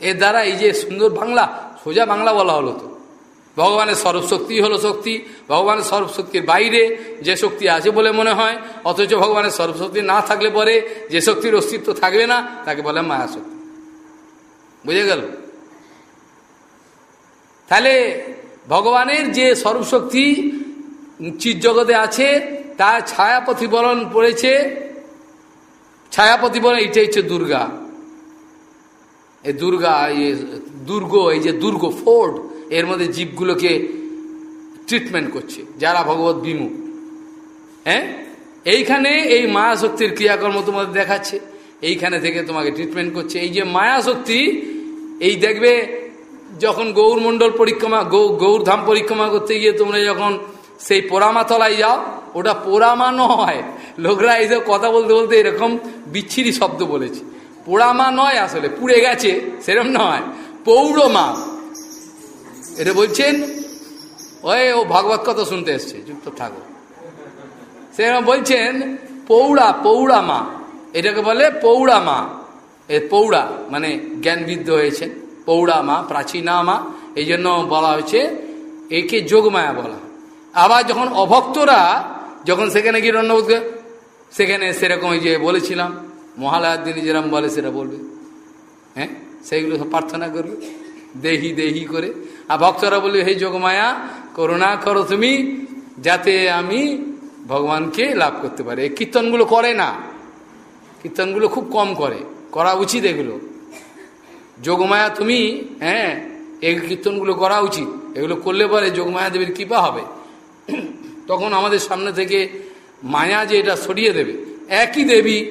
এর দ্বারা এই যে সুন্দর বাংলা, সোজা বাংলা বলা হলো তো। ভগবানের সর্বশক্তি হলো শক্তি, ভগবানের সর্বশক্তির বাইরে যে শক্তি আছে বলে মনে হয়, অথচ ভগবানের সর্বশক্তি না থাকলে পরে যে শক্তির অস্তিত্ব থাকবে না, তাকে বলে মায়া শক্তি বুঝে গেল? তাহলে ভগবানের যে সর্বশক্তি জগতে আছে, তার ছায়া প্রতিফলন পড়েছে। ছায়া প্রতিফলন এইটাই হচ্ছে দুর্গা। এই দুর্গা, এই দুর্গ, এই যে দুর্গ ফোর্ড, এর মধ্যে জীবগুলোকে ট্রিটমেন্ট করছে, যারা ভগবত বিমুখ। হ্যাঁ? এইখানে এই মায়া শক্তির ক্রিয়াকর্ম তোমাদের দেখাচ্ছে, এইখানে থেকে তোমাকে ট্রিটমেন্ট করছে। এই যে মায়া শক্তি এই দেখবে যখন গৌর গৌরমণ্ডল পরিক্রমা, গৌ গৌরধাম পরিক্রমা করতে গিয়ে তোমরা যখন সেই পোড়ামা তলায় যাও, ওটা পোড়ামা নয়। লোকরা এই কথা বলতে বলতে এরকম বিচ্ছিরি শব্দ বলেছে। পোড়ামা নয় আসলে, পুড়ে গেছে, সেরম নয় পৌরমা এটা বলছেন, ওই ও ভাগবত কথা শুনতে এসছে, যুক্ত ঠাকুর। সেরকম বলছেন, পৌড়া পৌড়া মা এটাকে বলে পৌড়ামা। এ পৌড়া মানে জ্ঞানবিদ্ধ হয়েছে পৌড়া মা প্রাচীনা মা এই জন্য বলা হয়েছে, একে যোগমায়া বলা। আবার যখন অভক্তরা যখন সেখানে গিয়ে রণ্যবোধকে সেখানে সেরকম ওই যে বলেছিলাম, মহালয়ার দিনে যেরকম বলে সেটা বলবে। হ্যাঁ? সেইগুলো সব প্রার্থনা করবে, দেহি দেহি করে। আর ভক্তরা বলবে, হে যোগমায়া, করুণা করো তুমি, যাতে আমি ভগবানকে লাভ করতে পারে। কীর্তনগুলো করে না। কীর্তনগুলো খুব কম করে। করা উচিত এগুলো। যোগমায়া তুমি হ্যাঁ এই কীর্তনগুলো করা উচিত। এগুলো করলে পরে যোগমায়া দেবীর কৃপা হবে। তখন আমাদের সামনে থেকে মায়া যে এটা সরিয়ে দেবে। একই দেবী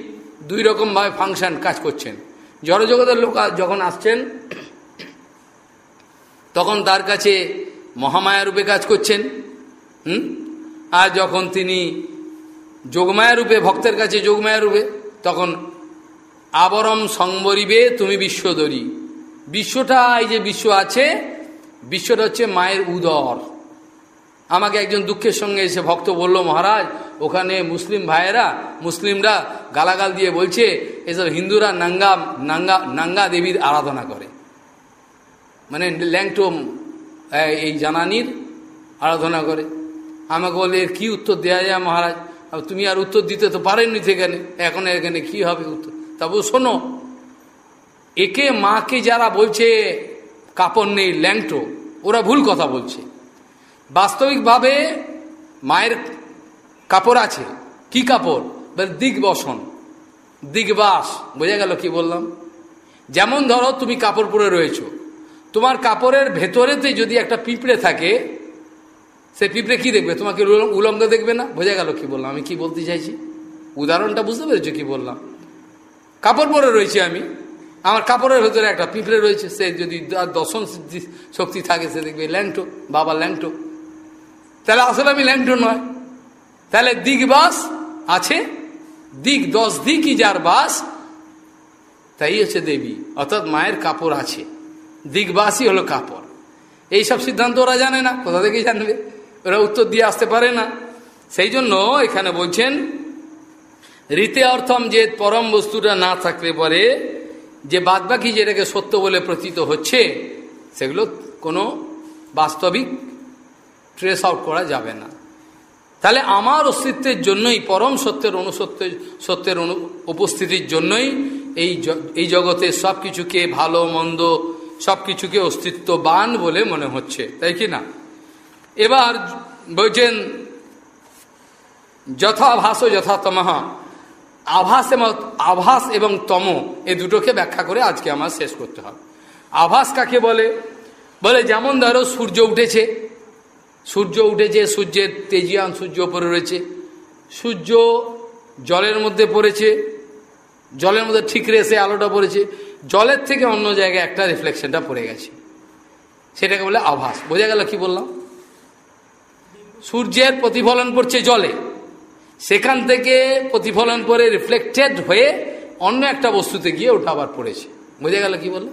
দুই রকমভাবে ফাংশন কাজ করছেন। জড়জগতের লোক যখন আসছেন, তখন তার কাছে মহামায়া রূপে কাজ করছেন। হুম? আর যখন তিনি যোগমায়া রূপে, ভক্তের কাছে যোগমায়া রূপে, তখন আবরম সংবরিবে তুমি বিশ্বদরী। বিশ্বটা এই যে বিশ্ব আছে, বিশ্বটা হচ্ছে মায়ের উদর। আমাকে একজন দুঃখের সঙ্গে এসে ভক্ত বলল, মহারাজ, ওখানে মুসলিম ভাইয়েরা, মুসলিমরা গালাগাল দিয়ে বলছে, এসব হিন্দুরা নাঙ্গা নাঙ্গা নাঙ্গা দেবীর আরাধনা করে। মানে ল্যাংটোম এই জানানির আরাধনা করে। আমাকে বলে, এর কী উত্তর দেওয়া যায় মহারাজ? তুমি আর উত্তর দিতে তো পারেননি সেখানে। এখন এখানে কি হবে উত্তর? তবু শোনো, একে মাকে যারা বলছে কাপড় নেই, ল্যাংটো, ওরা ভুল কথা বলছে। বাস্তবিকভাবে মায়ের কাপড় আছে। কি কাপড়? দিগবসন দিগবাস বোঝা গেল কি বললাম? যেমন ধরো তুমি কাপড় পরে রয়েছো, তোমার কাপড়ের ভেতরেতে যদি একটা পিঁপড়ে থাকে, সে পিঁপড়ে কি দেখবে? তোমাকে উলঙ্গ দেখবে না? বোঝা গেল কি বললাম? আমি কি বলতে চাইছি? উদাহরণটা বুঝতে পেরেছ কি বললাম? কাপড় পরে রয়েছে আমি। আমার কাপড়ের ভেতরে একটা পিঁপড়ে রয়েছে, সে যদি দর্শন শক্তি থাকে, সে দেখবে ল্যাংটো, বাবা ল্যাংটো। তাহলে আসলে আমি ল্যাংটো নয়। তাহলে দিগবাস আছে, দিক দশ দিকই যার বাস, তাই হচ্ছে দেবী। অর্থাৎ মায়ের কাপড় আছে। দিগবাসই হলো কাপড়। এইসব সিদ্ধান্ত ওরা জানে না, কোথা থেকে জানবে? ওরা উত্তর দিয়ে আসতে পারে না। সেই জন্য এখানে বলছেন রীতে অর্থম যে পরম বস্তুটা না থাকলে পরে যে বাদবাকি যেটাকে সত্য বলে প্রতীত হচ্ছে, সেগুলো কোনো বাস্তবিক ট্রেস আউট করা যাবে না। তাহলে আমার অস্তিত্বের জন্যই, পরম সত্যের অনুসত্যের, সত্যের অনু, উপস্থিতির জন্যই এই এই জগতে সব কিছুকে ভালো, মন্দ সব কিছুকে অস্তিত্ববান বলে মনে হচ্ছে, তাই কি না? এবার বলছেন যথাভাস যথাতমহ আভাস এবং আভাস এবং তম এ দুটোকে ব্যাখ্যা করে আজকে আমার শেষ করতে হবে। আভাস কাকে বলে? বলে যেমন ধরো সূর্য উঠেছে সূর্য উঠেছে, সূর্যের তেজিয়ান সূর্য উপরে রয়েছে, সূর্য জলের মধ্যে পড়েছে, জলের মধ্যে ঠিক রেসে আলোটা পড়েছে, জলের থেকে অন্য জায়গায় একটা রিফ্লেকশনটা পড়ে গেছে। সেটাকে বলে আভাস। বোঝা গেল কি বললাম? সূর্যের প্রতিফলন পড়ছে জলে। সেখান থেকে প্রতিফলন করে রিফ্লেক্টেড হয়ে অন্য একটা বস্তুতে গিয়ে ওটা আবার পড়েছে। বোঝা গেল কি বলে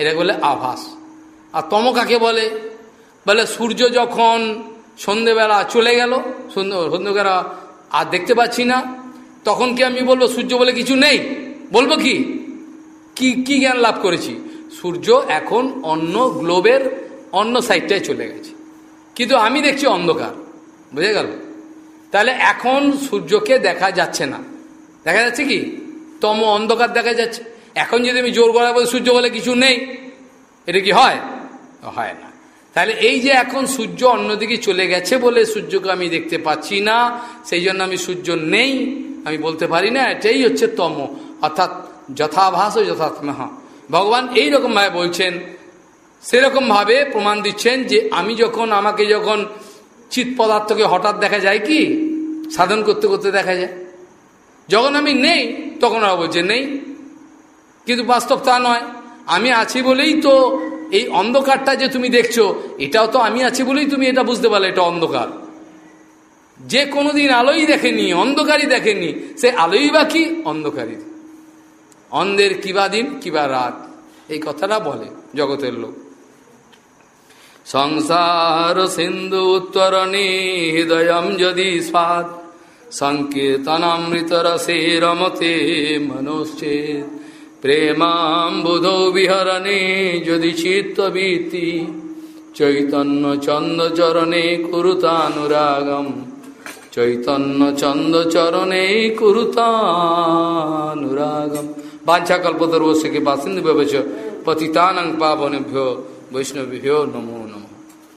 এটা বলে আভাস। আর তম কাকে বলে? বলে সূর্য যখন সন্ধেবেলা চলে গেল সন্ধ্যেবেলা আর দেখতে পাচ্ছি না, তখন কি আমি বলব সূর্য বলে কিছু নেই? বলব কি? কি কি জ্ঞান লাভ করেছি? সূর্য এখন অন্য গ্লোবের অন্য সাইডটায় চলে গেছে। কিন্তু আমি দেখছি অন্ধকার। বুঝে গেল? তাহলে এখন সূর্যকে দেখা যাচ্ছে না। দেখা যাচ্ছে কি? তম অন্ধকার দেখা যাচ্ছে। এখন যদি আমি জোর করা বলে, সূর্য বলে কিছু নেই, এটা কি হয়? হয় না। তাহলে এই যে এখন সূর্য অন্যদিকে চলে গেছে বলে সূর্যকে আমি দেখতে পাচ্ছি না, সেই জন্য আমি সূর্য নেই, আমি বলতে পারি না, এটাই হচ্ছে তম। অর্থাৎ যথাভাস যথাত্মহ ভগবান এইরকমভাবে বলছেন, সেরকমভাবে প্রমাণ দিচ্ছেন যে আমি যখন, আমাকে যখন চিৎ পদার্থকে হঠাৎ দেখা যায় কি? সাধন করতে করতে দেখা যায়। যখন আমি নেই, তখন ওরা বলছে নেই। কিন্তু বাস্তব তা নয়। আমি আছি বলেই তো এই অন্ধকারটা যে তুমি দেখছ, এটাও তো আমি আছি বলেই তুমি এটা বুঝতে পারলে, এটা অন্ধকার। যে কোনোদিন আলোই দেখেনি, অন্ধকারই দেখেনি, সে আলোই বা কি? অন্ধকারই। অন্ধের কিবা দিন, কিবা রাত। এই কথাটা বলে জগতের লোক। সংসার সিন্ধু উত্তরণে হৃদয়ম যদি স্বাদ সংকীর্তনামৃত রসে রমতে মনোশ্চেদ প্রেমাম্বুধ বিহরণে যদি চিত্তবীতি, চৈতন্য চন্দ্র চরণে কুরুতানুরাগম। চৈতন্য চন্দ্র চরণে বৈষ্ণবেভ্যো নমো নমো।